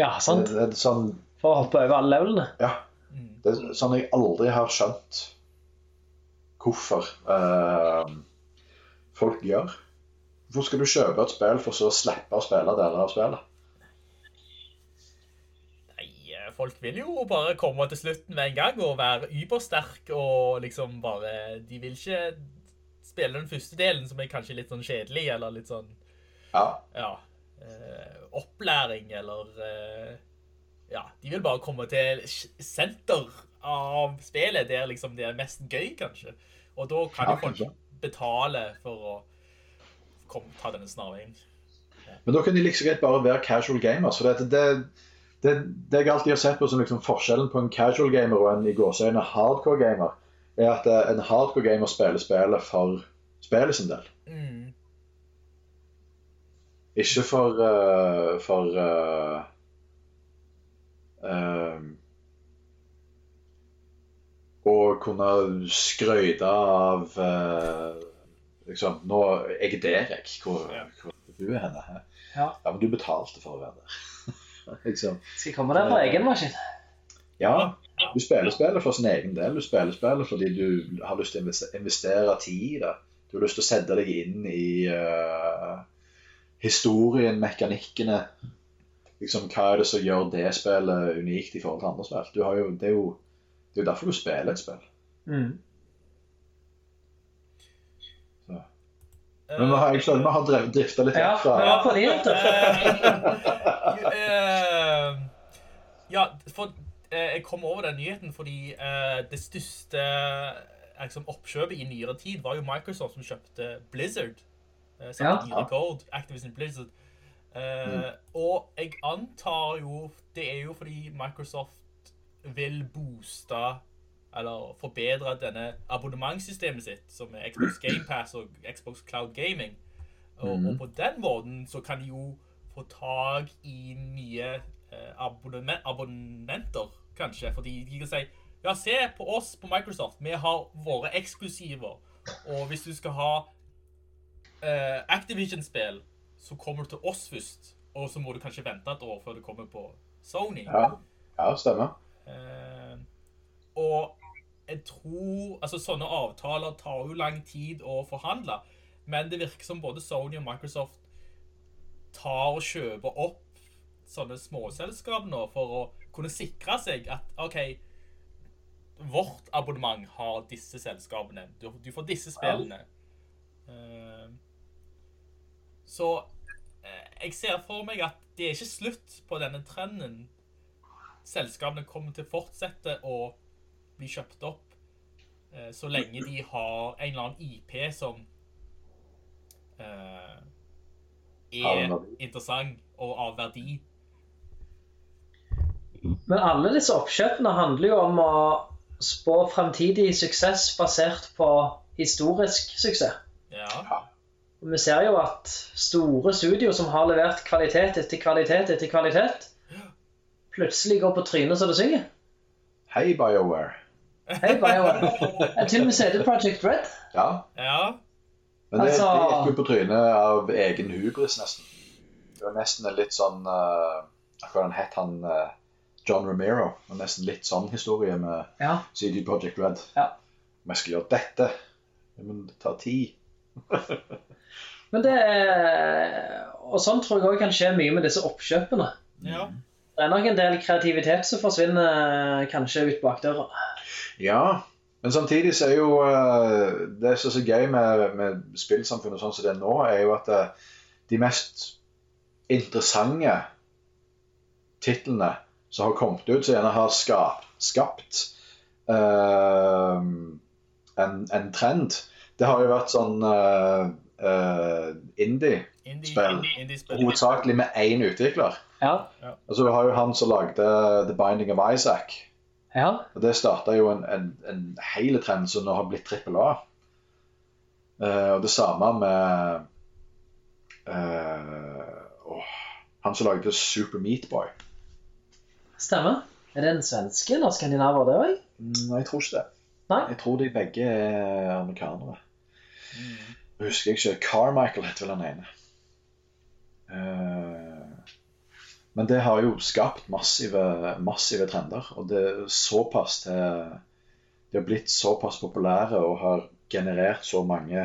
ja, sant. Det, det er sånn, For å hoppe over alle levelene. ja, det er sånn jeg aldri har skjønt hvorfor eh, folk gjør. Hvorfor skal du kjøpe et spill for så å slippe å spille deler av spillet? Eh, folk vil jo bare komme til slutten med en gang og være übersterk og liksom bare De vil ikke spille den første delen, som er kanskje litt sånn kjedelig, eller litt sånn Ja, Ja. Eh, opplæring, eller eh, Ja, de vil bare komme til senter av spillet der liksom det er mest gøy, kanskje. Og da kan Ja, jo folk betale for å komme, ta denne snarveien. Men da kan de liksom greit bare være casual gamers. For det, det, det, det jeg alltid har sett på som liksom forskjellen på en casual gamer og en i gåseøyne hardcore gamer, er at eh, en hardcore gamer spiller spillet for spillet sin del. Mm. Ikke for uh, for uh, eh, Å kunne skryte av liksom, Nå jeg er der, jeg. Hvor, hvor du er henne. her? Ja. ja, men du betalte for å være der. [laughs] liksom. Skal jeg komme der på egen maskin? Ja, du spiller spillet for sin egen del. Du spiller spillet fordi du har lyst til å investere tid i det. Du har lyst til å sette deg inn i uh, historien, mekanikkene. Liksom, hva er det som gjør det spillet unikt i forhold til andre spill? Du har jo, det, er jo, det er jo derfor du spiller et spill. Mm. Så, Men vi har, jeg føler vi har drev- drifta litt Ja, fra vi var på det. Eh, ja, for eh, jeg kom over den nyheten fordi eh, det største eh, liksom, oppkjøpet i nyere tid var jo Microsoft som kjøpte Blizzard. Ja. Code, Activision Blizzard. Eh, Og jeg antar jo Det er jo fordi Microsoft vil booste eller forbedre denne abonnementssystemet sitt, som er Xbox [clears throat] Game Pass og Xbox Cloud Gaming. Og, og på den måten så kan de jo få tag i nye eh, abonnement, abonnenter, kanskje. Fordi de kan si ja, se på oss på Microsoft. Vi har våre eksklusiver. Og hvis du skal ha eh, Activision-spill, så kommer du til oss først. Og så må du kanskje vente et år før du kommer på Sony. Ja, ja stemmer. Eh, og jeg tror Altså, sånne avtaler tar jo lang tid å forhandle, men det virker som både Sony og Microsoft tar og kjøper opp sånne småselskap nå for å kunne sikre seg at OK, vårt abonnement har disse selskapene. Du, du får disse spillene. Ja. så eh, jeg ser for meg at det er ikke slutt på denne trenden. Selskapene kommer til å fortsette å bli kjøpt opp eh, så lenge de har en eller annen IP som eh, er interessant og av verdi. Men alle disse oppkjøpene handler jo om å spå fremtidig suksess basert på historisk suksess. Ja. Og vi ser jo at store studioer som har levert kvalitet etter kvalitet etter kvalitet, plutselig går på trynet så det synger. Hei, BioWare. Hei, BioWare. Jeg til og med CD Project Red. Ja, ja. men det, Altså- det gikk jo på trynet av egen hubris, nesten. Det var nesten litt sånn uh, Hva het han? eh, John Romero. Og nesten litt sånn historie med Ja. CD Project Red. Ja. Vi skal gjøre dette. [laughs] Men det tar tid. Men det Og sånn tror jeg òg kan skje mye med disse oppkjøpene. ja. Det er nok en del kreativitet som forsvinner kanskje ut bakdøra. Ja, men samtidig så er jo eh, det som er så gøy med, med spillsamfunnet sånn som det er nå, er jo at eh, de mest interessante titlene som har kommet ut, som gjerne har skapt, skapt uh, en, en trend, det har jo vært sånn uh, uh, indie, Indie- Spill. indie-spill. hovedsakelig med én utvikler. Ja. Altså, du har jo han som lagde The Binding of Isaac. ja. Og Det starta jo en, en, en hel trend som nå har blitt trippel A. Uh, og det samme med uh, oh, han som lagde Super Meatboy. Stemmer. Er det en svenske eller skandinaver, det òg? Nei, jeg tror ikke det. Nei. Jeg tror de begge er amerikanere. Jeg husker ikke. Carmichael heter vel den ene. Eh, men det har jo skapt massive, massive trender. Og det er såpass til De har blitt såpass populære og har generert så mange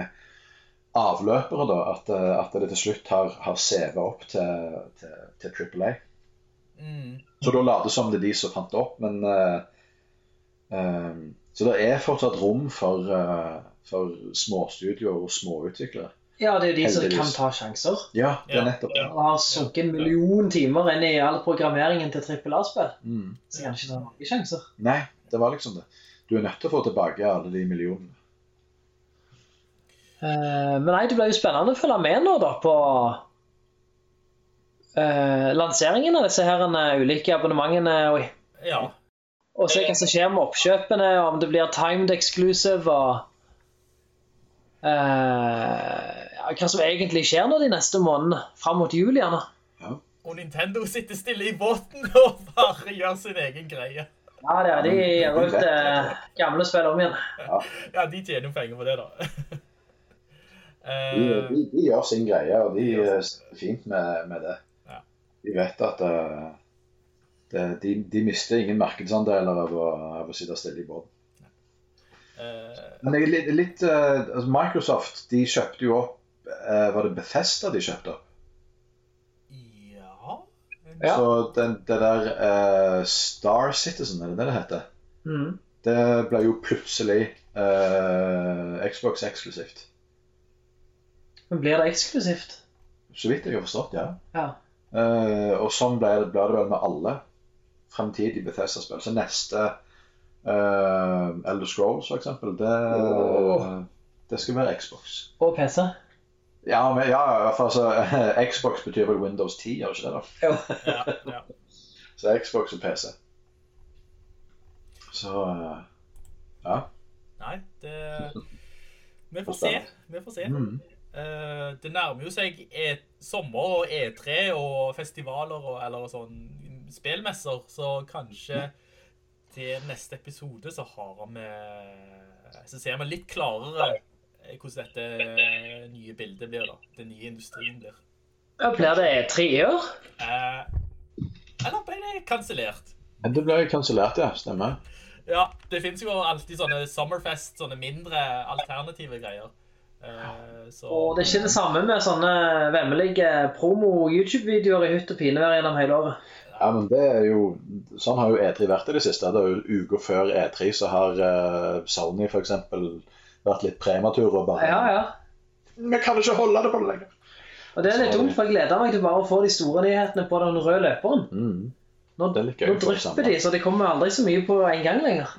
avløpere da, at, eh, at det til slutt har, har CV opp til, til, til AAA. A. Mm. Så da la det som det er de som fant det opp, men uh, eh, Så det er fortsatt rom for, uh, for småstudioer og småutviklere. Ja, det er jo de som kan ta sjanser. Ja, det er nettopp det. Og har sunket en million timer inn i all programmeringen til trippel A-spill. Mm. Så kan ikke ta mange sjanser. Nei, det var liksom det. Du er nødt til å få tilbake alle de millionene. Eh, men nei, det blir jo spennende å følge med nå da på eh, lanseringen av disse her eh, ulike abonnementene. Og, Ja. og se hva som skjer med oppkjøpene, om det blir timed exclusive og uh, Hva som egentlig skjer nå de neste månedene, fram mot jul gjerne. Og Nintendo sitter stille i båten [laughs] og bare gjør sin egen greie. Ja, det er de gir ut eh, gamle spill om igjen. Ja, de tjener jo penger på det, da. De, Eh, de, de gjør sin greie, og de er fint med, med det. De vet at eh, det, de, de mister ingen markedsandeler av å, av å sitte stille i båten. eh, Men jeg litt, litt eh, altså Microsoft de kjøpte jo opp eh, Var det Bethesda de kjøpte opp? ja Ja. Så den, det der Star Citizen, er det det det heter? Mm. Det ble jo plutselig uh, Xbox eksklusivt. Men blir det eksklusivt? Så vidt jeg har forstått, ja. Ja. Eh, og sånn ble det, ble det vel med alle fremtidige Bethesda-spill. Så neste uh, Elder Scrolls, for eksempel, det, Åh. det skal være Xbox. Og PC? Ja, men, ja hvert [laughs] Xbox betyr vel Windows 10, gjør det ikke det? da? Ja, ja. Så Xbox og PC. Så uh, ja. Nei, det Vi får se. Vi får se. Mm. Eh, det nærmer jo seg e sommer og E3 og festivaler og eller sånn spillmesser, så kanskje til neste episode så har vi Så ser vi litt klarere eh, hvordan dette nye bildet blir, da. Den nye industrien blir. Ja, blir det tre år? Eh, eller ble det kanselert? Men det ble kanselert, ja. Stemmer. Ja, det finnes jo alltid sånne Summerfest, sånne mindre alternative greier. Eh, så Og det er ikke det samme med sånne vemmelige promo-YouTube-videoer i hytt og pinevær gjennom hele året. Ja, men det er jo Sånn har jo E3 vært i det siste. Det er jo Uker før E3 så har uh, Sony f.eks. vært litt prematur og bare Ja, ja. Vi kan ikke holde det på det lenger. Og det er litt dumt, for jeg gleder meg til bare å få de store nyhetene på den røde løperen. Mm. Nå, Det nå drypper de, så det kommer aldri så mye på en gang lenger.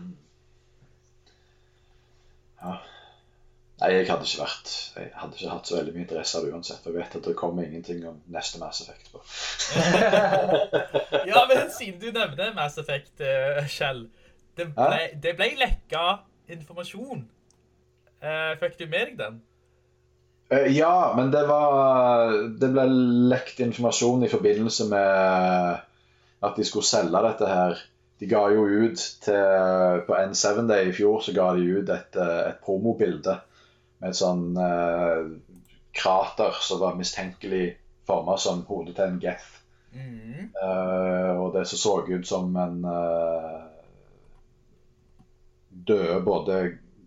Nei, jeg hadde ikke vært Jeg hadde ikke hatt så veldig mye interesse av det uansett. For jeg vet at det kommer ingenting om neste Mass Effect på. [laughs] Ja, men siden du nevner Mass Effect, uh, Kjell. Det ble, det ble lekka informasjon. Uh, fikk du med deg den? Uh, ja, men det var Det ble lekt informasjon i forbindelse med at de skulle selge dette her. De ga jo ut til På N7 Day i fjor så ga de ut et, et promobilde med et sånn eh, krater som var mistenkelig forma som hodet til en Geth. Mm. Eh, og det som så ut som en uh, døde både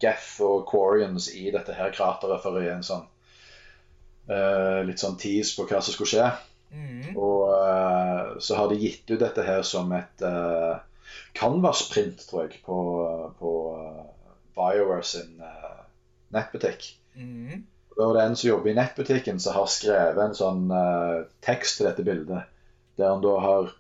Geth og Quarians i dette her krateret for å gi en sånn uh, litt sånn tease på hva som skulle skje. Mm. Og uh, så har de gitt ut dette her som et uh, canvas-print, tror jeg, på, på uh, BioWare sin eh, nettbutikk. Mm. Da var det en som jobber i nettbutikken som har skrevet en sånn uh, tekst til dette bildet, der han da har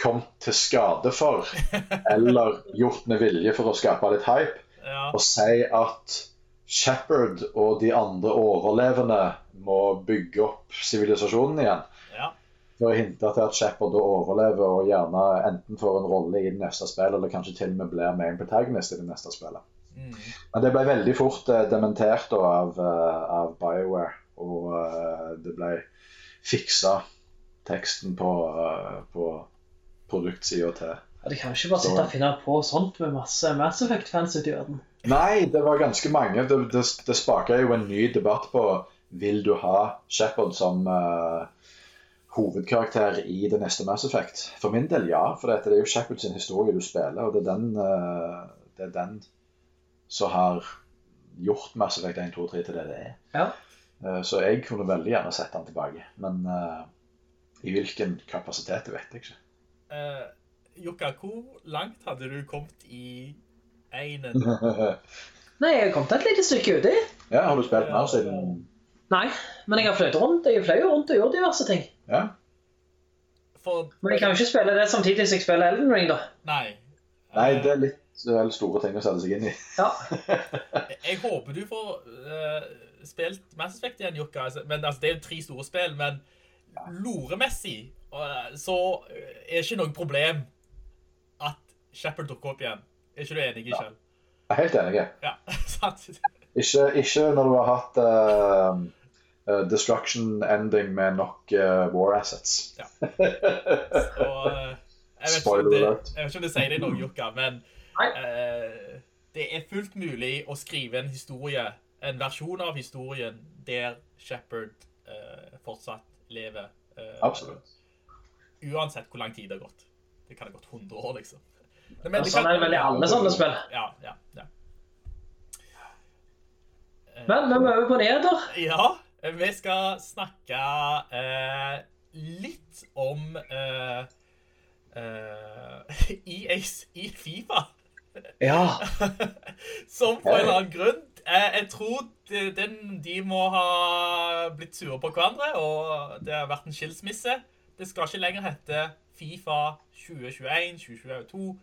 kommet til skade for, [laughs] eller gjort med vilje for å skape litt hype, Ja. og si at Shepherd og de andre overlevende må bygge opp sivilisasjonen igjen. Ja. For å hinte til at Shepherd overlever og gjerne enten får en rolle i det neste spillet, eller kanskje til og med blir med en protagonist i det neste spillet. Men det ble veldig fort uh, dementert da, av, uh, av BioWare, og uh, det ble fiksa teksten på, på produktsida til Ja, De kan jo ikke bare sitte og finne på sånt med masse Mass Effect-fans ute i verden. Nei, det var ganske mange. Det, det, det spaka jo en ny debatt på Vil du ha Shepherd som hovedkarakter i det neste Mass Effect. For min del ja, for det er jo Shepherd sin historie du spiller, og det er den, det er den som har gjort Mass Effect 1, 2 3 til det det er. Ja. Eh, Så jeg kunne veldig gjerne sett den tilbake. Men uh, i hvilken kapasitet, det vet jeg ikke. Uh, Jokka, hvor langt hadde du kommet i einen? [laughs] Nei, jeg har kommet et lite stykke uti. ja, har du spilt mer siden Nei, men jeg har fløyet rundt. Jeg fløy rundt og gjorde diverse ting. Ja? For Men jeg kan jo ikke spille det samtidig som jeg spiller Elden Ring, da. Nei. Nei, det er litt store ting å sette seg inn i. Ja. [laughs] Jeg håper du får uh, spilt Mass Effect igjen, Jokka. Altså, men altså, det er jo tre store spill, men loremessig uh, så eh, er det ikke noe problem at Shepard dukker opp igjen. Er ikke du enig, Kjell? Jeg er helt enig. Ja. [laughs] Ikke, ikke når du har hatt uh, uh, destruction ending med nok war assets. Ja. Så, jeg, vet Spoiler det, alert. jeg vet ikke om det sier det noe, Jokka, men Eh, det er fullt mulig å skrive en historie, en versjon av historien, der Shepard uh, fortsatt lever. Uh, Absolutt. Uansett hvor lang tid det har gått. Det kan ha gått 100 år, liksom. Men Ja, sånn er det vel i alle sånne spill. Ja, ja, ja. Men vi må over på nyheter. Ja, vi skal snakke eh, litt om eh, eh, [laughs] EAs i Fifa. Ja. [laughs] Som på en eller annen grunn eh, Jeg tror de, den, de må ha blitt sure på hverandre, og det har vært en skilsmisse. Det skal ikke lenger hete Fifa 2021-2022.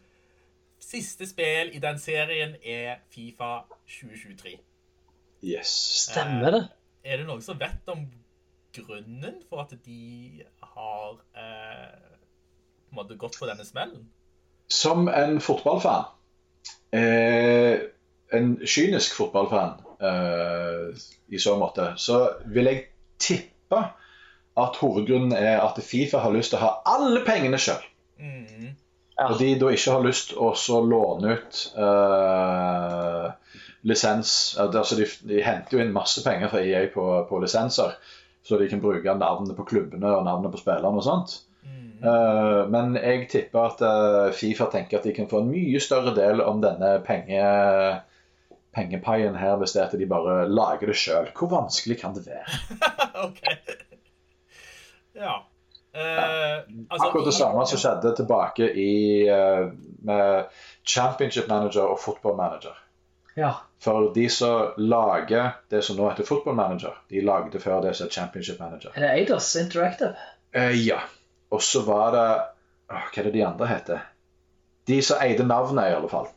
Siste spill i den serien er Fifa 2023. Yes. Stemmer det? Er det noen som vet om grunnen for at de har eh, gått på denne smellen? Som en fotballfan, eh, en kynisk fotballfan eh, i så måte, så vil jeg tippe at hovedgrunnen er at Fifa har lyst til å ha alle pengene sjøl. Mm. Og de da ikke har lyst til å låne ut eh, lisens altså de, de henter jo inn masse penger fra EA på, på lisenser, så de kan bruke navnet på klubbene og navnet på spillerne og sånt. Eh, men jeg tipper at eh, Fifa tenker at de kan få en mye større del om denne penge, pengepaien her hvis det er at de bare lager det sjøl. Hvor vanskelig kan det være? [laughs] OK. Ja. Uh, altså, Akkurat det samme som skjedde tilbake i med Championship Manager og Football Manager. Ja. For de som lager det som nå heter Football Manager, de lagde før det som er Championship Manager. Er det Eidos Interactive? Eh, ja. Og så var det Hva er det de andre heter? De som eide navnet, i alle fall.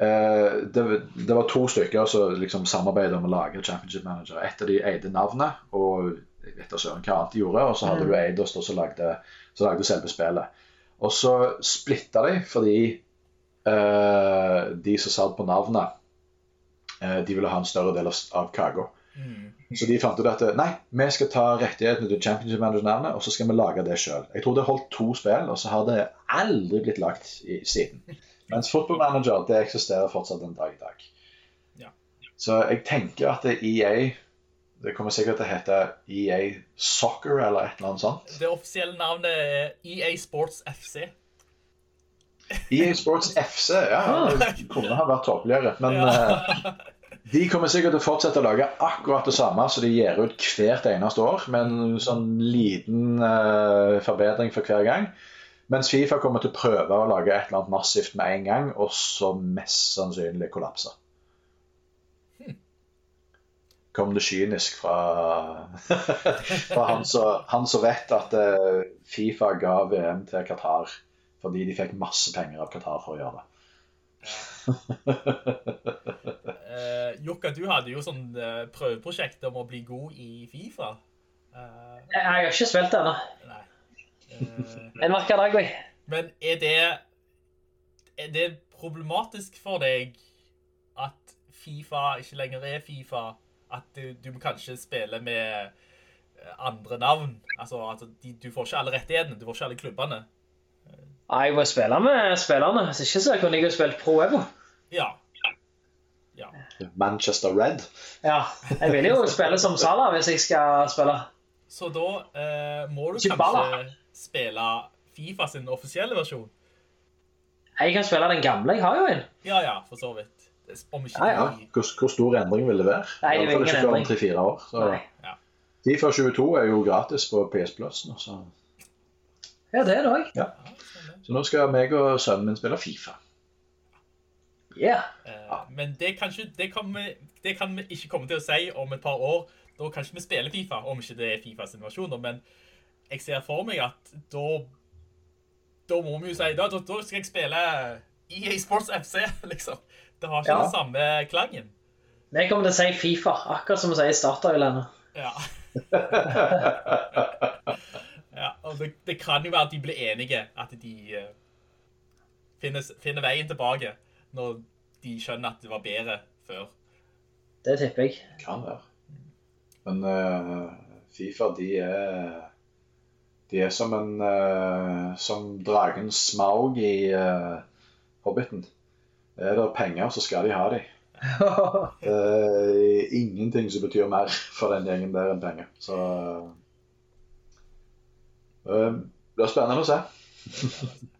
Eh, det, det var to stykker som liksom samarbeidet om å lage Championship Manager. Et av de eide navnet, og jeg vet da søren hva annet de gjorde. Og så hadde Mm. du Eidos og som lagde, som lagde selve spillet. Og så splitta de fordi uh, de som satt på navnet, uh, de ville ha en større del av, av kaka. Så de fant ut at nei, vi skal ta rettighetene til Championship Manager-navnet, og så skal vi lage det sjøl. Jeg tror det holdt to spill, og så har det aldri blitt lagt i, siden. Mens Football Manager det eksisterer fortsatt en dag i dag. Ja. Så jeg tenker at EA Det kommer sikkert til å hete EA Soccer eller et eller annet sånt. Det offisielle navnet er EA Sports FC. EA Sports FC, ja. Det kunne ha vært tåpeligere. Men eh, [laughs] de kommer sikkert til å fortsette å lage akkurat det samme som de gir ut hvert eneste år, med en sånn liten uh, forbedring for hver gang. Mens Fifa kommer til å prøve å lage et eller annet massivt med en gang, og så mest sannsynlig kollapse. Kom det kynisk fra, [laughs] fra han som vet at eh, Fifa ga VM til Qatar fordi de fikk masse penger av Qatar for å gjøre det. Uh, Jokka, du hadde jo sånn uh, prøveprosjekt om å bli god i Fifa. Uh, Jeg jeg har ikke spilt ennå. Eh, En vakker dag, oi. men er det Er det problematisk for deg at Fifa ikke lenger er Fifa? At du, du må kanskje spille med eh, andre navn? Altså, altså de, du får ikke alle rettighetene, du får ikke alle klubbene. Jeg må spille med spillerne. Hvis ikke så kunne jeg jo spilt Pro Evo. Ja. Ja. Manchester Red. Ja, Jeg vil jo spille som Salah hvis jeg skal spille. Så da eh, må du Kibala. kanskje spille Fifa sin offisielle versjon. Jeg kan spille den gamle. Jeg har jo en. Ja, ja, for så vidt. Om ikke Ja, ja. Hvor, hvor stor endring vil det være? Nei, det er ingen ikke før om endring. tre-fire år. Så. Nei. Ja. FIFA 22 er jo gratis på PS Plus nå, så. Ja, det er det òg. Ja. Så nå skal meg og sønnen min spille Fifa. Yeah. Ja. men det kan, ikke, det, kan vi, det kan vi ikke komme til å si om et par år. Da kan ikke vi spille Fifa, om ikke det er Fifas versjon. Men jeg ser for meg at da Da må vi jo si Da, da, da skal jeg spille EA Sports FC, [laughs] liksom. Det har ikke Ja. den samme klangen. Vi kommer til å si Fifa, akkurat som vi sier Starterøylene. Ja. [laughs] [laughs] ja og det, det kan jo være at de blir enige, at de uh, finner, finner veien tilbake når de skjønner at det var bedre før. Det tipper jeg. Kan være. Men uh, Fifa, de er De er som en uh, Som dragen Smaug i eh, Hobbiten. Er det penger, så skal de ha de. [laughs] Det er ingenting som betyr mer for den gjengen der enn penger. Så eh, Det blir spennende å se. [laughs]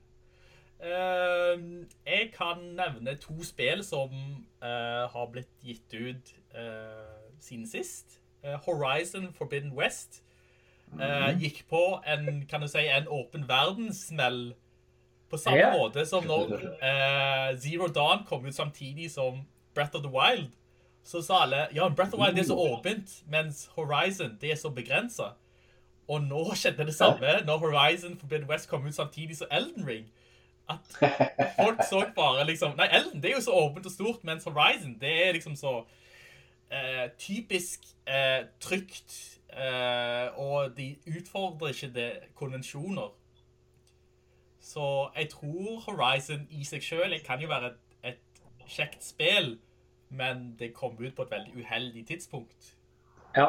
Eh, jeg kan nevne to spill som eh, har blitt gitt ut eh, siden sist. Eh, Horizon Forbidden West eh, gikk på en, kan du si, en åpen verdenssmell På samme yeah. måte som når eh, Zero Dawn kom ut samtidig som Breath of the Wild, så sa alle ja, Breath of the Wild det er så åpent, mens Horizon det er så begrensa. Og nå skjedde det samme når Horizon Forbidden West kom ut samtidig som Elden Ring. At folk så bare liksom Nei, Elden det er jo så åpent og stort, mens Horizon det er liksom så eh, typisk eh, trygt. Eh, og de utfordrer ikke det konvensjoner. Så jeg tror Horizon i seg sjøl kan jo være et, et kjekt spill, men det kom ut på et veldig uheldig tidspunkt. Ja.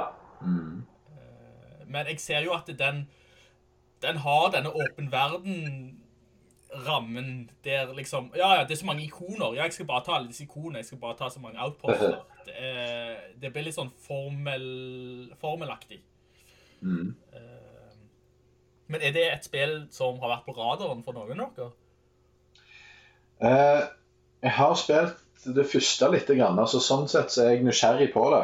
Men jeg ser jo at den, den har denne åpen verden-rammen der liksom Ja, ja, det er så mange ikoner. Ja, jeg skal bare ta alle disse ikonene. Jeg skal bare ta så mange outposter. [laughs] Det, er, det blir litt sånn formel, formelaktig. Mm. Men er det et spill som har vært på radaren for noen av dere? Eh, jeg har spilt det første litt, grann, Altså, sånn sett så er jeg nysgjerrig på det.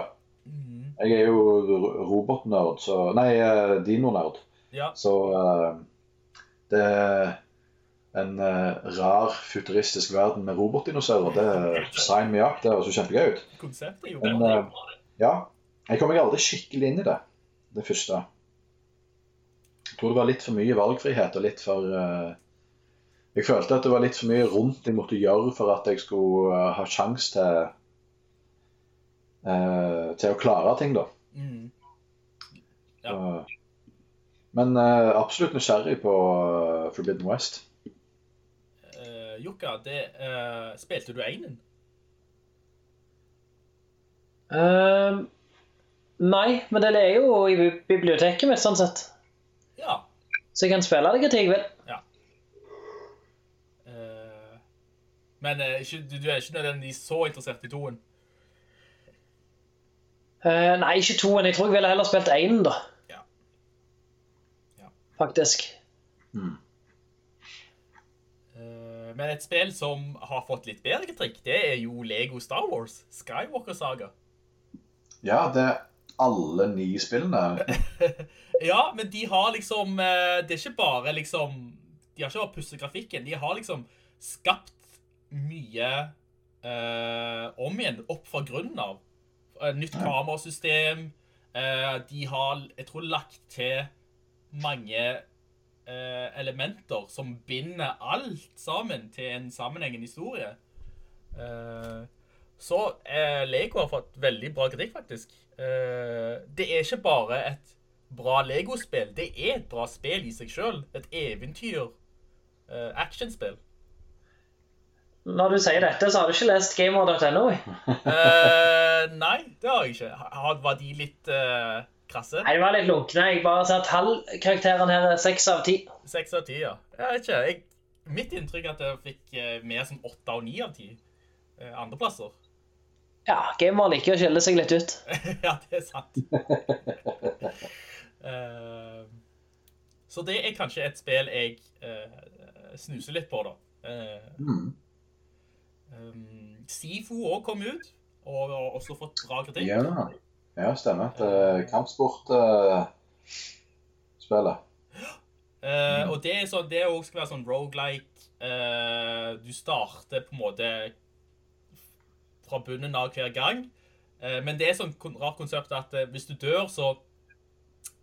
Jeg er jo ro- robotnerd, så Nei, eh, dinonerd. Ja. Så uh, det er en uh, rar, futuristisk verden med robotdinosaurer. Det sign me up. Det høres jo kjempegøy ut. Konseptet er jo Men eh, ja, jeg kom meg aldri skikkelig inn i det, det første. Jeg tror det var litt for mye valgfrihet og litt for Jeg følte at det var litt for mye rundt jeg måtte gjøre for at jeg skulle ha sjanse til eh, til å klare ting, da. Mm. Ja. Så- men eh, absolutt nysgjerrig på uh, Forbidden West. Uh, Jokka, det, uh, spilte du einen? Uh, nei, men det er jo i biblioteket mitt, sånn sett. Ja. Så jeg kan spille det når jeg vil. Eh, men eh, ikke, du, du er ikke nødvendigvis så interessert i toen? Eh, nei, ikke toen. Jeg tror jeg ville heller spilt én, da. Ja. Ja. Faktisk. Eh, men et spill som har fått litt bedre kritikk, det er jo Lego Star Wars. Skywalker Saga. Ja, det er alle ni spillene. [laughs] Ja, men de har liksom eh, Det er ikke bare liksom De har ikke bare pusset grafikken. De har liksom skapt mye uh, om igjen, opp fra grunnen av. Eh, nytt kamerasystem. Eh, de har, jeg tror, lagt til mange eh, elementer som binder alt sammen til en sammenhengende historie. Så Lego har fått veldig bra kritikk, faktisk. Det er ikke bare et bra Lego-spill. Det er et bra spill i seg sjøl. Et eventyr. actionspill. Når du sier dette, så har du ikke lest gamer.no? uh, nei, det har jeg ikke. Har, Var de litt uh, krasse? Nei, de var litt lunkne. Jeg bare ser tallkarakteren her er seks av ti. Seks av ti, ja. Jeg vet ikke. Jeg, mitt inntrykk er at jeg fikk uh, mer som åtte og ni av ti. Eh, andreplasser. Ja, gamer liker å skille seg litt ut. [laughs] ja, det er sant. [laughs] Eh, så det er kanskje et spill jeg eh, snuser litt på, da. Eh, Mm. Um, Sifu òg kom ut, og har også fått bra kritikk. Ja, ja stemmer. Er kampsportspillet. uh, og det så, det også skal være sånn roguelike. Uh, du starter på en måte fra bunnen av hver gang. Eh, men det er sånn rart konsept at eh, hvis du dør, så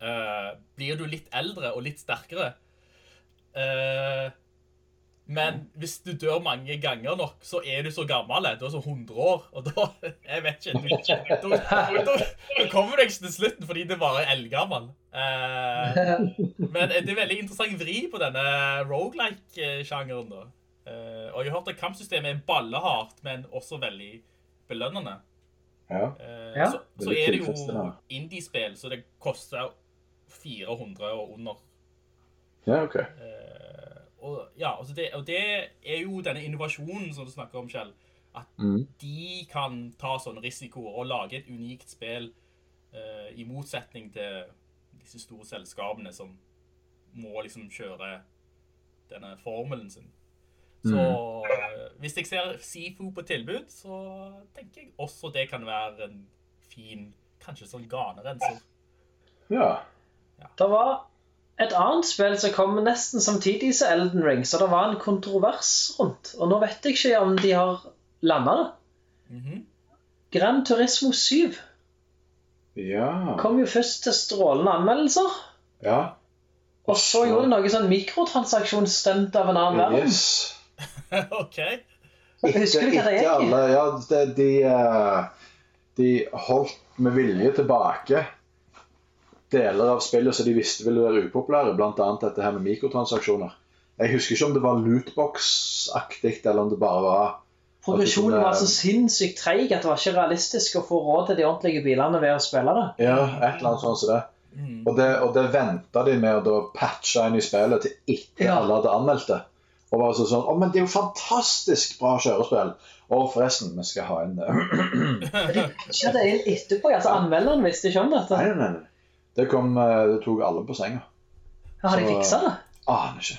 eh, blir du litt eldre og litt sterkere. Eh, men hvis du dør mange ganger nok, så er du så gammel. Du er så 100 år. Og da [laughs] Jeg vet ikke. Du, da, da, da kommer du ikke til slutten fordi det bare er eldgammel. Eh, men det er veldig interessant vri på denne roguelike-sjangeren. da. Eh, og jeg har hørt at kampsystemet er ballehardt, men også veldig belønnende. Ja. Eh, Ja. Så, så er det jo indiespill, så det koster 400 og under. ja, OK. Eh, og, ja, altså det, og det er jo denne innovasjonen som du snakker om, Kjell. At Mm. de kan ta sånne risikoer og lage et unikt spill uh, i motsetning til disse store selskapene som må liksom kjøre denne formelen sin. Så mm. hvis jeg ser Sifu på tilbud, så tenker jeg også det kan være en fin, kanskje sånn ganerenser. Ja. Det var et annet spill som kom nesten samtidig som Elden Ring, så det var en kontrovers rundt. Og nå vet jeg ikke om de har landa det. Mhm. Gran Turismo 7 Ja. kom jo først til strålende anmeldelser. ja. Og så gjorde de noe sånn mikrotransaksjonsstunt av en annen verden. Yes. [laughs] OK. Husker du hva det gikk i? alle, ja, det, de, eh, de holdt med vilje tilbake deler av spillet som de visste ville være upopulære, bl.a. dette her med mikrotransaksjoner. Jeg husker ikke om det var lootbox-aktig, eller om det bare var Progresjonen var så sinnssykt treig at det var ikke realistisk å få råd til de ordentlige bilene ved å spille det. Ja, et eller annet sånt som det. Mm. Og det, og det venta de med å patche inn i spillet til etter Ja. alle hadde anmeldt det. Og var så sånn Å, men det er jo fantastisk bra kjørespill. Og forresten, vi skal ha en Ikke [clears throat] det inn etterpå, altså Anmelderen visste ikke om dette. Nei, nei, nei. Det kom eh, Det tok alle på senga. Har de fiksa det? Aner ikke.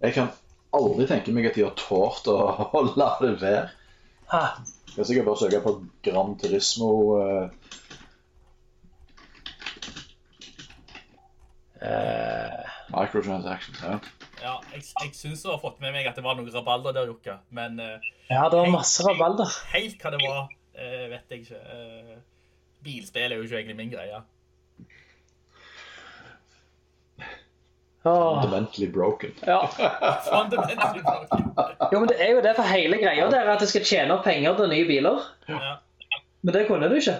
Jeg kan aldri tenke meg at de har tålt å, [laughs] å la det være. Ha. Jeg skal sikkert bare søke på Gran Turismo Uh... Uh... microtransactions. Ja. Ja, jeg, jeg syns du har fått med meg at det var noe rabalder der, Jokka. Men uh, Ja, det var masse rabalder. helt hva det var, eh, vet jeg ikke. Eh, bilspill er jo ikke egentlig min greie. Fundamentally broken. Ja. [laughs] Fundamentally broken. Jo, men det er jo det for hele greia der, at det skal tjene penger til nye biler. Ja. Men det kunne du ikke.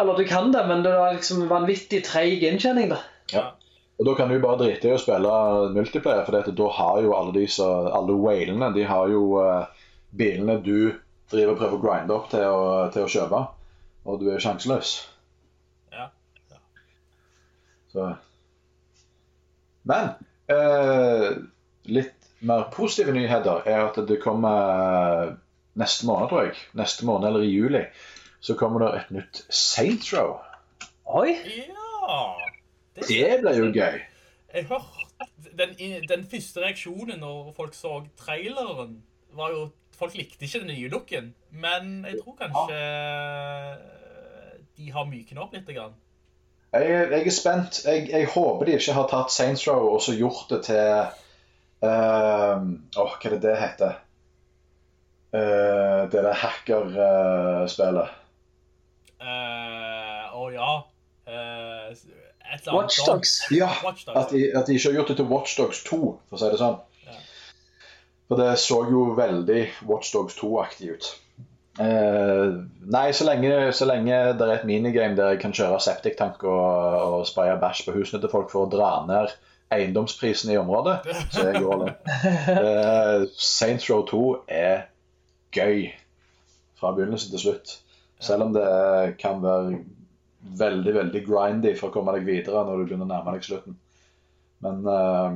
Eller du kan det, men det var liksom vanvittig treig inntjening, da. Ja. Og da kan du bare drite i å spille multiplayer, for da har jo alle disse, alle whalene de har jo uh, bilene du driver og prøver å grinde opp til å, til å kjøpe. Og du er sjanseløs. Ja. Så. Men eh, litt mer positive nyheter er at det kommer neste måned, tror jeg. Neste måned eller i juli så kommer det et nytt Saints Row. Oi! ja. Det blir jo gøy. Jeg hørte den, den første reaksjonen når folk så traileren, var jo Folk likte ikke den nye looken, men jeg tror kanskje de har myknet opp litt. Grann. Jeg, er- jeg er spent. Jeg, jeg håper de ikke har tatt Saints Row og så gjort det til uh, oh, hva er det det heter? Uh, det der hackerspillet. Å uh, Å ja. Uh, et eller annet Watch ja, Watch at de, at de ikke har gjort det til Watchdogs 2, for å si det sånn. Ja. For det så jo veldig Watchdogs 2-aktig ut. Eh, nei, så lenge, så lenge det er et minigame der jeg kan kjøre septiktank og, og spraye bæsj på husene til folk for å dra ned eiendomsprisen i området, så jeg all in. Eh, Saints Row 2 er gøy fra begynnelse til slutt. Selv om det kan være veldig, veldig grindy for å komme deg videre når du begynner å nærme deg slutten. Men uh,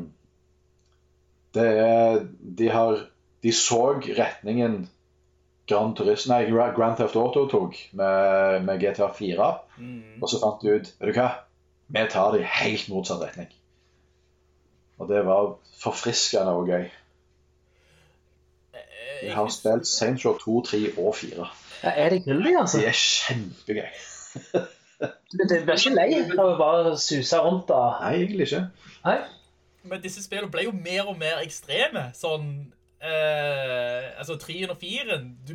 det er De har De så retningen Grand, Turist, nei, Grand Theft Auto tok med, med GTA 4, Mm. og så fant de ut Vet du hva? Vi tar det i helt motsatt retning. Og det var forfriskende og gøy. Vi De har spilt Saints Row 2, 3 og 4. Ja, er det gullig, altså? Det er kjempegøy. [laughs] Du blir ikke lei av å bare suse rundt da? Nei, egentlig ikke. Nei? Men disse spillene ble jo mer og mer ekstreme. Sånn eh, Altså, 3 og 4 Du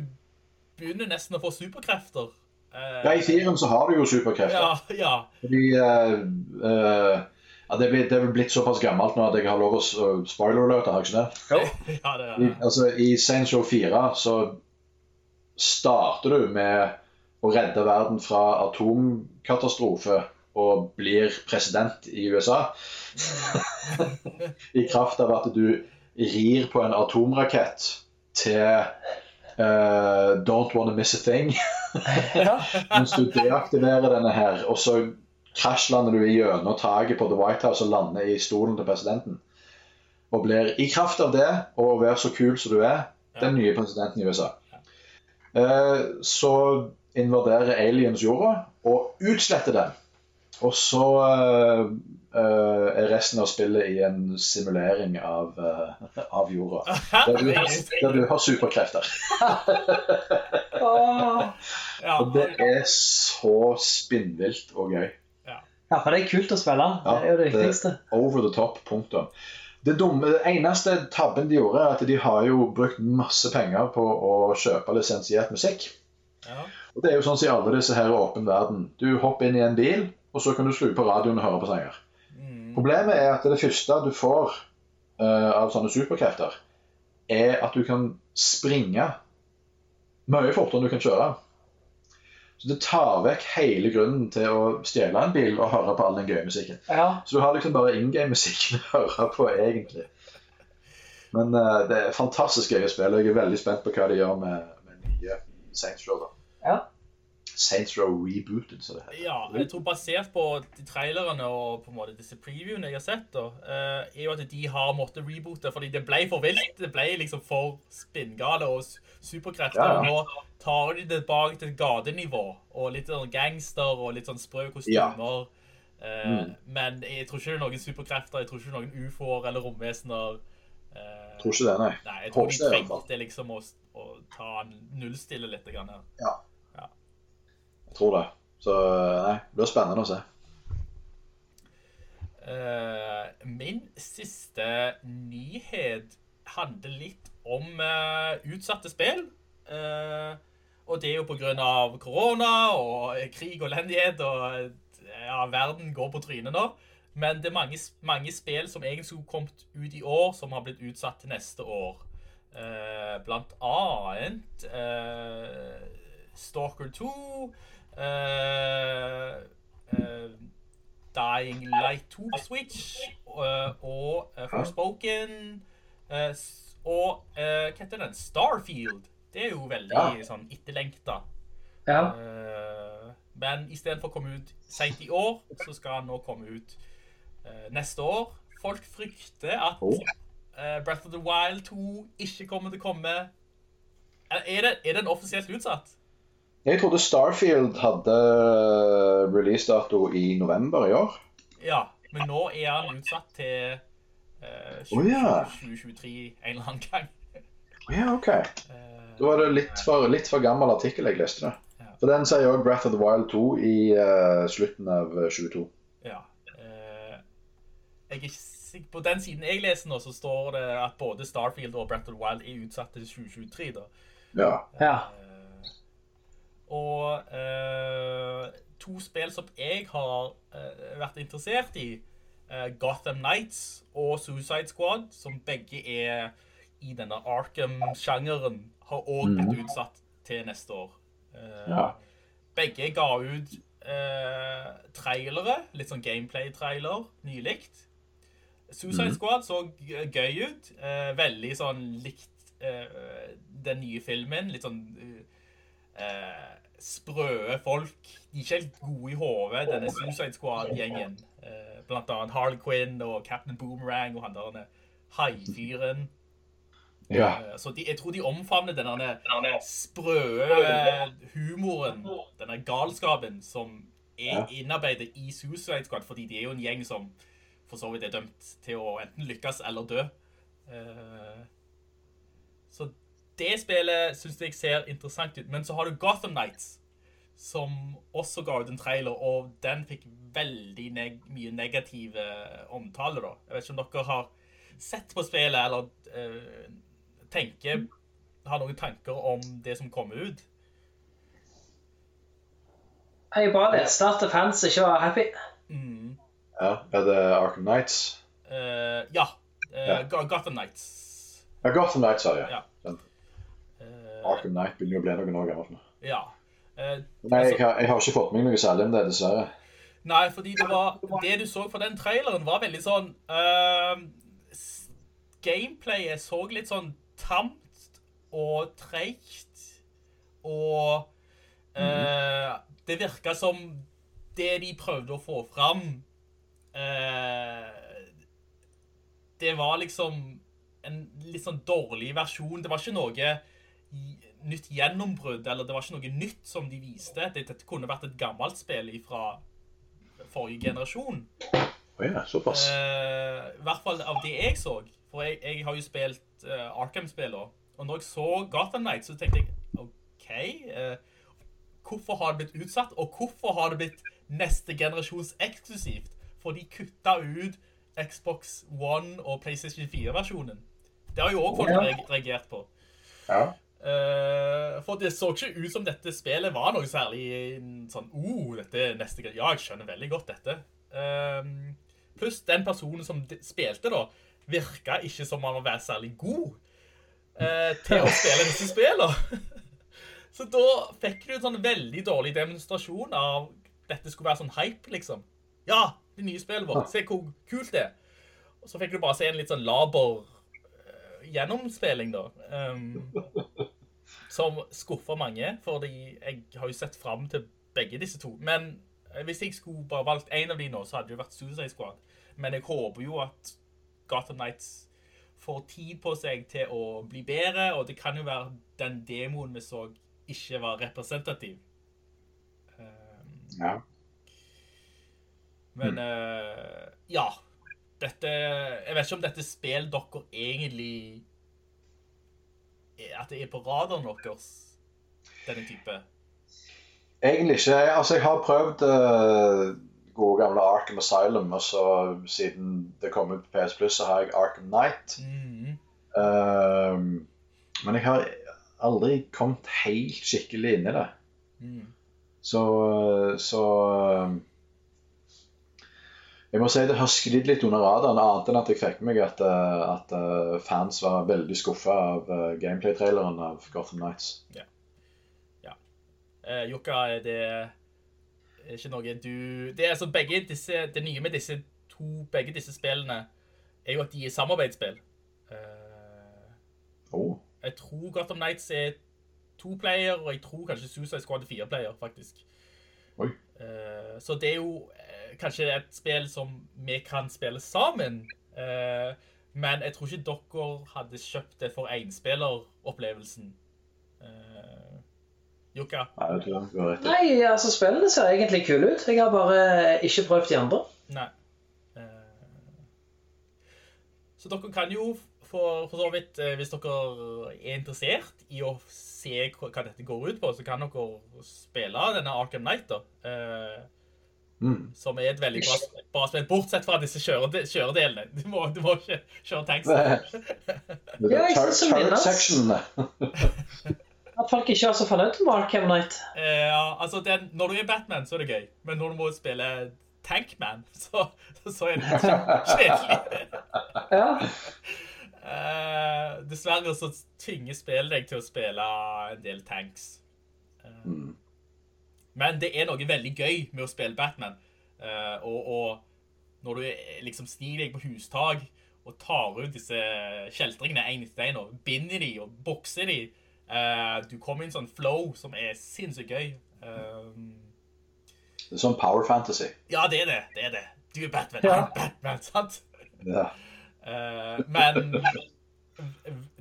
begynner nesten å få superkrefter. Eh, Ja, I 4 så har du jo superkrefter. Ja, ja. Fordi eh, eh, ja, det, er det er vel blitt såpass gammelt nå at jeg har lov å s- spoiler-alerte, har jeg ikke det? [laughs] ja det I, altså, I Saint Show 4 så starter du med å redde verden fra atomkatastrofe og blir president i USA. [laughs] I kraft av at du rir på en atomrakett til uh, Don't Wanna Miss a Thing. [laughs] Mens du deaktiverer denne her, og så krasjlander du gjennom taket på The White House og lander i stolen til presidenten. Og blir i kraft av det, og å være så kul som du er, den nye presidenten i USA. Uh, så invaderer aliens jorda og utsletter den. Og så eh, eh, er resten av spillet i en simulering av, uh, av jorda. [laughs] Der du, der du har superkrefter. Og det er så spinnvilt og gøy. Ja, Ja, for det er kult å spille. Det er jo det viktigste. over the top, punktum. Det dumme, det eneste tabben de gjorde, er at de har jo brukt masse penger på å kjøpe lisensiert musikk. Ja. Og det er jo sånn som i alle disse her åpen verden. Du hopper inn i en bil, og så kan du skru på radioen og høre på sanger. Problemet er at det første du får uh, av sånne superkrefter, er at du kan springe mye fortere enn du kan kjøre. Så det tar vekk hele grunnen til å stjele en bil og høre på all den gøye musikken. Ja. Så du har liksom bare in game-musikken [laughs] å høre på, egentlig. Men uh, det er fantastisk gøy å spille. Jeg er veldig spent på hva de gjør med, med nye Saints Show. Ja. Saints Row rebooted, så det heter. Ja, jeg tror basert på de trailerne og på en måte disse previewene jeg har sett, da, eh, er jo at de har måttet reboote, fordi det ble for vilt. Det ble liksom for spinngale og superkrefter. Ja, ja. Og nå tar de det tilbake til gatenivå, og litt sånn gangster og litt sånn sprø kostymer. Ja. Mm. Men jeg tror ikke det er noen superkrefter, jeg tror ikke det er noen ufoer eller romvesener. Eh, Tror ikke det, nei. Nei, jeg tror Håper de trengte liksom å, å ta nullstille litt grann her. Ja. Tror det. Så nei, det blir spennende å se. Uh, min siste nyhet handler litt om uh, utsatte spill. Uh, og det er jo av korona og krig og elendighet, og ja, verden går på trynet nå. Men det er mange, mange spill som egentlig skulle kommet ut i år, som har blitt utsatt til neste år. Eh, blant annet eh, Stalker 2, eh, eh, Dying Light 2 på Switch øh, og Forspoken og hva heter den? Starfield. Det er jo veldig Ja. sånn etterlengta. Ja. Eh, men istedenfor å komme ut seint i år, så skal han nå komme ut eh, neste år. Folk frykter at Oh. eh, Breath of the Wild 2 ikke kommer til å komme. Er det, er den offisielt utsatt? Jeg trodde Starfield hadde releasedato i november i år. Ja, men nå er han utsatt til uh, 20, oh, ja. 2023 en eller annen gang. Ja, ok. Eh, Da var det litt for, litt for gammel artikkel jeg leste det. For den sier òg Breath of the Wild 2 i uh, slutten av eh, 22. ja. Uh, jeg er ikke sikker På den siden jeg leser nå, så står det at både Starfield og Breath of the Wild er utsatt til 2023. da. Ja. ja. Eh, og uh, to spill som jeg har uh, vært interessert i, uh, Gotham Knights og Suicide Squad, som begge er i denne Arkham-sjangeren, har òg blitt utsatt til neste år. Ja. Begge ga ut trailere, litt sånn gameplay-trailer, nylig. Suicide Squad så gøy ut. veldig sånn likt den nye filmen. Litt sånn eh, sprøe folk. De er ikke helt gode i hodet, denne Suicide Squad-gjengen. Eh, blant annet Harley Quinn og Captain Boomerang og han der haifyren. ja. Eh, Så de, jeg tror de omfavner denne sprø eh, humoren, denne galskapen, som er Ja. innarbeidet i Suicide Squad, fordi de er jo en gjeng som for så vidt er dømt til å enten lykkes eller dø. Eh, Så det spillet synes jeg ser interessant ut. Men så har du Gotham Knights, som også ga ut en trailer, og den fikk veldig neg mye negative omtaler, da. Jeg vet ikke om dere har sett på spillet, eller uh, tenker, har noen tanker om det som kommer ut. Jeg bare leste at fans ikke var happy. Mm. ja. Er det Arkham Knights? Uh, ja, Uh, yeah. Gotham Knights. Ja, Gotham Knights, ja. jeg. Ja. Arkham Knight begynner jo å bli noen år gammelt nå. ja. Eh, Nei, jeg har, jeg har ikke fått med meg noe særlig om det, dessverre. Nei, fordi det var Det du så fra den traileren, var veldig sånn uh, Gameplayet så litt sånn tamt og treigt. Og eh, det virka som det de prøvde å få fram uh, Det var liksom en litt sånn dårlig versjon. Det var ikke noe nytt gjennombrudd, eller det var ikke noe nytt som de viste. Det, dette kunne vært et gammelt spill fra forrige generasjon. Ja, såpass. Uh, I hvert fall av det jeg så. For jeg, jeg har jo spilt uh, Arkham-spiller. Og når jeg så Gotham Knight, så tenkte jeg OK uh, Hvorfor har det blitt utsatt, og hvorfor har det blitt neste generasjons eksklusivt. For de kutta ut Xbox One og PlayStation 4-versjonen. Det har jo òg folk reagert på. Ja. Eh, for det så ikke ut som dette spillet var noe særlig sånn oh, dette er neste greie. Ja, jeg skjønner veldig godt dette. Ehm, pluss den personen som spilte, da, virka ikke som han var særlig god uh, til å spille disse spillene. [laughs] Så da fikk du en sånn veldig dårlig demonstrasjon av dette skulle være sånn hype, liksom. Ja, det nye spillet vårt. Se hvor kult det er. Og så fikk du bare se en litt sånn laber uh, gjennomspilling, da. Um, som skuffer mange, fordi jeg har jo sett fram til begge disse to. Men eh, hvis jeg skulle bare valgt en av de nå, så hadde det jo vært Suicide Squad. Men jeg håper jo at Gotham Knights får tid på seg til å bli bedre, og det kan jo være den demoen vi så ikke var representativ. Um, ja. men eh, ja. Dette Jeg vet ikke om dette spillet dere egentlig At det er på radaren deres, denne type. Egentlig ikke. Altså, jeg har prøvd uh, gode gamle Arkham Asylum, og så siden det kom ut på PS Plus, så har jeg Arkham Knight. Mhm. Uh, men jeg har aldri kommet helt skikkelig inn i det. Mm. Så, så um, Jeg må si det har sklidd litt under radaren, annet enn at jeg fikk med meg at, uh, at uh, fans var veldig skuffa av uh, gameplay-traileren av Gotham Knights. Eh, Jokka, er det er ikke noe du Det er altså begge disse Det nye med disse to Begge disse spillene er jo at de er samarbeidsspill. Eh, Oh. jeg tror Gotham Knights er to player, og jeg tror kanskje Suicide Squad er fire player, faktisk. Oi. Eh, så det er jo eh, kanskje et spill som vi kan spille sammen. Eh, men jeg tror ikke dere hadde kjøpt det for enspilleropplevelsen. Uh, Jukka? Nei, altså spillene ser egentlig kule ut. Jeg har bare ikke prøvd de andre. Nei. Eh, så dere kan jo for, for så vidt, eh, hvis dere er interessert i å se hva, hva dette går ut på, så kan dere spille denne Arkham Knight, da. Eh, Mm. som er et veldig bra, bra spill, bortsett fra disse kjørede, kjøredelene. Du må, du må ikke kjøre tanks. [laughs] Det Ja, er jeg synes det. [laughs] At folk ikke var så fornøyd med Arkham Knight. Eh, ja, altså, den, når du er Batman, så er det gøy. Men når du må spille Tankman, [laughs] så, så er det kjedelig. Ja. Eh, dessverre så tvinger spillet deg til å spille en del tanks. Eh, Mm. Men det er noe veldig gøy med å spille Batman. Uh, og, og når du liksom sniger deg på hustak og tar ut disse kjeltringene en etter en og binder de og bokser de, uh, du kommer i en sånn flow som er sinnssykt gøy. Um, Det er sånn power fantasy. ja, det er det. Det er det. Du er Batman. Ja. Batman, sant? Ja. Uh, men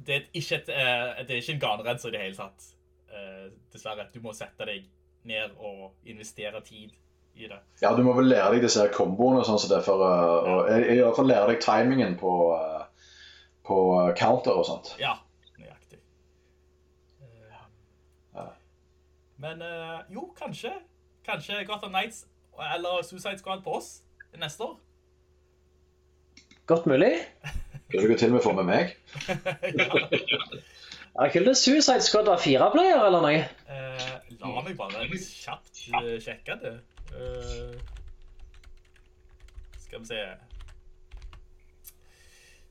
det er ikke, et, eh, det er ikke en ganerenser i det hele tatt. Dessverre. Du må sette deg ned og investere tid i det. ja, du må vel lære deg disse her komboene og sånn som det er for uh, jeg, jeg i hvert fall lære deg timingen på, uh, på uh, counter og sånt. Ja, nøyaktig. Uh, Ja. Men eh, jo, kanskje. Kanskje Gotham Knights eller Suicide Squad på oss neste år. Godt mulig. Kanskje du til til med å få med meg? [laughs] Er ikke det Suicide Squad var fire player eller noe? Eh, la meg bare kjapt sjekke det. Uh, skal vi se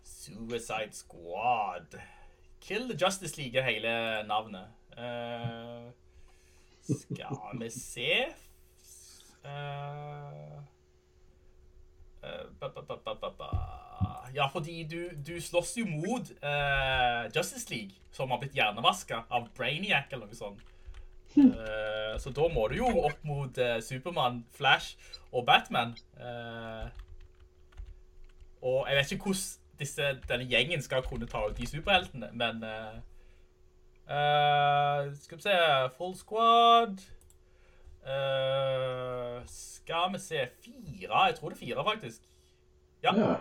Suicide Squad. Kill the Justice League er hele navnet. Uh, skal vi se Eh, Ja, fordi du, du slåss jo mot uh, Justice League, som har blitt hjernevaska av Brainiac eller noe sånt. Uh, så da må du jo opp mot uh, Supermann, Flash og Batman. Eh, og jeg vet ikke hvordan disse, denne gjengen skal kunne ta ut de superheltene, men eh, eh, Skal vi se Full squad Eh, Skal vi se Fire? Jeg tror det er fire, faktisk. Ja. Ja.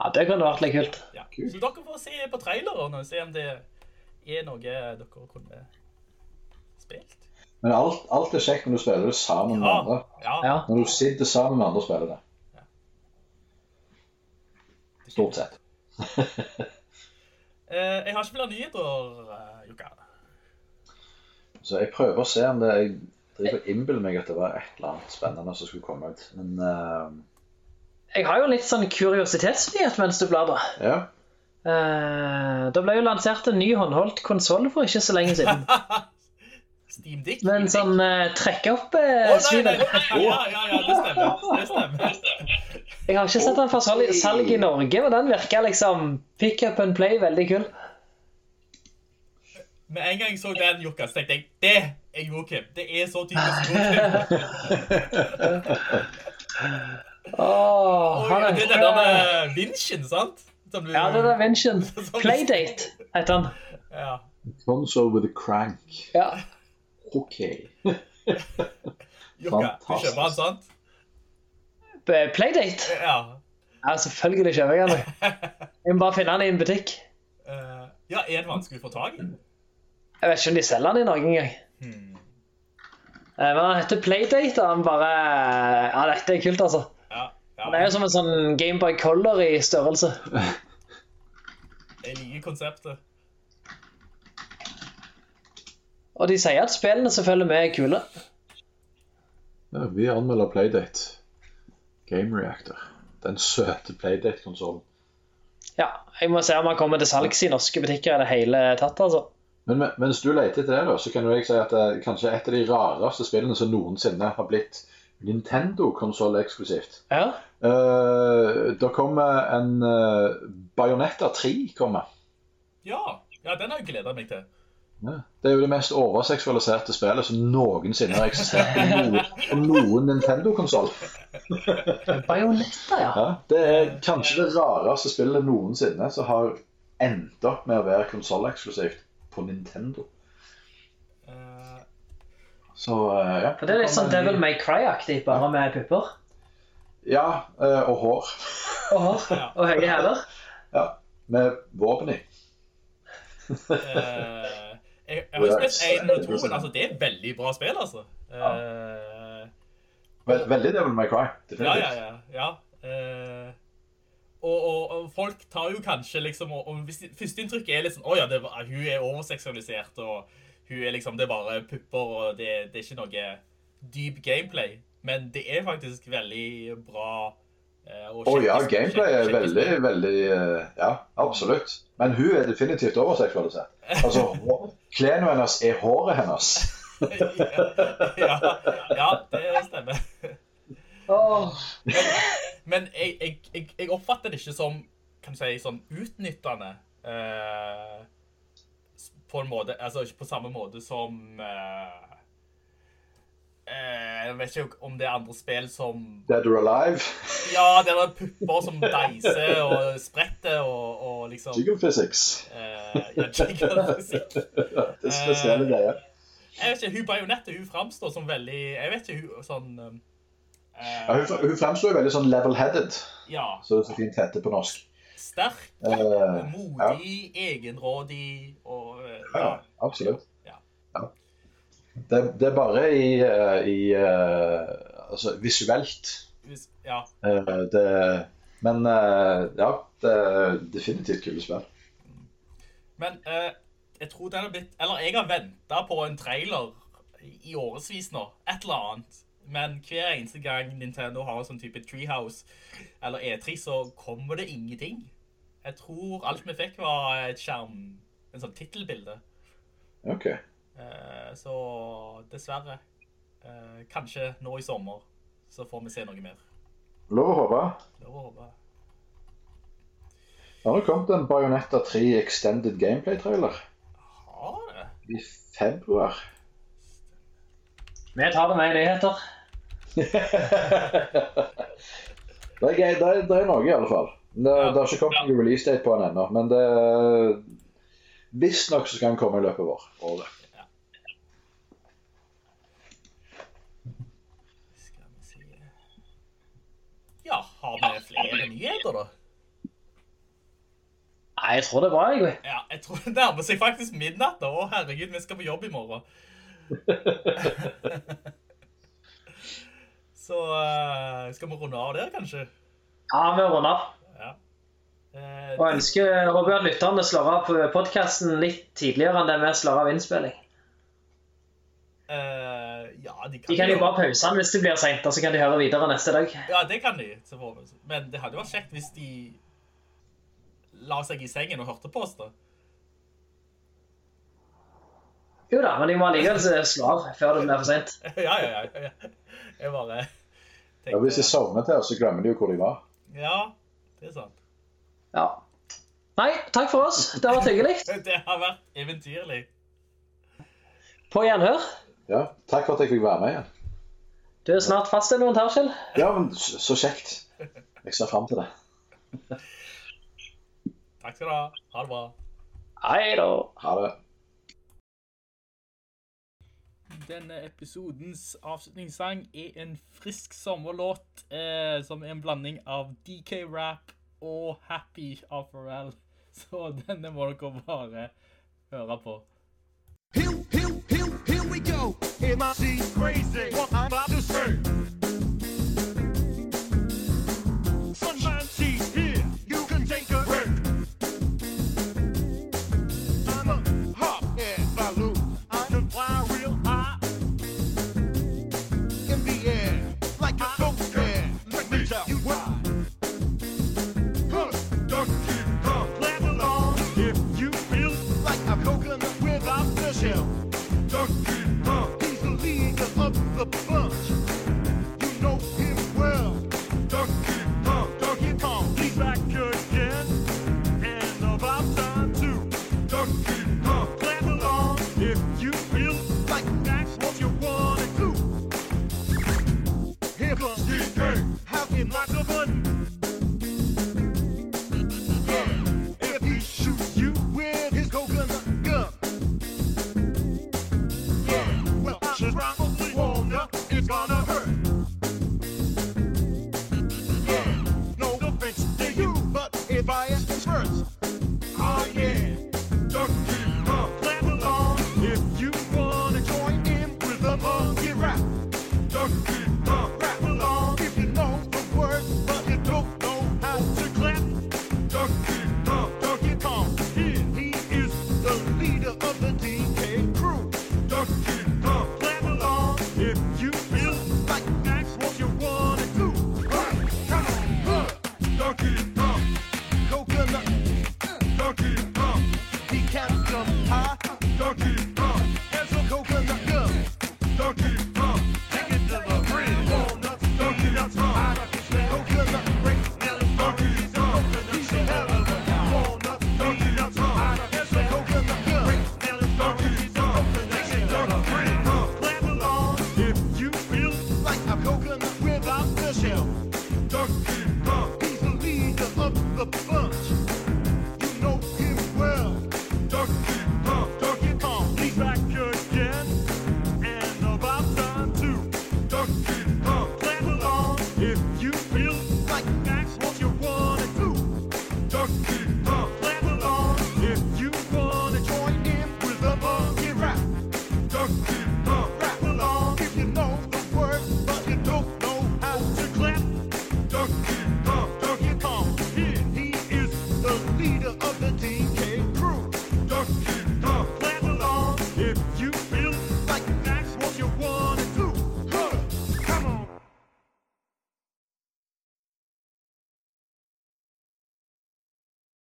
Ja, Det kunne vært litt kult. ja. Så dere får se på traileren og se om det er noe dere kunne spilt. Men alt, alt er kjekt når du spiller det sammen med andre. Ja. Ja. Når du sitter sammen med andre og spiller det. Stort sett. [laughs] Eh, jeg har ikke flere nyheter, Jokka. Jukka. Så jeg prøver å se om det Jeg driver og innbiller meg at det var et eller annet spennende som skulle komme ut. Men uh... Jeg har jo litt sånn kuriositetsnyhet mens du blar, da. ja. Uh, det ble jo lansert en ny håndholdt konsoll for ikke så lenge siden. [laughs] Steam Dick? Med en sånn uh, trekk-opp Å, uh, nei, nei, nei, ja, ja, ja, det stemmer. Det stemmer. Jeg har ikke sett den for salg, salg i Norge, men den virker liksom pick up and play veldig kul. Med en gang jeg så den, Jukka, så tenkte jeg det er Joakim. Det er så typisk Joakim. Åh, han er det er den der vinsjen, sant? Som du- Ja, det er vinsjen. [laughs] Playdate heter han. Ja. Console with a crank. Ja. OK. [laughs] Jukka, du kjøper han, sant? Playdate? Ja. Ja, selvfølgelig kjøper jeg den. [laughs] Jeg må bare finne den i en butikk. Uh, ja, er den vanskelig å få tak i? Jeg vet ikke om de selger den i Norge engang. Hmm. Eh, Men han heter Playdate, og han bare Ja, dette er kult, altså. Ja, ja. Det er jo som en sånn Gameboy Color i størrelse. Jeg liker konseptet. Og de sier at spillene som følger med, er kule. Ja, vi anmelder Playdate. Game Reactor. Den søte Playdate-konsollen. Ja, jeg må se om han kommer til salgs i norske butikker i det hele tatt, altså. Men men- mens du leter etter det, da, så kan jo jeg si at det er kanskje et av de rareste spillene som noensinne har blitt Nintendo-konsoll eksklusivt. Ja. Uh, da kommer en uh, Bayonetta 3 kommer. Ja, ja den har jeg gleda meg til. Ja. Det er jo det mest overseksualiserte spillet som noensinne har eksistert på noen, noen Nintendo-konsoll. Bayonetta, ja. Ja, det er kanskje det rareste spillet noensinne som har endt opp med å være konsolleksklusivt på Nintendo. Uh, Så uh, ja. For det er litt sånn Devil May Cry-aktig, bare med pupper. Ja, uh, og hår. Og hår. [laughs] Og høye hæler. Ja, med våpen i. uh, jeg, jeg har spilt én og to, men altså, det er et veldig bra spill, altså. Ja. Uh, veldig Devil May Cry. Definitivt. ja, ja. ja. Eh, og, og, og folk tar jo kanskje liksom og, og hvis Førsteinntrykket er litt sånn Å ja, det, hun er overseksualisert, og hun er liksom Det er bare pupper, og det, det er ikke noe dyp gameplay. Men det er faktisk veldig bra. Å og Å ja, gameplay er veldig, veldig eh, Ja, absolutt. Men hun er definitivt overseksualisert. Altså, klærne hennes er håret hennes. [laughs] ja, ja, det stemmer. Åh. Men jeg, jeg, jeg, jeg oppfatter det ikke som kan du si, sånn utnyttende. eh, på en måte, altså ikke på samme måte som eh, eh, Jeg vet ikke om det er andre spill som Dead or Alive. Ja, det er pupper som deiser og spretter og, og liksom Jiggle physics. eh, ja, jiggle physics. [laughs] Det er spesielle greier. Jeg vet ikke, hun Bajonette hun framstår som veldig Jeg vet ikke, hun sånn um, eh, Ja, hun, hun fremstår jo veldig sånn level-headed, Ja. så det er så fint heter på norsk. Sterk, uh, modig, egenrådig og eh, Ja, ja. absolutt. Ja. Ja. Det, det er bare i, eh, i Altså visuelt Vis, ja. det, Men ja, det er definitivt kule spill. Men jeg tror den har blitt Eller jeg har venta på en trailer i årevis nå. Et eller annet. Men hver eneste gang Nintendo har en sånn type Treehouse eller E3, så kommer det ingenting. Jeg tror alt vi fikk, var et skjerm En sånn titelbilde. OK. Eh, så dessverre. Eh, kanskje nå i sommer så får vi se noe mer. Lov å håpe. Lov å håpe. Det har kommet en Bayonetta 3 Extended Gameplay-trailer Har det? i februar. Vi tar det med i nyheter. Det er, gøy- det, er, det er noe, i alle fall. Det, det har ikke kommet noen release date på den ennå, men det Visstnok så skal den komme i løpet av år- året. Ja, har vi flere nyheter, da? Nei, jeg tror det bra, jeg. Ja, jeg tror det nærmer seg faktisk midnatt. Å, herregud, vi skal på jobb i morgen. [laughs] Så uh, skal vi runde av der, kanskje? Ja, vi runder av. Ja. Eh, Og ønsker Robert lytterne slår av podkasten litt tidligere enn det vi slår av innspilling. Uh, ja, de kan, De kan jo bare pause den hvis det blir seint, og så kan de høre videre neste dag. Ja, det kan de. Men det hadde jo vært kjekt hvis de la seg i sengen og hørte på oss, da. Jo da, men de må allikevel slå av før det blir for seint. [laughs] ja, ja, ja. Jeg bare Ja, hvis de sovner til, så glemmer de jo hvor de var. Ja, det er sant. Ja. Nei, takk for oss. Det har vært hyggelig. [laughs] Det har vært eventyrlig. På gjenhør. Ja, Takk for at jeg fikk være med igjen. Du er snart fast i noen Kjell. Ja, men så så kjekt. Jeg ser fram til det. Takk skal du ha. Ha det bra. Hei da. Ha det. Denne episodens avslutningssang er en frisk sommerlåt eh, som er en blanding av DK Rap og Happy av Pharrell. [laughs] Så denne må dere bare høre på. Here, here, here, here we go. The bunch.